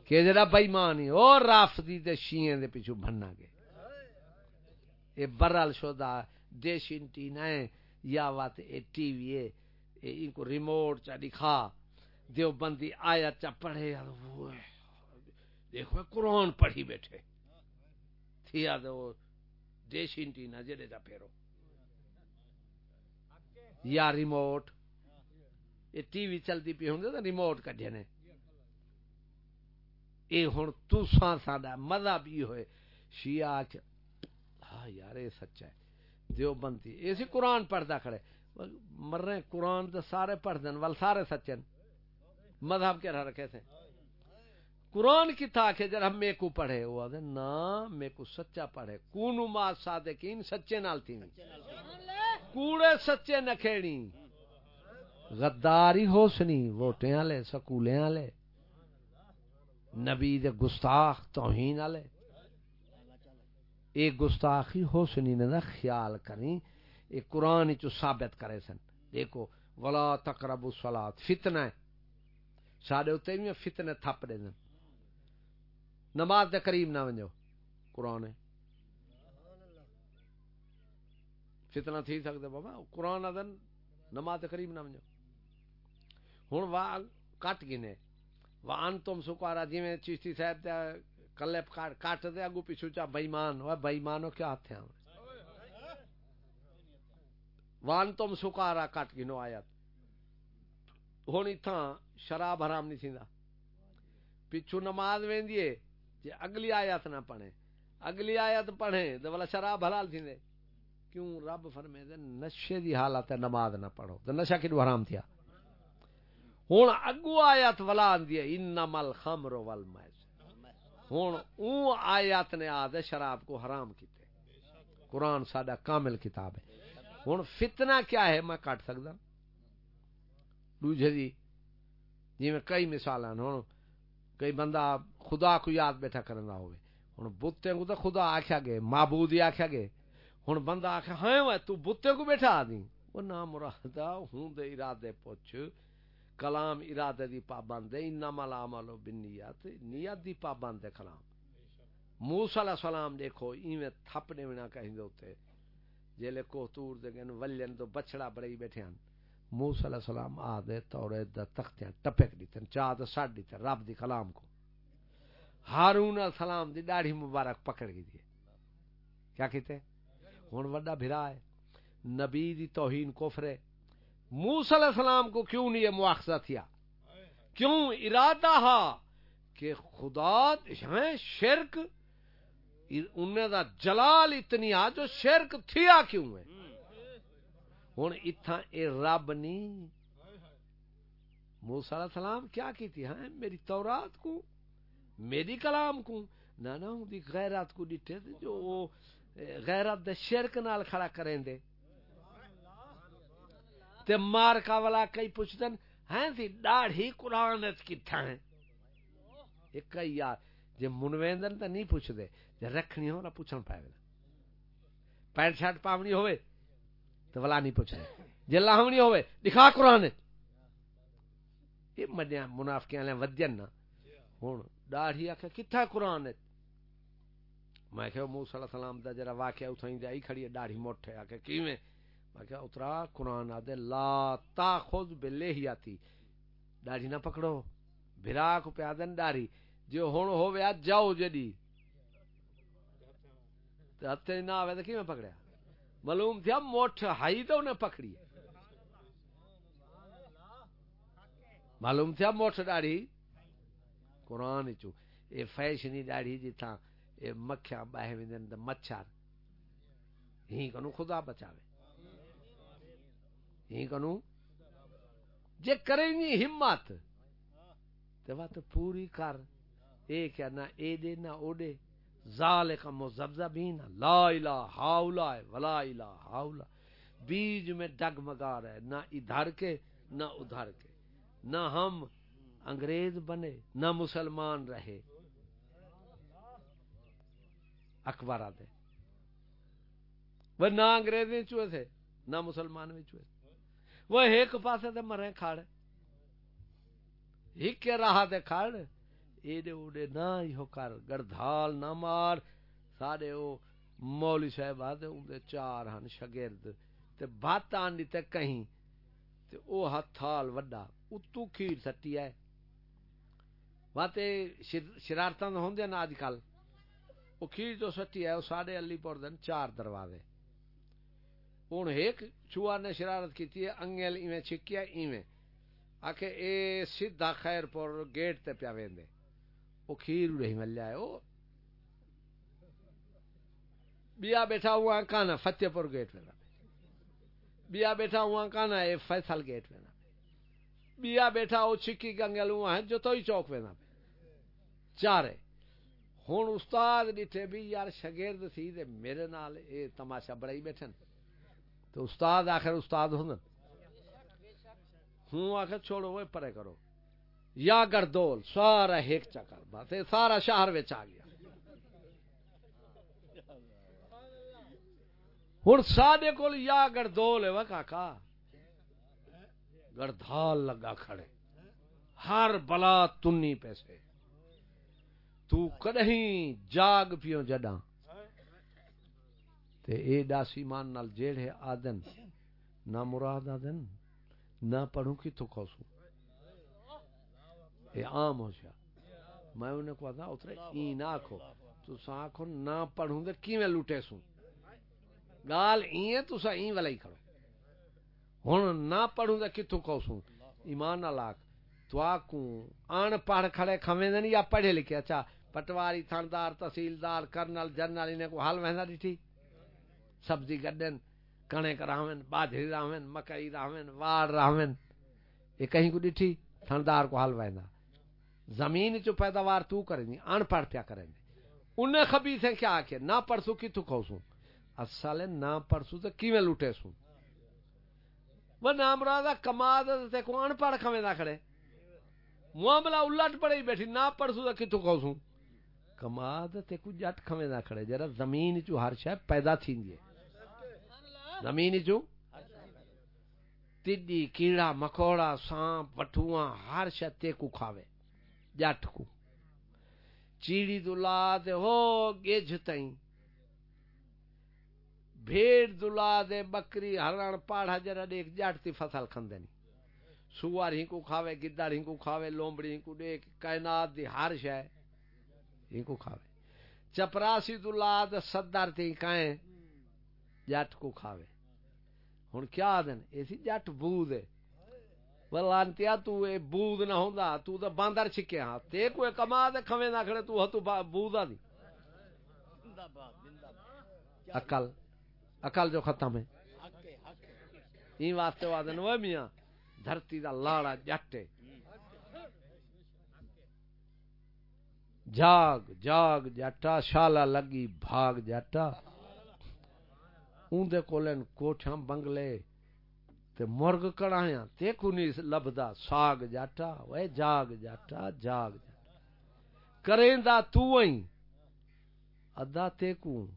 کہ جڑا بے ایمان ہے او رافضی تے شیعہ دے پیچھے بننا گے اے برال شودا ڈیش انٹینا ہے یا وات اے ٹی وی ہے، اے ان کو ریموٹ چا دکھا. دیو بندی آیت چا پڑھے دیکھو، قرآن پڑھی بیٹھے. تھیا دو دیش انٹینا جڑے دا پھیرو۔ یا ریموٹ۔ یہ ٹی وی چلتی پی ہوں تو ریموٹ کڈے نے۔ اے ہن تساں ساڈا مذہب یہ ہوئے۔ شیعہ ہاں یار یہ سچا ہے۔ دیو بندی اسی قرآن پڑھدا کھڑے۔ مر رہے قرآن تو سارے پڑھ دین، ول سارے سچے مذہب کے رکھے تھے قرآن کی تھا کہ جب ہم میں کو پڑھے، وہ آدھے، نا میں کو سچا پڑھے۔ کونو ما صادقین سچے نال تھی کوڑے سچے نہ کھیڑی۔ غداری حسنی، ووٹیں والے، سکولیں والے۔ نبی دے گستاخ، توہین والے۔ ایک گستاخی حسنی نے خیال کریں، ایک قرآن چو ثابت کرے سن۔ دیکھو، ولا تقربوا الصلاۃ فتنہ ہے۔ ساڈے اوتے بھی فتنے تھپ دے نماز دے قریب نہ ونجو۔ قرآن ہے۔ فتنہ تھی سکتے بابا۔ قرآن آدن نماز دے قریب نہ ونجو۔ ہن وا کٹ گنے۔ وان تم سکارا جی میں چشتی صاحب تے کلے کٹ دے، اگو پیچھو چا بے ایمان او بے ایمانو کیا ہتھ ہیں وان تم سکارا کٹ گنو آیت۔ ہن ایتھاں شراب حرام نہیں تھیندا پیچھو نماز ویندی ہے۔ جی اگلی آیت نہ پڑھے اگلی آیت پڑھے تو والا شراب حلال تھی کیوں؟ رب فرمے دے، نشے دی حالت ہے، نماز نہ پڑھو۔ تو نشہ کیوں حرام تھیا۔ ہوں اگو آیت ولا آندی ہے انما الخمر والمیس ہوں اون آیت نے آدھے شراب کو حرام کیتے۔ قرآن ساڈا کامل کتاب ہے۔ ہوں فتنہ کیا ہے؟ میں کٹ سکدا۔ دوجے دی جی میں کئی مثال ہوں کئی بندہ خدا کو یاد بیٹھا کرنا ہوئے۔ ہوں بتے کو تو خدا آخیا گے معبود ہی آخیا گے ہوں بندہ آخیا ہاں تو بتے کو بیٹھا آدھی؟ وہ نہ مراد ہوں دے ارادے پوچھ کلام ارادے دی پابند ہے، انما العمل بالنیات، نیت دی پابند ہے کلام۔ موسی علیہ السلام دیکھو، ایویں تھپنے بنا کہیں دے اوتے۔ جے جیلے کوہتور دے گن ولین تو بچڑا بڑی بیٹھے ہیں موسی علیہ السلام آ دے توڑے دا تختیاں ٹپک دیتن چا تے ساڈ دیتے رب دی کلام کو۔ ہارون علیہ السلام دی داڑھی مبارک پکڑ گئی دی۔ کیا کہتے ہن وڈا بھرا ہے۔ نبی دی توہین کفر ہے۔ موسی علیہ السلام کو کیوں نہیں یہ مواخذہ تھیا؟ کیوں ارادہ ہا کہ خدا ہے شرک، انہیں دا جلال اتنی آ جو شرک تھیا کیوں ہے؟ ہوں اتھا اے رب نہیں موسی علیہ السلام کیا کی تھی ہاں میری تورات کو میری کلام کو۔ نہ نہ ہوں دی غیرات کو ڈٹھے جو غیرات دے شرک نال کھڑا کریں دے۔ تے مار کا والا کئی پوچھتن ہیں سی ڈاڑھی قرآن کتھا ہیں؟ ایک کئی یار جے منویندن تے نہیں پوچھ دے جے رکھنی ہو نہ پوچھن پائے۔ پینٹ شرٹ پاونی ہوئے تو والا نہیں پوچھ دے جے لاہونی ہوئے، دکھا قرآن۔ یہ مڈیا منافقیاں لے ودین نا۔ ہن ڈاڑھی آکھے، کتھا قرآن؟ ہے میں کہ موسی علیہ السلام دا جڑا واقعہ اتھائی جائی کھڑی ہے ڈاڑھی موٹھے آکھے، کیویں؟ میں کہا اترا قرآن آدھے، لا تا خود داڑھی نہ پکڑو بھرا کو پیا دن داڑھی۔ جو ہون ہو ویا جاؤ جدی ہتے نہ آوے تو کی میں پکڑیا؟ معلوم تھیا موٹھ ہائی تو انہیں پکڑی معلوم تھیا موٹھ داڑھی قرآن چو اے فیشنی داڑھی جی تھا اے مکھیاں باہے ویندن مچھر۔ ہی کنو خدا بچاوے۔ ہی کنو جے کرے نہیں ہمت تو بات پوری کر۔ اے کیا نہ اے دے نہ او دے ذالک مذبذبین، لا الہ ہاؤلا ولا الہ ہاؤلا بیج میں ڈگمگا رہے، نہ ادھر کے، نہ ادھر کے۔ نہ ہم انگریز بنے، نہ مسلمان رہے۔ اخبار آتے۔ وہ نہ انگریز میں چوئے تھے، نہ مسلمان میں چوئے تھے۔ وہ ایک پاسے تے مرے کھڑ ایک راہ تے کھڑ ایڈے اوڈے نہ ہو کر گردھال نہ مار۔ سارے او مولوی صاحب آتے اندے چار ہن شگرد تے بات آن دی تے کہیں تے او ہتھال وڈا اتو کھیر سٹی ہے۔ واتے شرارتاں ہوندے نا اج کل۔ او کھیر جو سٹی ہے او ساڈے علی پور دن چار دروازے۔ ہوں ایک چوہا نے شرارت کی انگل ایویں چھکیا ایویں۔ آخ اے سیدھا خیر پور گیٹ تے پیا ویندے۔ او کھیر نہیں ملیا ہے او بیا بیٹھا ہوا کانا فتح پور گیٹ پہ بیا بیٹھا ہوا کانا اے فیصل گیٹ پہ بیا بیٹھا او چھکی گنگل ہوا ہے جو تو ہی چوک پہ چارے۔ ہوں استاد ڈٹھے بھی یار شگرد سی دے میرے نال اے تماشا بڑا ہی بیٹھے تو استاد آخر استاد ہوں ہوں آخر چھوڑو، وہ پرے کرو۔ یا گردول سارا ایک چکر بات سارا شہر آ گیا۔ ہوں سڈے کول یا گردول ہے کاکا۔ گردال لگا کھڑے۔ ہر بلا تنی پیسے۔ تو کدہیں جاگ پیو جڈاں۔ تے اے ڈاسی مان نال جیڑے آدن، نہ مراد آدن، نہ پڑھوں کی تو کھوسوں۔ اے عام ہو شا میں انہیں کو آدھا اترے این آکھو تو سا آکھو نہ پڑھوں دے کی میں لوٹے سوں گال این ہے تو سا این والا ہی کھڑو ہن نہ پڑھوں دے کتوں کھوسوں ایمان نہ لاکھ تو آکوں آن پڑھ کھڑے کھویں دن یا پڑھے لکھے اچھا پٹواری تھندار تحصیلدار کرنل جنرل انہیں کو حال وہندا ڈٹھی سبزی گڈن کنے کراون باجری راون مکئی راون وار راون یہ کہیں کو ڈٹھی تھندار کو حال وہندا زمین چ پیداوار تو کرنی ان پڑھ پیا کریں انہیں خبیث ہے کیا کہ نہ پرسو کی تو کھوسوں اصل نہ پرسو تے کیویں لوٹے سوں؟ وہ نام رادا کماد تے کو ان پڑھ کھویں دا کھڑے۔ معاملہ الٹ پڑے بیٹھی، نہ پرسو تے کتو کھوسوں کماد تے کو جٹ کھویں دا کھڑے، جرا زمین چ ہر شے پیدا تھیندی ہے زمین چ تڈی، کیڑا، مکوڑا، سانپ، وٹھواں، ہر شے تے کو کھاوے۔ جٹ کو۔ چیڑی دلا دے ہو گیج تائیں بھیڑ دلا دے بکری ہرن پاڑا جرا دیکھ جٹ تی فصل کھندے نہیں سوار ہی کو کھاوے گدڑ ہی کو کھاوے، لومبڑی ہی کو دیکھ کائنات دی ہر شے ہی کو کھاوے۔ چپراسی دلا دے صدر تی کائیں، جٹ کو کھاوے۔ ہن کیا دن؟ ایسی جٹ بو دے ولانتیا تو اے بود نہ ہوندا تو تے باندر چھکے ہاں تے کوئی کما دے کھویں نہ کھڑے تو ہتو بودا دی عقل عقل جو ختم ہے این واسطے وادن وہ میاں دھرتی دا لاڑا جٹے جاگ جاگ جٹا شالا لگی بھاگ جٹا اون دے کولن کوٹھاں بنگلے تے مرغ کڑایا تے کو لبدا ساگ جاٹا، وے جاگ جاٹا جاگ جاٹا۔ کریندا تو ائی ادا تے کو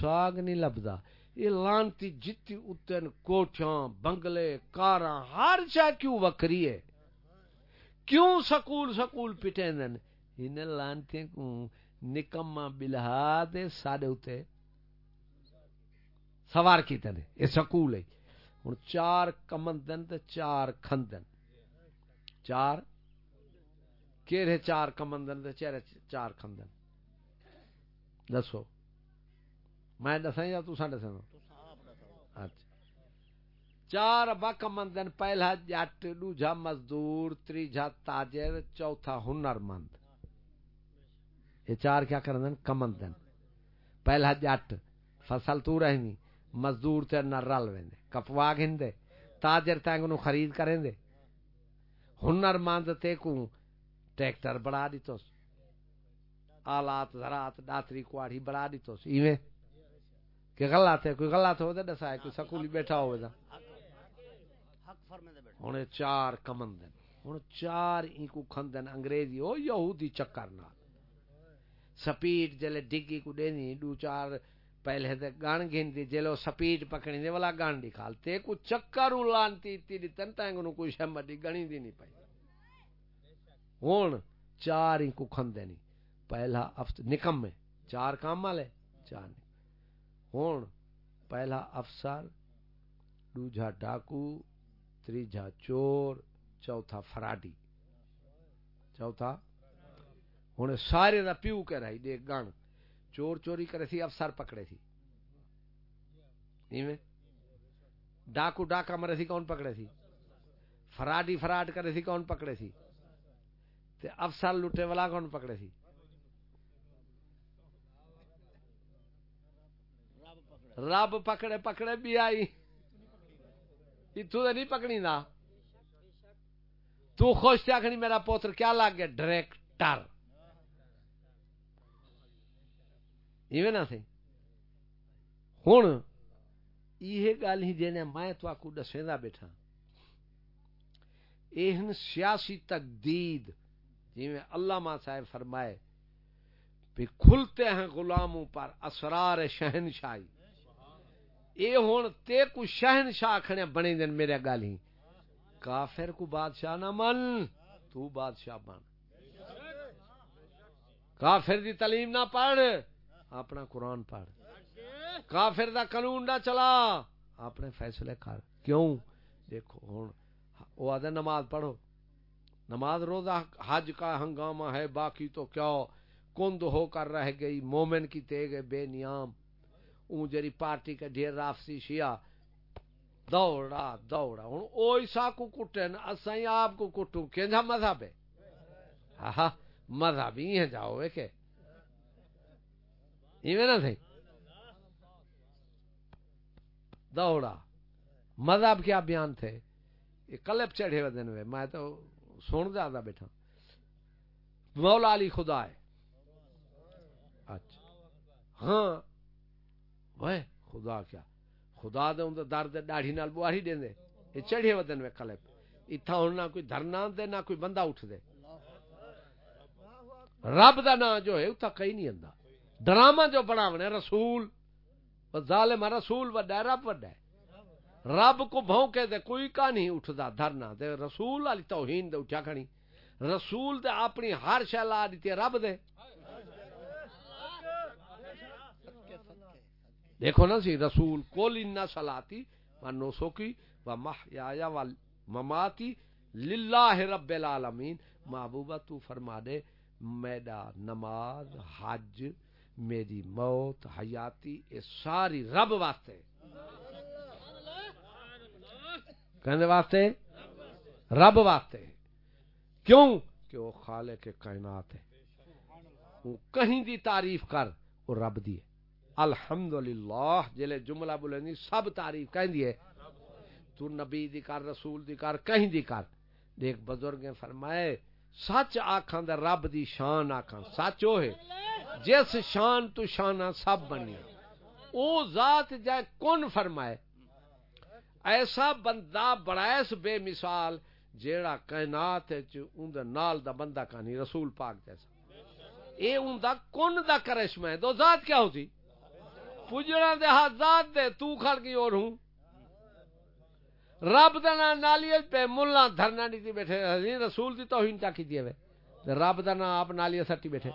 ساگ نہیں لبدا۔ یہ لانتی جتی اتن کوٹھاں بنگلے، کاراں، ہر شے کیوں وکری ہے؟ کیوں سکول سکول پٹیندن؟ ان لانتی کو نکما بلہا دے ساڈے اوتے سوار کیتے نے یہ سکول ہے۔ ہوں چار کمندن تے چار کھندن چار؟ کہڑے چار کمندن تے چہرے چار کھندن دسو۔ میں دسا یا تسا دسا اچھا۔ چار بک مندن پہلا جٹ، دوجا مزدور تیجا تاجر، چوتھا ہنر مند۔ یہ چار کیا کرن کمندن پہلا جٹ، فصل تو رہنی۔ مزدور تے نہ رل ویندے کپوا گھندے تاجر تینگ نو خرید کریں دے ہنر مند تے کو ٹریکٹر بڑا دیتوس، آلات، زراعت، داتری کوڑی بڑا دیتوس۔ ایویں کہ غلط ہے کوئی غلط ہو دے دسا ہے، کوئی سکولی بیٹھا ہوئے دا۔ ہن چار کمندن ہن چار ای کو کھندن انگریزی، او یہودی چکر نال۔ سپیڈ جلے ڈگی کو دینی، دو چار پہلے تے گان گھنتی جلو سپیڈ پکڑی دے والا گان دی تے کو چکر لانتی تی دی تن تنگ نو کوئی شمت دی گنی دی نہیں پائی ہون چار ہی کو کھندے نہیں پہلا افسر نکم میں چار کام والے، چار ہون پہلا افسر، دوجا ڈاکو، تریجا چور، چوتھا فراڈی۔ چوتھا ہوں سارے دا پیو کہہ رہی دے گن چور چوری کرے سی افسر پکڑے سی ڈاکو ڈاکا مرے سی کون پکڑے سی فراڈی فراڈ کرے سی کون پکڑے سی تے افسر لٹے والا کون پکڑے سی رب پکڑے پکڑے بھی آئی۔ اتو تو نہیں پکڑی نا۔ تو خوش تھا میرا پوتر کیا لگ گیا؟ ڈائریکٹر ایویں نہ سی ہوں یہ گل ہی جی میں تو آپ کو دسا بیٹھا۔ یہ سیاسی تقدید جی میں علامہ صاحب فرمائے بھی کھلتے ہیں غلاموں پر اسرار شہنشاہی۔ اے ہوں تے کو شہنشاہ کھڑے بنے دن میرے گل ہی۔ کافر کو بادشاہ نہ من، تو بادشاہ بن۔ کافر دی تعلیم نہ پڑھ۔ اپنا قرآن پڑھ۔ کافر دا قانون نہ چلا۔ اپنے فیصلے کر۔ کیوں؟ دیکھو ہوں وہ آدھے نماز پڑھو۔ نماز روزہ حج کا ہنگامہ ہے، باقی تو کیا؟ کند ہو کر رہ گئی، مومن کی تیگ بے نیام۔ اون جری پارٹی کا ڈھیر رافسی شیعہ دوڑا دوڑا۔ ہوں او اویسا کو کٹن اسائی آپ کو کٹوں۔ کہ مذہب ہے؟ ہاں مذہب ہی ہے جاؤ کہ ایویں نہ تھے۔ دوڑا۔ مذہب کیا بیان تھے۔ یہ کلپ چڑھے ہوئے دن میں تو سن زیادہ بیٹھا۔ مولا علی خدا ہے۔ اچھا۔ ہاں۔ وہ خدا کیا۔ خدا دے اندر درد داڑھی نال بواری دیں دے۔ یہ چڑھے ہوئے دن میں کلپ اتھا ہوں نہ کوئی دھرنا دے، نہ کوئی بندہ اٹھ دے رب دا نا جو ہے اتھا کئی نہیں اندا ڈرامہ جو بناونے، رسول ظالم رسول وڈا رب وڈا رب کو بھونکے دے کوئی کا نہیں اٹھدا، دھرنا دے رسول والی توہین دے اٹھا کھڑی۔ رسول دے اپنی ہر شے لا دتی رب دے۔ دیکھو نا سی، رسول کول ان صلاتی و نسکی و محیا و مماتی للہ رب العالمین۔ محبوبہ، تو فرما دے میرا نماز، حج میری موت، حیاتی، یہ ساری رب واسطے۔ کہنے واسطے؟ رب واسطے۔ کیوں؟ کہ وہ خالق کے کائنات ہے۔ وہ کہیں دی تعریف کر، وہ رب دی ہے۔ الحمدللہ، جلے جملہ بولے سب تعریف کہیں دی ہے۔ تو نبی دی کر، رسول دی کر، کہیں دی کر۔ دیکھ بزرگ فرمائے، سچ آکھاں دے رب دی شان آکھاں سچ وہ ہے۔ جس شان تو شانہ سب بنی۔ او ذات جائے کون فرمائے؟ ایسا بندہ بڑائس بے مثال جیڑا کائنات اون دے نال دا بندہ کہانی رسول پاک جیسا۔ اے اون دا کون دا کرشمہ ہے۔ دو ذات کیا ہوتی؟ پجڑا دے ہاتھ ذات دے، تو کھڑ کی اور ہوں۔ رب دا نا نالیت پہ ملا دھرنا نہیں تھی بیٹھے۔ رسول دی توہین کیا کی دیئے وے؟ رب دا نا آپ نالیت سٹی بیٹھے۔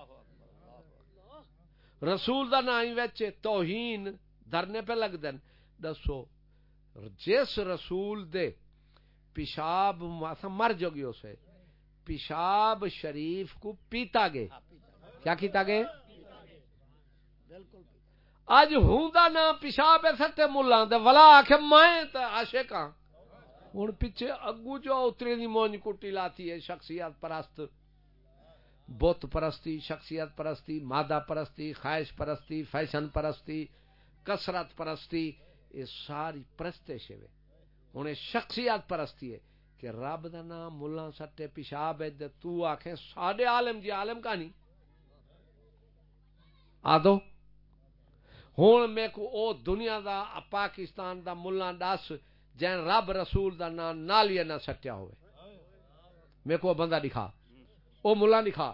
رسول دا نا ہی ویچے توہین دھرنے پہ لگ دن دسو، جس رسول دے پیشاب مر جو گی اسے پیشاب شریف کو پیتا گے کیا کیتا گے اج ہوں نا پیشاب سٹے ملا دے۔ ولا آخ میں عاشق ہاں ہوں پیچھے اگو جو اتری دی مونج کٹی لاتی ہے، شخصیت پرست۔ بت پرستی، شخصیت پرستی، مادہ پرستی، خواہش پرستی، فیشن پرستی کسرت پرستی یہ ساری پرستے شوے ہوں شخصیت پرستی ہے کہ رب دا نام ملا سٹے پیشاب ہے تو آخے ساڈے عالم جی عالم کا نہیں آدو ہوں میں کو او دنیا دا، پاکستان دا ملا دس جین رب رسول دا نام نالیے نہ سٹیا ہوئے۔ میں کو بندہ دکھا۔ او ملا دکھا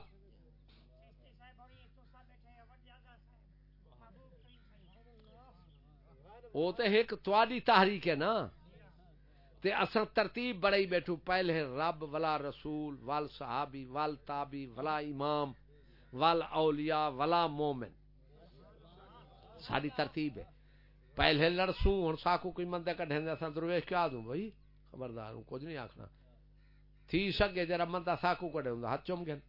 وہ تو ایک تواڈی تحریک ہے نا۔ تے اصل ترتیب بڑی بیٹھو۔ پہلے رب ولا رسول ول صحابی ول تابی، ولا امام ول اولیاء، ولا مومن۔ ساری ترتیب ہے۔ پہلے لڑسوں ہوں ساکو کوئی مندے کڈھیں دے اساں درویش کیا دوں۔ بھائی خبردار ہوں کچھ نہیں آکھنا۔ تھی سکے جرا مندا ساکو کڈے ہوندا ہاتھ چوم گن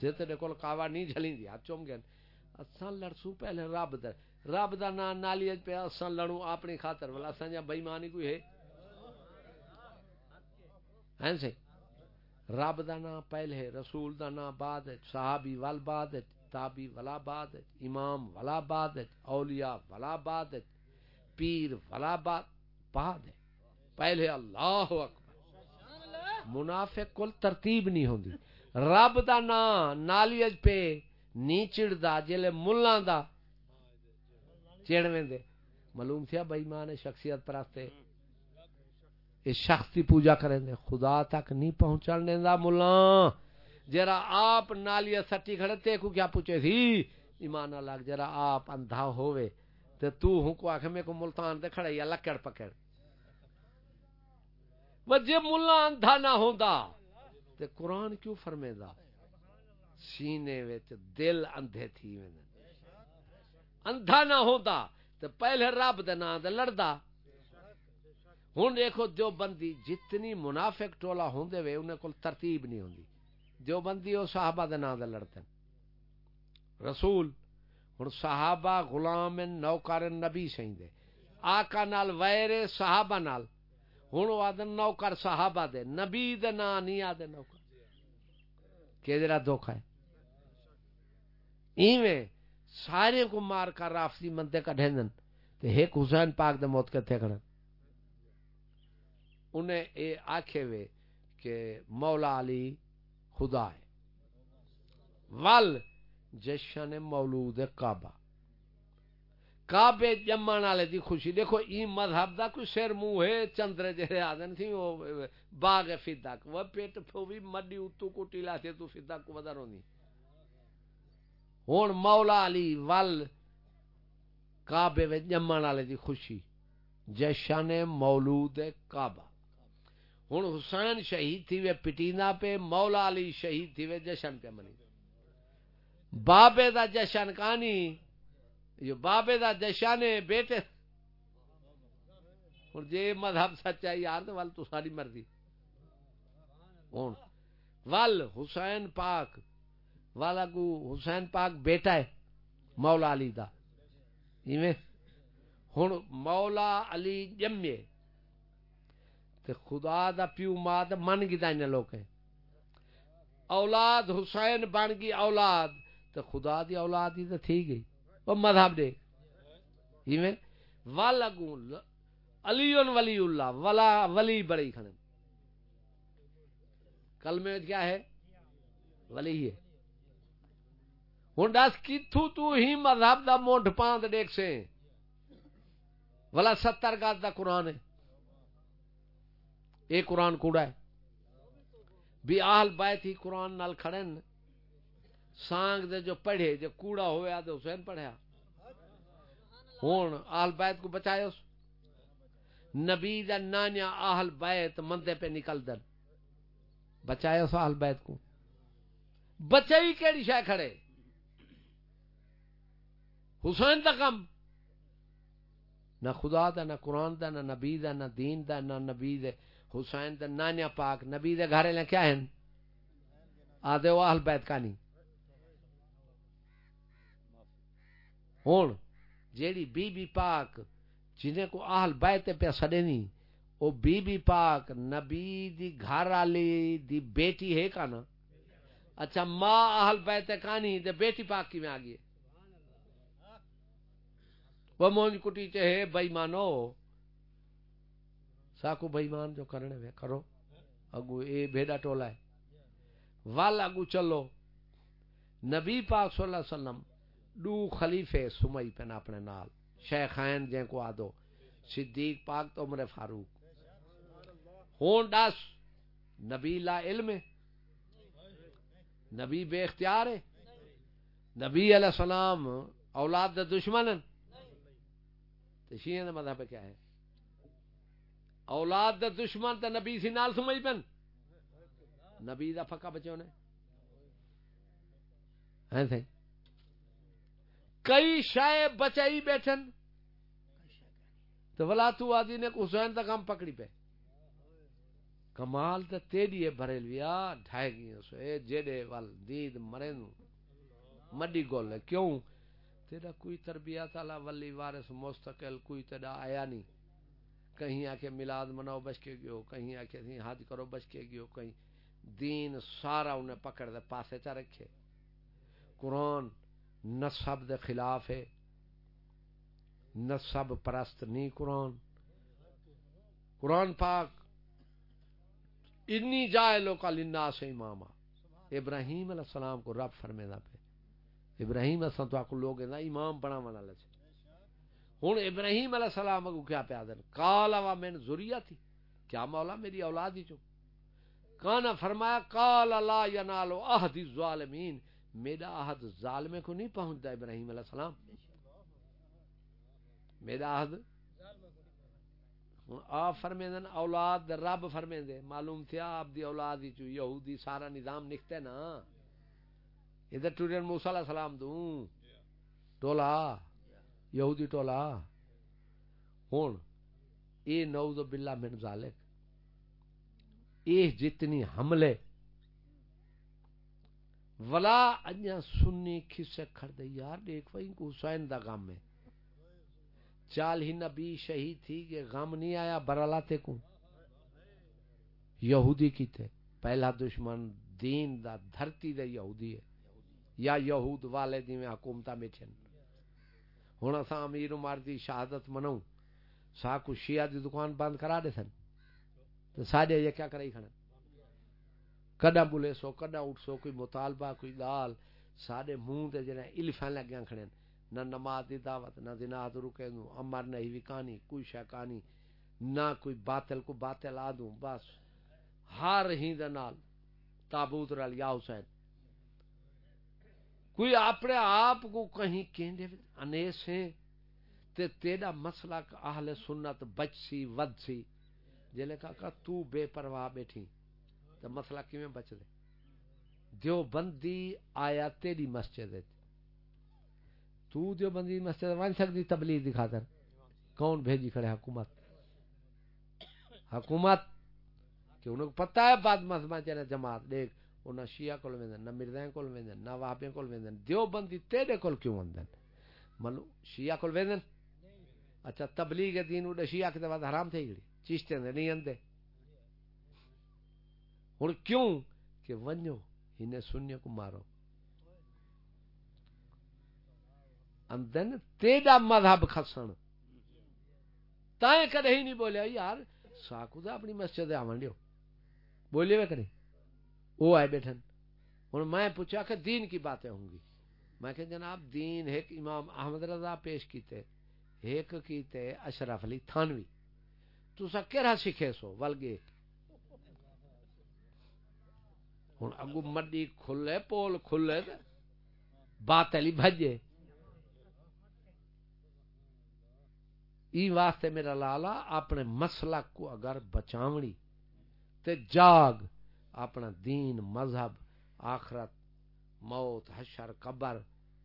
جے تے کول کاوا نہیں جھلیندی ہاتھ چوم گن اساں لڑسوں پہلے رب دے رب دا نام نالی پہ اساں لڑوں اپنی خاطر والا اساں جا بے ایمانی کوئی ہے ہیں سے رب دا نام پہلے رسول دا نام بعد صحابی ول بعد تابی ولا بعد امام ولا بعد اولیاء ولا بعد پیر ولا بعد بعد پہلے اللہ اکبر منافق کل ترتیب نہیں ہوندی۔ رب دا نام نالی پہ نیچڑ دا جلے ملان دا چیڑویں دے۔ معلوم تھیا بھائی ماں نے شخصیت پراستے اس شخص کی پوجا کریں دے۔ خدا تک نہیں پہنچنے دا ملا۔ جرا آپ نالیا سٹی کھڑے تے کو کیا پوچھے تھی؟ ایمان اللہ جرا آپ اندھا ہوئے تے تو ہوں کو آخر میں کو ملتان دے کھڑے یا لکڑ پکڑ۔ وجہ ملا اندھا نہ ہوندا تے قرآن کیوں فرمے دا سینے وچ دل اندھے تھی ویندے۔ اندھا نہ ہوتا تو پہلے رب دے نام دے لڑدا۔ ہوں دیکھو جو بندی جتنی منافق ٹولا ہوندے وے انہیں کول ترتیب نہیں ہوندی۔ جو بندی وہ صحابہ دے نام دے لڑتے رسول ہوں صحابہ غلام نوکار نبی سہی دے۔ آقا نال ویر صحابہ نال ہوں آدن نوکر صحابہ دے، نبی دے نام نہیں آدھے نوکر۔ کہ جرا دکھ ہے۔ ایویں سارے کو مار کر رافتی منتے کڈھے دن، تے ایک حسین پاک دے موت کتے کھڑن انہیں اے آکھے وے کہ مولا علی خدا ہے۔ ول جشن مولود کعبہ۔ کعبے جمن والے دی خوشی۔ دیکھو ای مذہب دا کوئی سر منہ ہے، چندر جہے آدن تھی، وہ باغ فدا وہ پیٹ پھو بھی مڈی اتو کوٹی لا تو فدا کو ودا رونی ہن مولا علی ول کعبے وچ جمن والے دی خوشی۔ جشن مولود کعبہ۔ ہن حسین شہید تھی وے پٹینا پہ مولا علی شہید تھی وے جشن پہ منی۔ بابے دا جشن کانی جو بابے دا جشن ہے بیٹے۔ ہن جے مذہب سچا یار تے ول تو ساری مرضی۔ ہن ول حسین پاک۔ والا کو حسین پاک بیٹا ہے، مولا علی دا۔ ایویں۔ ہن مولا علی جمے تے خدا دا پیو ماں من گدا ان لوگ اولاد حسین بن گئی اولاد۔ تے خدا دی اولاد ہی تے تھی گئی۔ او مذہب دے۔ جی ایویں والگو علی ولی اللہ، ولا ولی بڑی کھڑے۔ کلمے کیا ہے؟ ولی ہے۔ ہن دس کتھو تو ہی مذہب دا مونڈ پاند دیکھ سے۔ ولا ستر گز دا قرآن ہے۔ اے قرآن کوڑا ہے۔ بھی آل بیت ہی قرآن نال کھڑن سانگ دے جو پڑھے، جو کوڑا ہویا تو حسین پڑھیا۔ ہون آل بیت کو بچائے اس۔ نبی دا نانیا آل بیت مندے پہ نکل دن۔ بچائے اس آل بیت کو۔ بچائی کیڑی شاہ کھڑے؟ حسین دا کم۔ نہ خدا دا، نہ قرآن دا، نہ نبی دا، نہ دین دا، نہ نبی دے حسین دا نانیا پاک، نبی دے گھرے لیں کیا ہیں؟ آدھے وہ اہل بیت کانی ہون جیڑی بی بی پاک جنہیں کو اہل بیت پہ سڑے او بی بی پاک نبی دی گھر آلی دی بیٹی ہے کانا اچھا ماں اہل بیت کانی، دے بیٹی پاک کی میں آگئی وہ مونج کٹی چاہے بھائی مانو ساکو بےمان جو کرنے وے کرو۔ اگو اے بھیڑا ٹولا ہے۔ وال اگو چلو۔ نبی پاک صلی اللہ علیہ وسلم دو خلیفے سمئی پن اپنے نال، شیخین جن کو آدو صدیق پاک تو عمر فاروق۔ ہون دس نبی لا علم ہے، نبی بے اختیار ہے، نبی علیہ السلام اولاد دا دشمن تو شیعہ دا مذہب کیا ہے؟ اولاد دا دشمن تے نبی سی نال سمجھ پن۔ نبی دا پکا بچو نے ہیں کئی شائع بچائی بیٹھن۔ تو ولا تو آدھی نے حسین دا کام پکڑی پہ۔ کمال تے تیری ہے بریلویا ڈھائے گئی اس اے جیڑے وال دید مرے نو۔ مڈی گول ہے۔ کیوں؟ تیرا کوئی تربیت والا ولی وارث مستقل کوئی تیرا آیا نہیں۔ کہیں آ کے ملاد مناؤ بچ کے گیو، کہیں آ کے حج کرو بچ کے گیو، کہیں دین سارا انہیں پکڑ دے، پاسے چا رکھے۔ قرآن نصب دے خلاف ہے نصب پرست نہیں قرآن۔ قرآن پاک انی جائے لو لنا سے امام ابراہیم علیہ السلام کو رب فرمے دا پہ ابراہیم علیہ السلام تو آپ کو لوگ امام بنا منا لچ ہوں ابراہیم علیہ السلام کو کیا پیا دن؟ کالا وا میں ضروریت تھی کیا مولا میری اولاد ہی چو کانا فرمایا کال لا ینالو عہد الظالمین۔ میرا عہد ظالم کو نہیں پہنچتا ابراہیم علیہ السلام. میرا عہد آ فرمے دن اولاد رب فرمے معلوم تھیا آپ دی اولاد ہی چو یہودی سارا نظام نکتے نا. ادھر ٹورین موسیٰ علیہ السلام دوں. ٹولا، یہودی ٹولا. ہوں اے نعوذ باللہ من ذالک. اے جتنی حملے ولا انیا سنی کھسے کھڑ دے، یار دیکھ وہیں کو حسین دا غم ہے۔ چال ہی نبی شہید تھی کہ غم نہیں آیا برالاتے کو یہودی کی تھے۔ پہلا دشمن دین دا دھرتی دے یہودی ہے۔ یا یہود والے جی حکومت بیٹھے ہوں اصا امیر عمر دی شہادت منو۔ سا کو شیعہ دی دکان بند کرا دے سن۔ تو ساڈے یہ کیا کرائی کھڑا کڈا بولے سو، کڈا اٹھ سو، کوئی مطالبہ، کوئی گال ساڈے منہ تے جڑے الفاں لگیاں کھڑے نہ نماز دی دعوت، نہ زنا تو رکے نو امر نہیں وی کہانی کوئی شے کہانی نہ کوئی باطل کو باطل آ دوں، بس۔ ہر ہی دے نال تابوت رل یا حسین۔ کوئی اپنے آپ کو کہیں کہندے انیس ہیں۔ تے تیرا مسئلہ اہل سنت بچ سی، ود سی۔ جلے کہا تو بے پرواہ بیٹھی۔ تو مسئلہ کیویں بچ دے؟ دیو بندی آیا تیری مسجد تو دیو بندی مسجد وان سکتی تبلیغ دی خاطر؟ کون بھیجی کھڑے حکومت؟ حکومت، کہ انہوں کو پتہ ہے بعد مذہبہ چاہنا جماعت، دیکھ نہ شیعہ کول ویندن، نہ مرزا کول ویندن، نہ وہابیاں کول ویندن دیو بندی تیرے کول کیوں ویندن ملو مطلب شیعہ کول ویندن؟ اچھا تبلیغ دین اڑے شیعہ کے بعد حرام تھی گڑی چشتے دے، نہیں اندے۔ ہن کیوں کہ ونجو ہنے سننے کو مارو۔ اندن تیرا مذہب کھسن۔ تائیں کدے ہی نہیں بولیا، یار ساکو دا اپنی مسجد آون دیو بولے وے کرے وہ آئے بیٹھن۔ ہوں میں پوچھا کہ دین کی باتیں ہوں گی۔ میں کہ جناب، دین ایک امام احمد رضا پیش کیتے، ایک کیتے اشرف علی تھانوی۔ تو سا کہرا سکھے سو؟ ولگے۔ ہوں اگو مڈی کھلے پول کھلے بات علی بھجے ای واسطے میرا لالا اپنے مسلک کو اگر بچاونی تے جاگ اپنا دین مذہب آخرت موت حشر قبر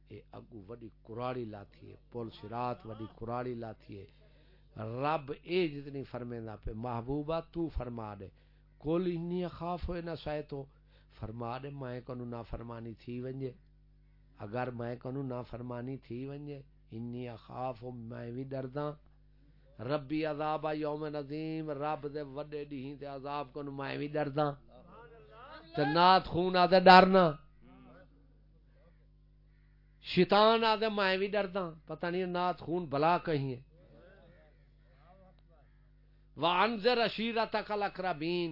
اے اگو وڈی کراڑی لاتی ہے پول سرات وڈی کراڑی لاتی ہے رب اے جتنی فرمینا پہ محبوبہ تو فرما دے کول انی خاف ہوئے نہ سائے تو فرما دے میں کنو نہ فرمانی تھی ونجے۔ اگر میں کنو نہ فرمانی تھی ونجے انی خاف میں بھی ڈردا ربی عذاب یوم نظیم رب دے وڈے ڈیہں تے عذاب کنو میں بھی ڈردا تے نات خون آدھے ڈرنا۔ شیطان آدھے میں بھی ڈردا پتہ نہیں نات خون بلا کہیں وانذر عشیرتک الاقربین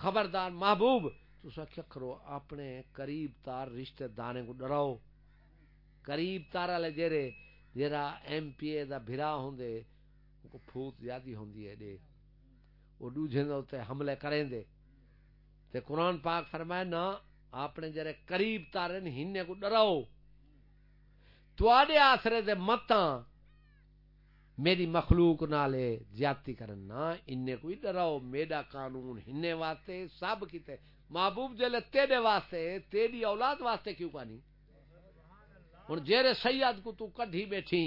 خبردار محبوب۔ تسا کیا کرو؟ اپنے قریب تار رشتہ دانے کو ڈراؤ۔ قریب تار والے جڑے جڑا ایم پی اے دا بھرا ہوندے کو پھوت زیادی ہوندی ہے۔ جی۔ دے او دوجھے دے حملے کریں دے۔ تے قرآن پاک فرمائے نا اپنے جرے قریب تارن ہنے کو ڈراؤ۔ تو آسرے دے متاں میری مخلوق نالے زیادتی کرن نا انہیں کوئی ڈراؤ۔ میرا قانون ہنے واسطے، سب کیتے محبوب جلے تیرے واسطے تیری اولاد واسطے کیوں کانی ہن جیرے سید کو تو کڈھی بیٹھی۔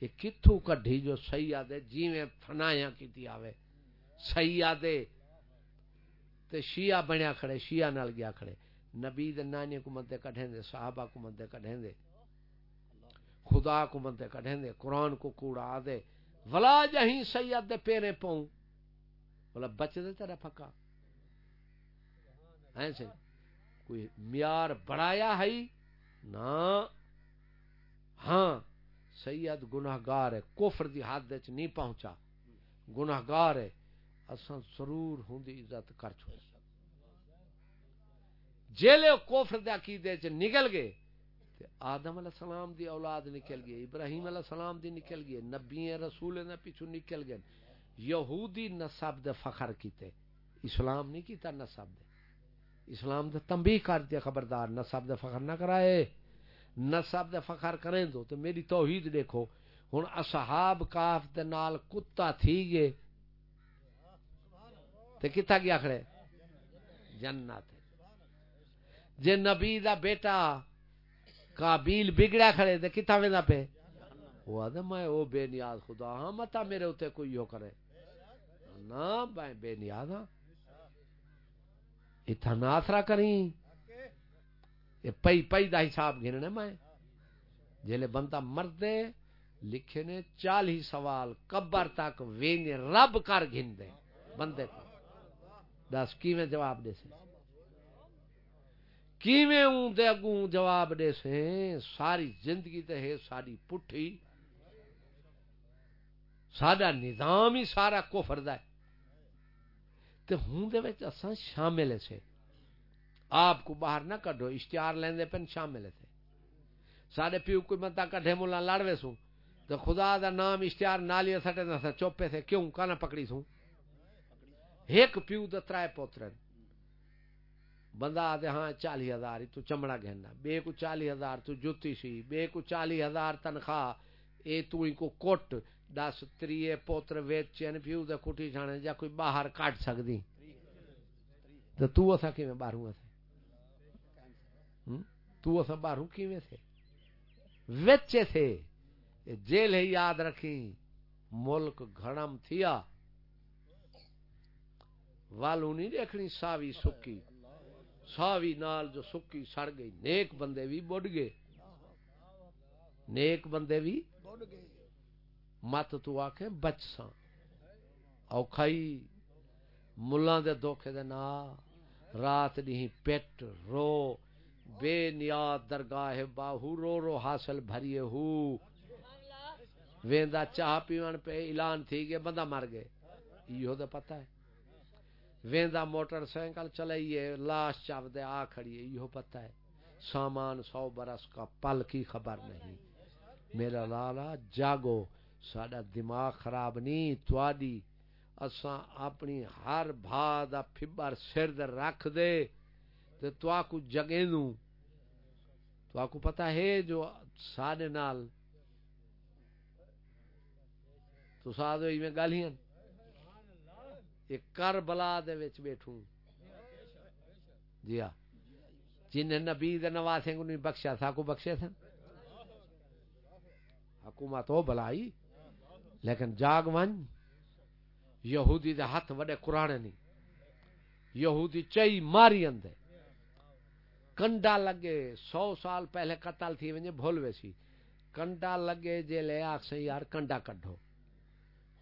یہ کتھوں کڈھی جو سیاد سید جیویں فنایاں کیتی آوے۔ سید تے شیعہ بنیا کھڑے، شیعہ نال گیا کھڑے۔ نبی دے نانی کو مندے کڈھیں دے، صحابہ کو مندے کڈھیں دے۔ خدا کو مندے کڈھیں دے، قرآن کو کوڑا دے۔ ولا جہیں سید دے پیرے پاؤں ولا بچ دے تیرا پھکا۔ ایسے کوئی میار بڑھایا ہے؟ نا ہاں سید گناہگار ہے، کفر دی حد وچ نہیں پہنچا۔ گناہگار ہے، اساں ضرور ہوندی عزت کر چھوڑ جیلے کوفر دے عقیدے چ نکل گئے، تے آدم علیہ السلام دی اولاد نکل گئی، ابراہیم علیہ السلام دی نکل گئی، نبی رسول نے پیچھے نکل گئے۔ یہودی نسب دے فخر کیتے، اسلام نہیں کیتا نسب دے۔ اسلام دے تنبیہ کر دیا، خبردار نسب دے فخر نہ کرائے نسب دے فخر کریں دو۔ تو میری توحید دیکھو، ہن اصحاب کاف دے نال کتا تھی گئے۔ تے کتا گیا کھڑے جنت۔ جے نبی دا بیٹا قابیل بگڑا کھڑے، تے کتا ویندا پے؟ وہ آدھا، میں او بے نیاز خدا ہاں متا میرے ہوتے کوئی یو کرے۔ نا میں بے نیاز ہاں۔ اتھا ناثرہ کریں۔ یہ پئی پئی دا حساب گھننے میں۔ جلے بندہ مردے لکھے نے چالی سوال قبر تک وینے رب کر گھن دے بندے کو۔ دس کی میں جواب دے سے؟ کیویں اون دے اگوں جواب دے سے؟ ساری زندگی تے ہے، ساری پٹھی۔ ساڈا نظام ہی سارا کفر دا ہے۔ تے ہوں دے وچ اساں شامل سے۔ آپ کو باہر نہ کڈو، اشتہار لیندے پن شامل تھے سارے پیو کوئی منتا کڈھے مولا لڑوے سوں؟ تو خدا دا نام اشتہار نالی سٹے نہ سا چوپے تھے کیوں کانا پکڑی سوں؟ ایک پیو دا ترائے پوترن بندہ آدھے ہاں چالی ہزار، تو چمڑا گہنا بے کو چالی ہزار تو جوتی سی، بے کو چالی ہزار تنخواہ، اے تو ہی کو کوٹ۔ دس تریے پوتر ویچن پیو دے کٹی جانے جا کوئی باہر کاٹ سکدی۔ تو تو اسا کیویں باہروں اسا تو اسا باہروں کیویں تھے وچے تھے۔ جیل ہے یاد رکھی ملک گھڑم تھیا۔ والو نہیں دیکھنی، ساوی سکی۔ ساوی نال جو سکی سڑ گئی، نیک بندے بھی بڑھ گئے۔ نیک بندے بھی مت تو آکھیں بچ سا اوکھائی، ملان دے دھوکھے دے نا رات نہیں پیٹ رو، بے نیاد درگاہ باہو رو رو حاصل بھریے ہو۔ ویندا چاہ پیون پہ اعلان تھی کہ بندہ مر گئے۔ یہ تو پتہ ہے۔ ویندا موٹر سائیکل چلائیے، لاش چاپ دے آ کھڑیے یہ پتہ ہے۔ سامان سو برس کا پل کی خبر نہیں۔ میرا لالا، جاگو۔ ساڈا دماغ خراب نہیں تواڈی اساں اپنی ہر بھا دا پھبر سر دے رکھ دے تے توا کو جگے دوں توا کو پتہ ہے جو ساڈے نال۔ تو ساتھ ہوئی میں گالیاں۔ یہ کربلا دے وچ بیٹھوں۔ جی ہاں۔ جن نبی دے نواسے کو نہیں بخشا تھا کو بخشے تھا۔ حکومت ہو بلائی۔ لیکن جاگ ون، یہودی دے ہاتھ وڈے قرآن نہیں یہودی چئی ماری اندے۔ کنڈا لگے، سو سال پہلے قتل تھی، ونجے بھول ویسی کنڈا لگے جے لے آکھ سے یار کنڈا کڈھو۔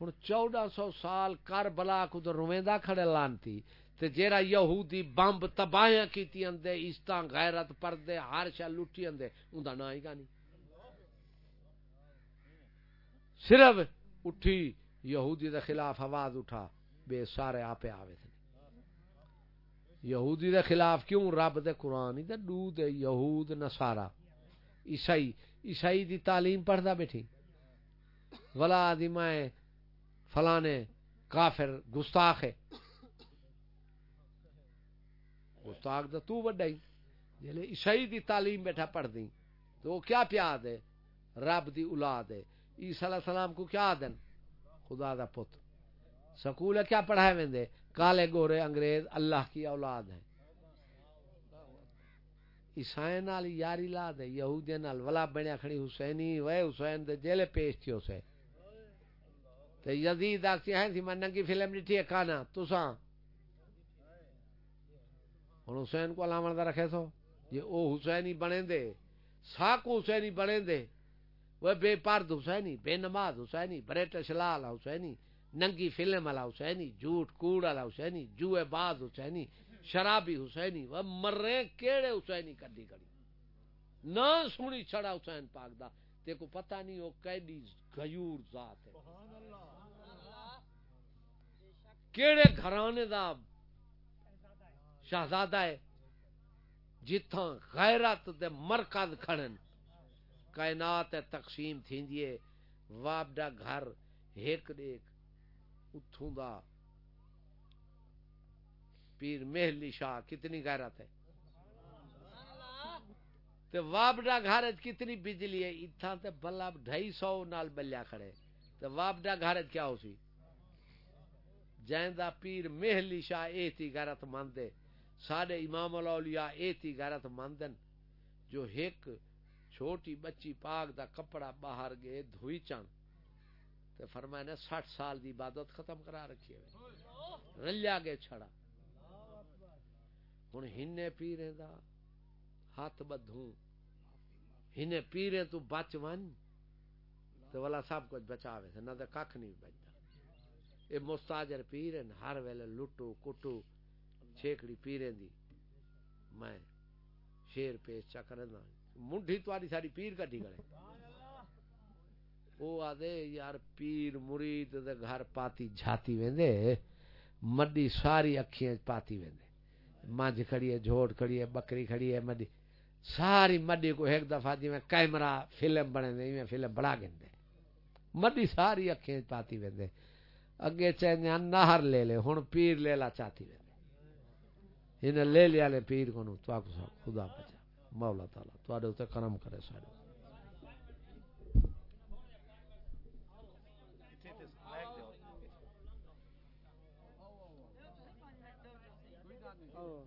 ہوں چودہ سو سال کر بلا کو رویندہ کھڑے لانتی تے جیرا یہودی بمب تباہیاں کیتی اندے عزتاں غیرت پردے، ہر شے لٹی اندے، اوندا نا ہی گانی صرف اٹھی، یہودی دے خلاف آواز اٹھا، بے سارے آپے آوے تھے۔ یہودی دے خلاف کیوں؟ رب دے قرآن دے دو دے، یہود نصارا عیسائی عیسائی دی تعلیم پڑھدا بیٹھی۔ ولا دی میں فلانے کافر گستاخ ہے۔ گستاخ تو تو وڈا ہی۔ جلے عیسائی دی تعلیم بیٹھا پڑھ دی تو وہ کیا پیا دے رب دی اولاد ہے۔ عیسی علیہ السلام کو کیا دن؟ خدا دا پتر۔ سکول کیا پڑھائے ویندے کالے گورے انگریز اللہ کی اولاد ہے عیسائی نال یاری لا دے یہودی نال۔ ولا بنیا کھڑی حسینی، وے حسین دے جیلے پیش تھیو سے تے یزید آکھتی ہیں تھی جی، میں ننگی فلم ڈٹھی ہے، کانا، تساں۔ ہن حسین کو علامت دا رکھے سو؟ یہ او حسینی بنے دے، ساکو حسینی بنے دے وہ بے پرد حسینی، بے نماز حسینی، بریٹش لال حسینی، ننگی فلم والا حسینی، جھوٹ کوڑ والا حسینی، جوئے باز حسینی، شرابی حسینی، وہ مرے کیڑے حسینی کڈی کڑی نہ سنی چھڑا حسین پاک دا تے کو پتہ نہیں وہ کیڈی غیور ذات ہے۔ کیڑے گھرانے دا شہزادہ ہے، جتھاں غیرت دے مرکز کھڑن۔ کائنات تقسیم تھیندیے وابڈا گھر ایک دیکھ اتھوں دا پیر محلی شاہ، کتنی غیرت ہے۔ تے وابڈا گھر کتنی بجلی ہے، اتھاں تے بلب ڈھائی سو نال بلیا کھڑے۔ تے وابڈا گھر کیا ہو سی؟ جائندہ پیر محلی شاہ اے تھی غیرت مندے سارے امام الاولیاء اے تھی غیرت مندن جو ایک چھوٹی بچی پاک دا کپڑا باہر گئے دھوئی چان تے فرمائے نے سٹھ سال دی عبادت ختم کرا رکھی ہے۔ رلیا گئے چھڑا۔ ہن ہنے پیرے دا ہاتھ بدھوں۔ ہنے پیرے تو بچ ون۔ تو والا سب کچھ بچاوے نہ تے کھ نہیں بچ اے مستاجر پیرن ہر ویلے لٹو کٹو چھیکڑی پیرن دی۔ میں شیر پیش چا کرنا۔ منڈی تاری ساری پیر کٹی کرے وہ آدھے یار پیر مرید دے گھر پاتی جھاتی ویندے مڈی ساری اکھیاں پاتی ویندے مجھ کھڑی ہے جھوٹ کھڑی ہے بکری کھڑی ہے مڈی ساری مڈی کو ایک دفعہ جی میں کیمرہ فلم بنے دے میں فلم بڑا گندے مڈی ساری اکھیاں پاتی ویندے اگے چاہنے نہر لے لے ہن پیر لے لا چاہتی ویندے انہیں لے لیا لے پیر کو نو تو خدا بچا مولا تالا تے کرم کرے سارے Oh.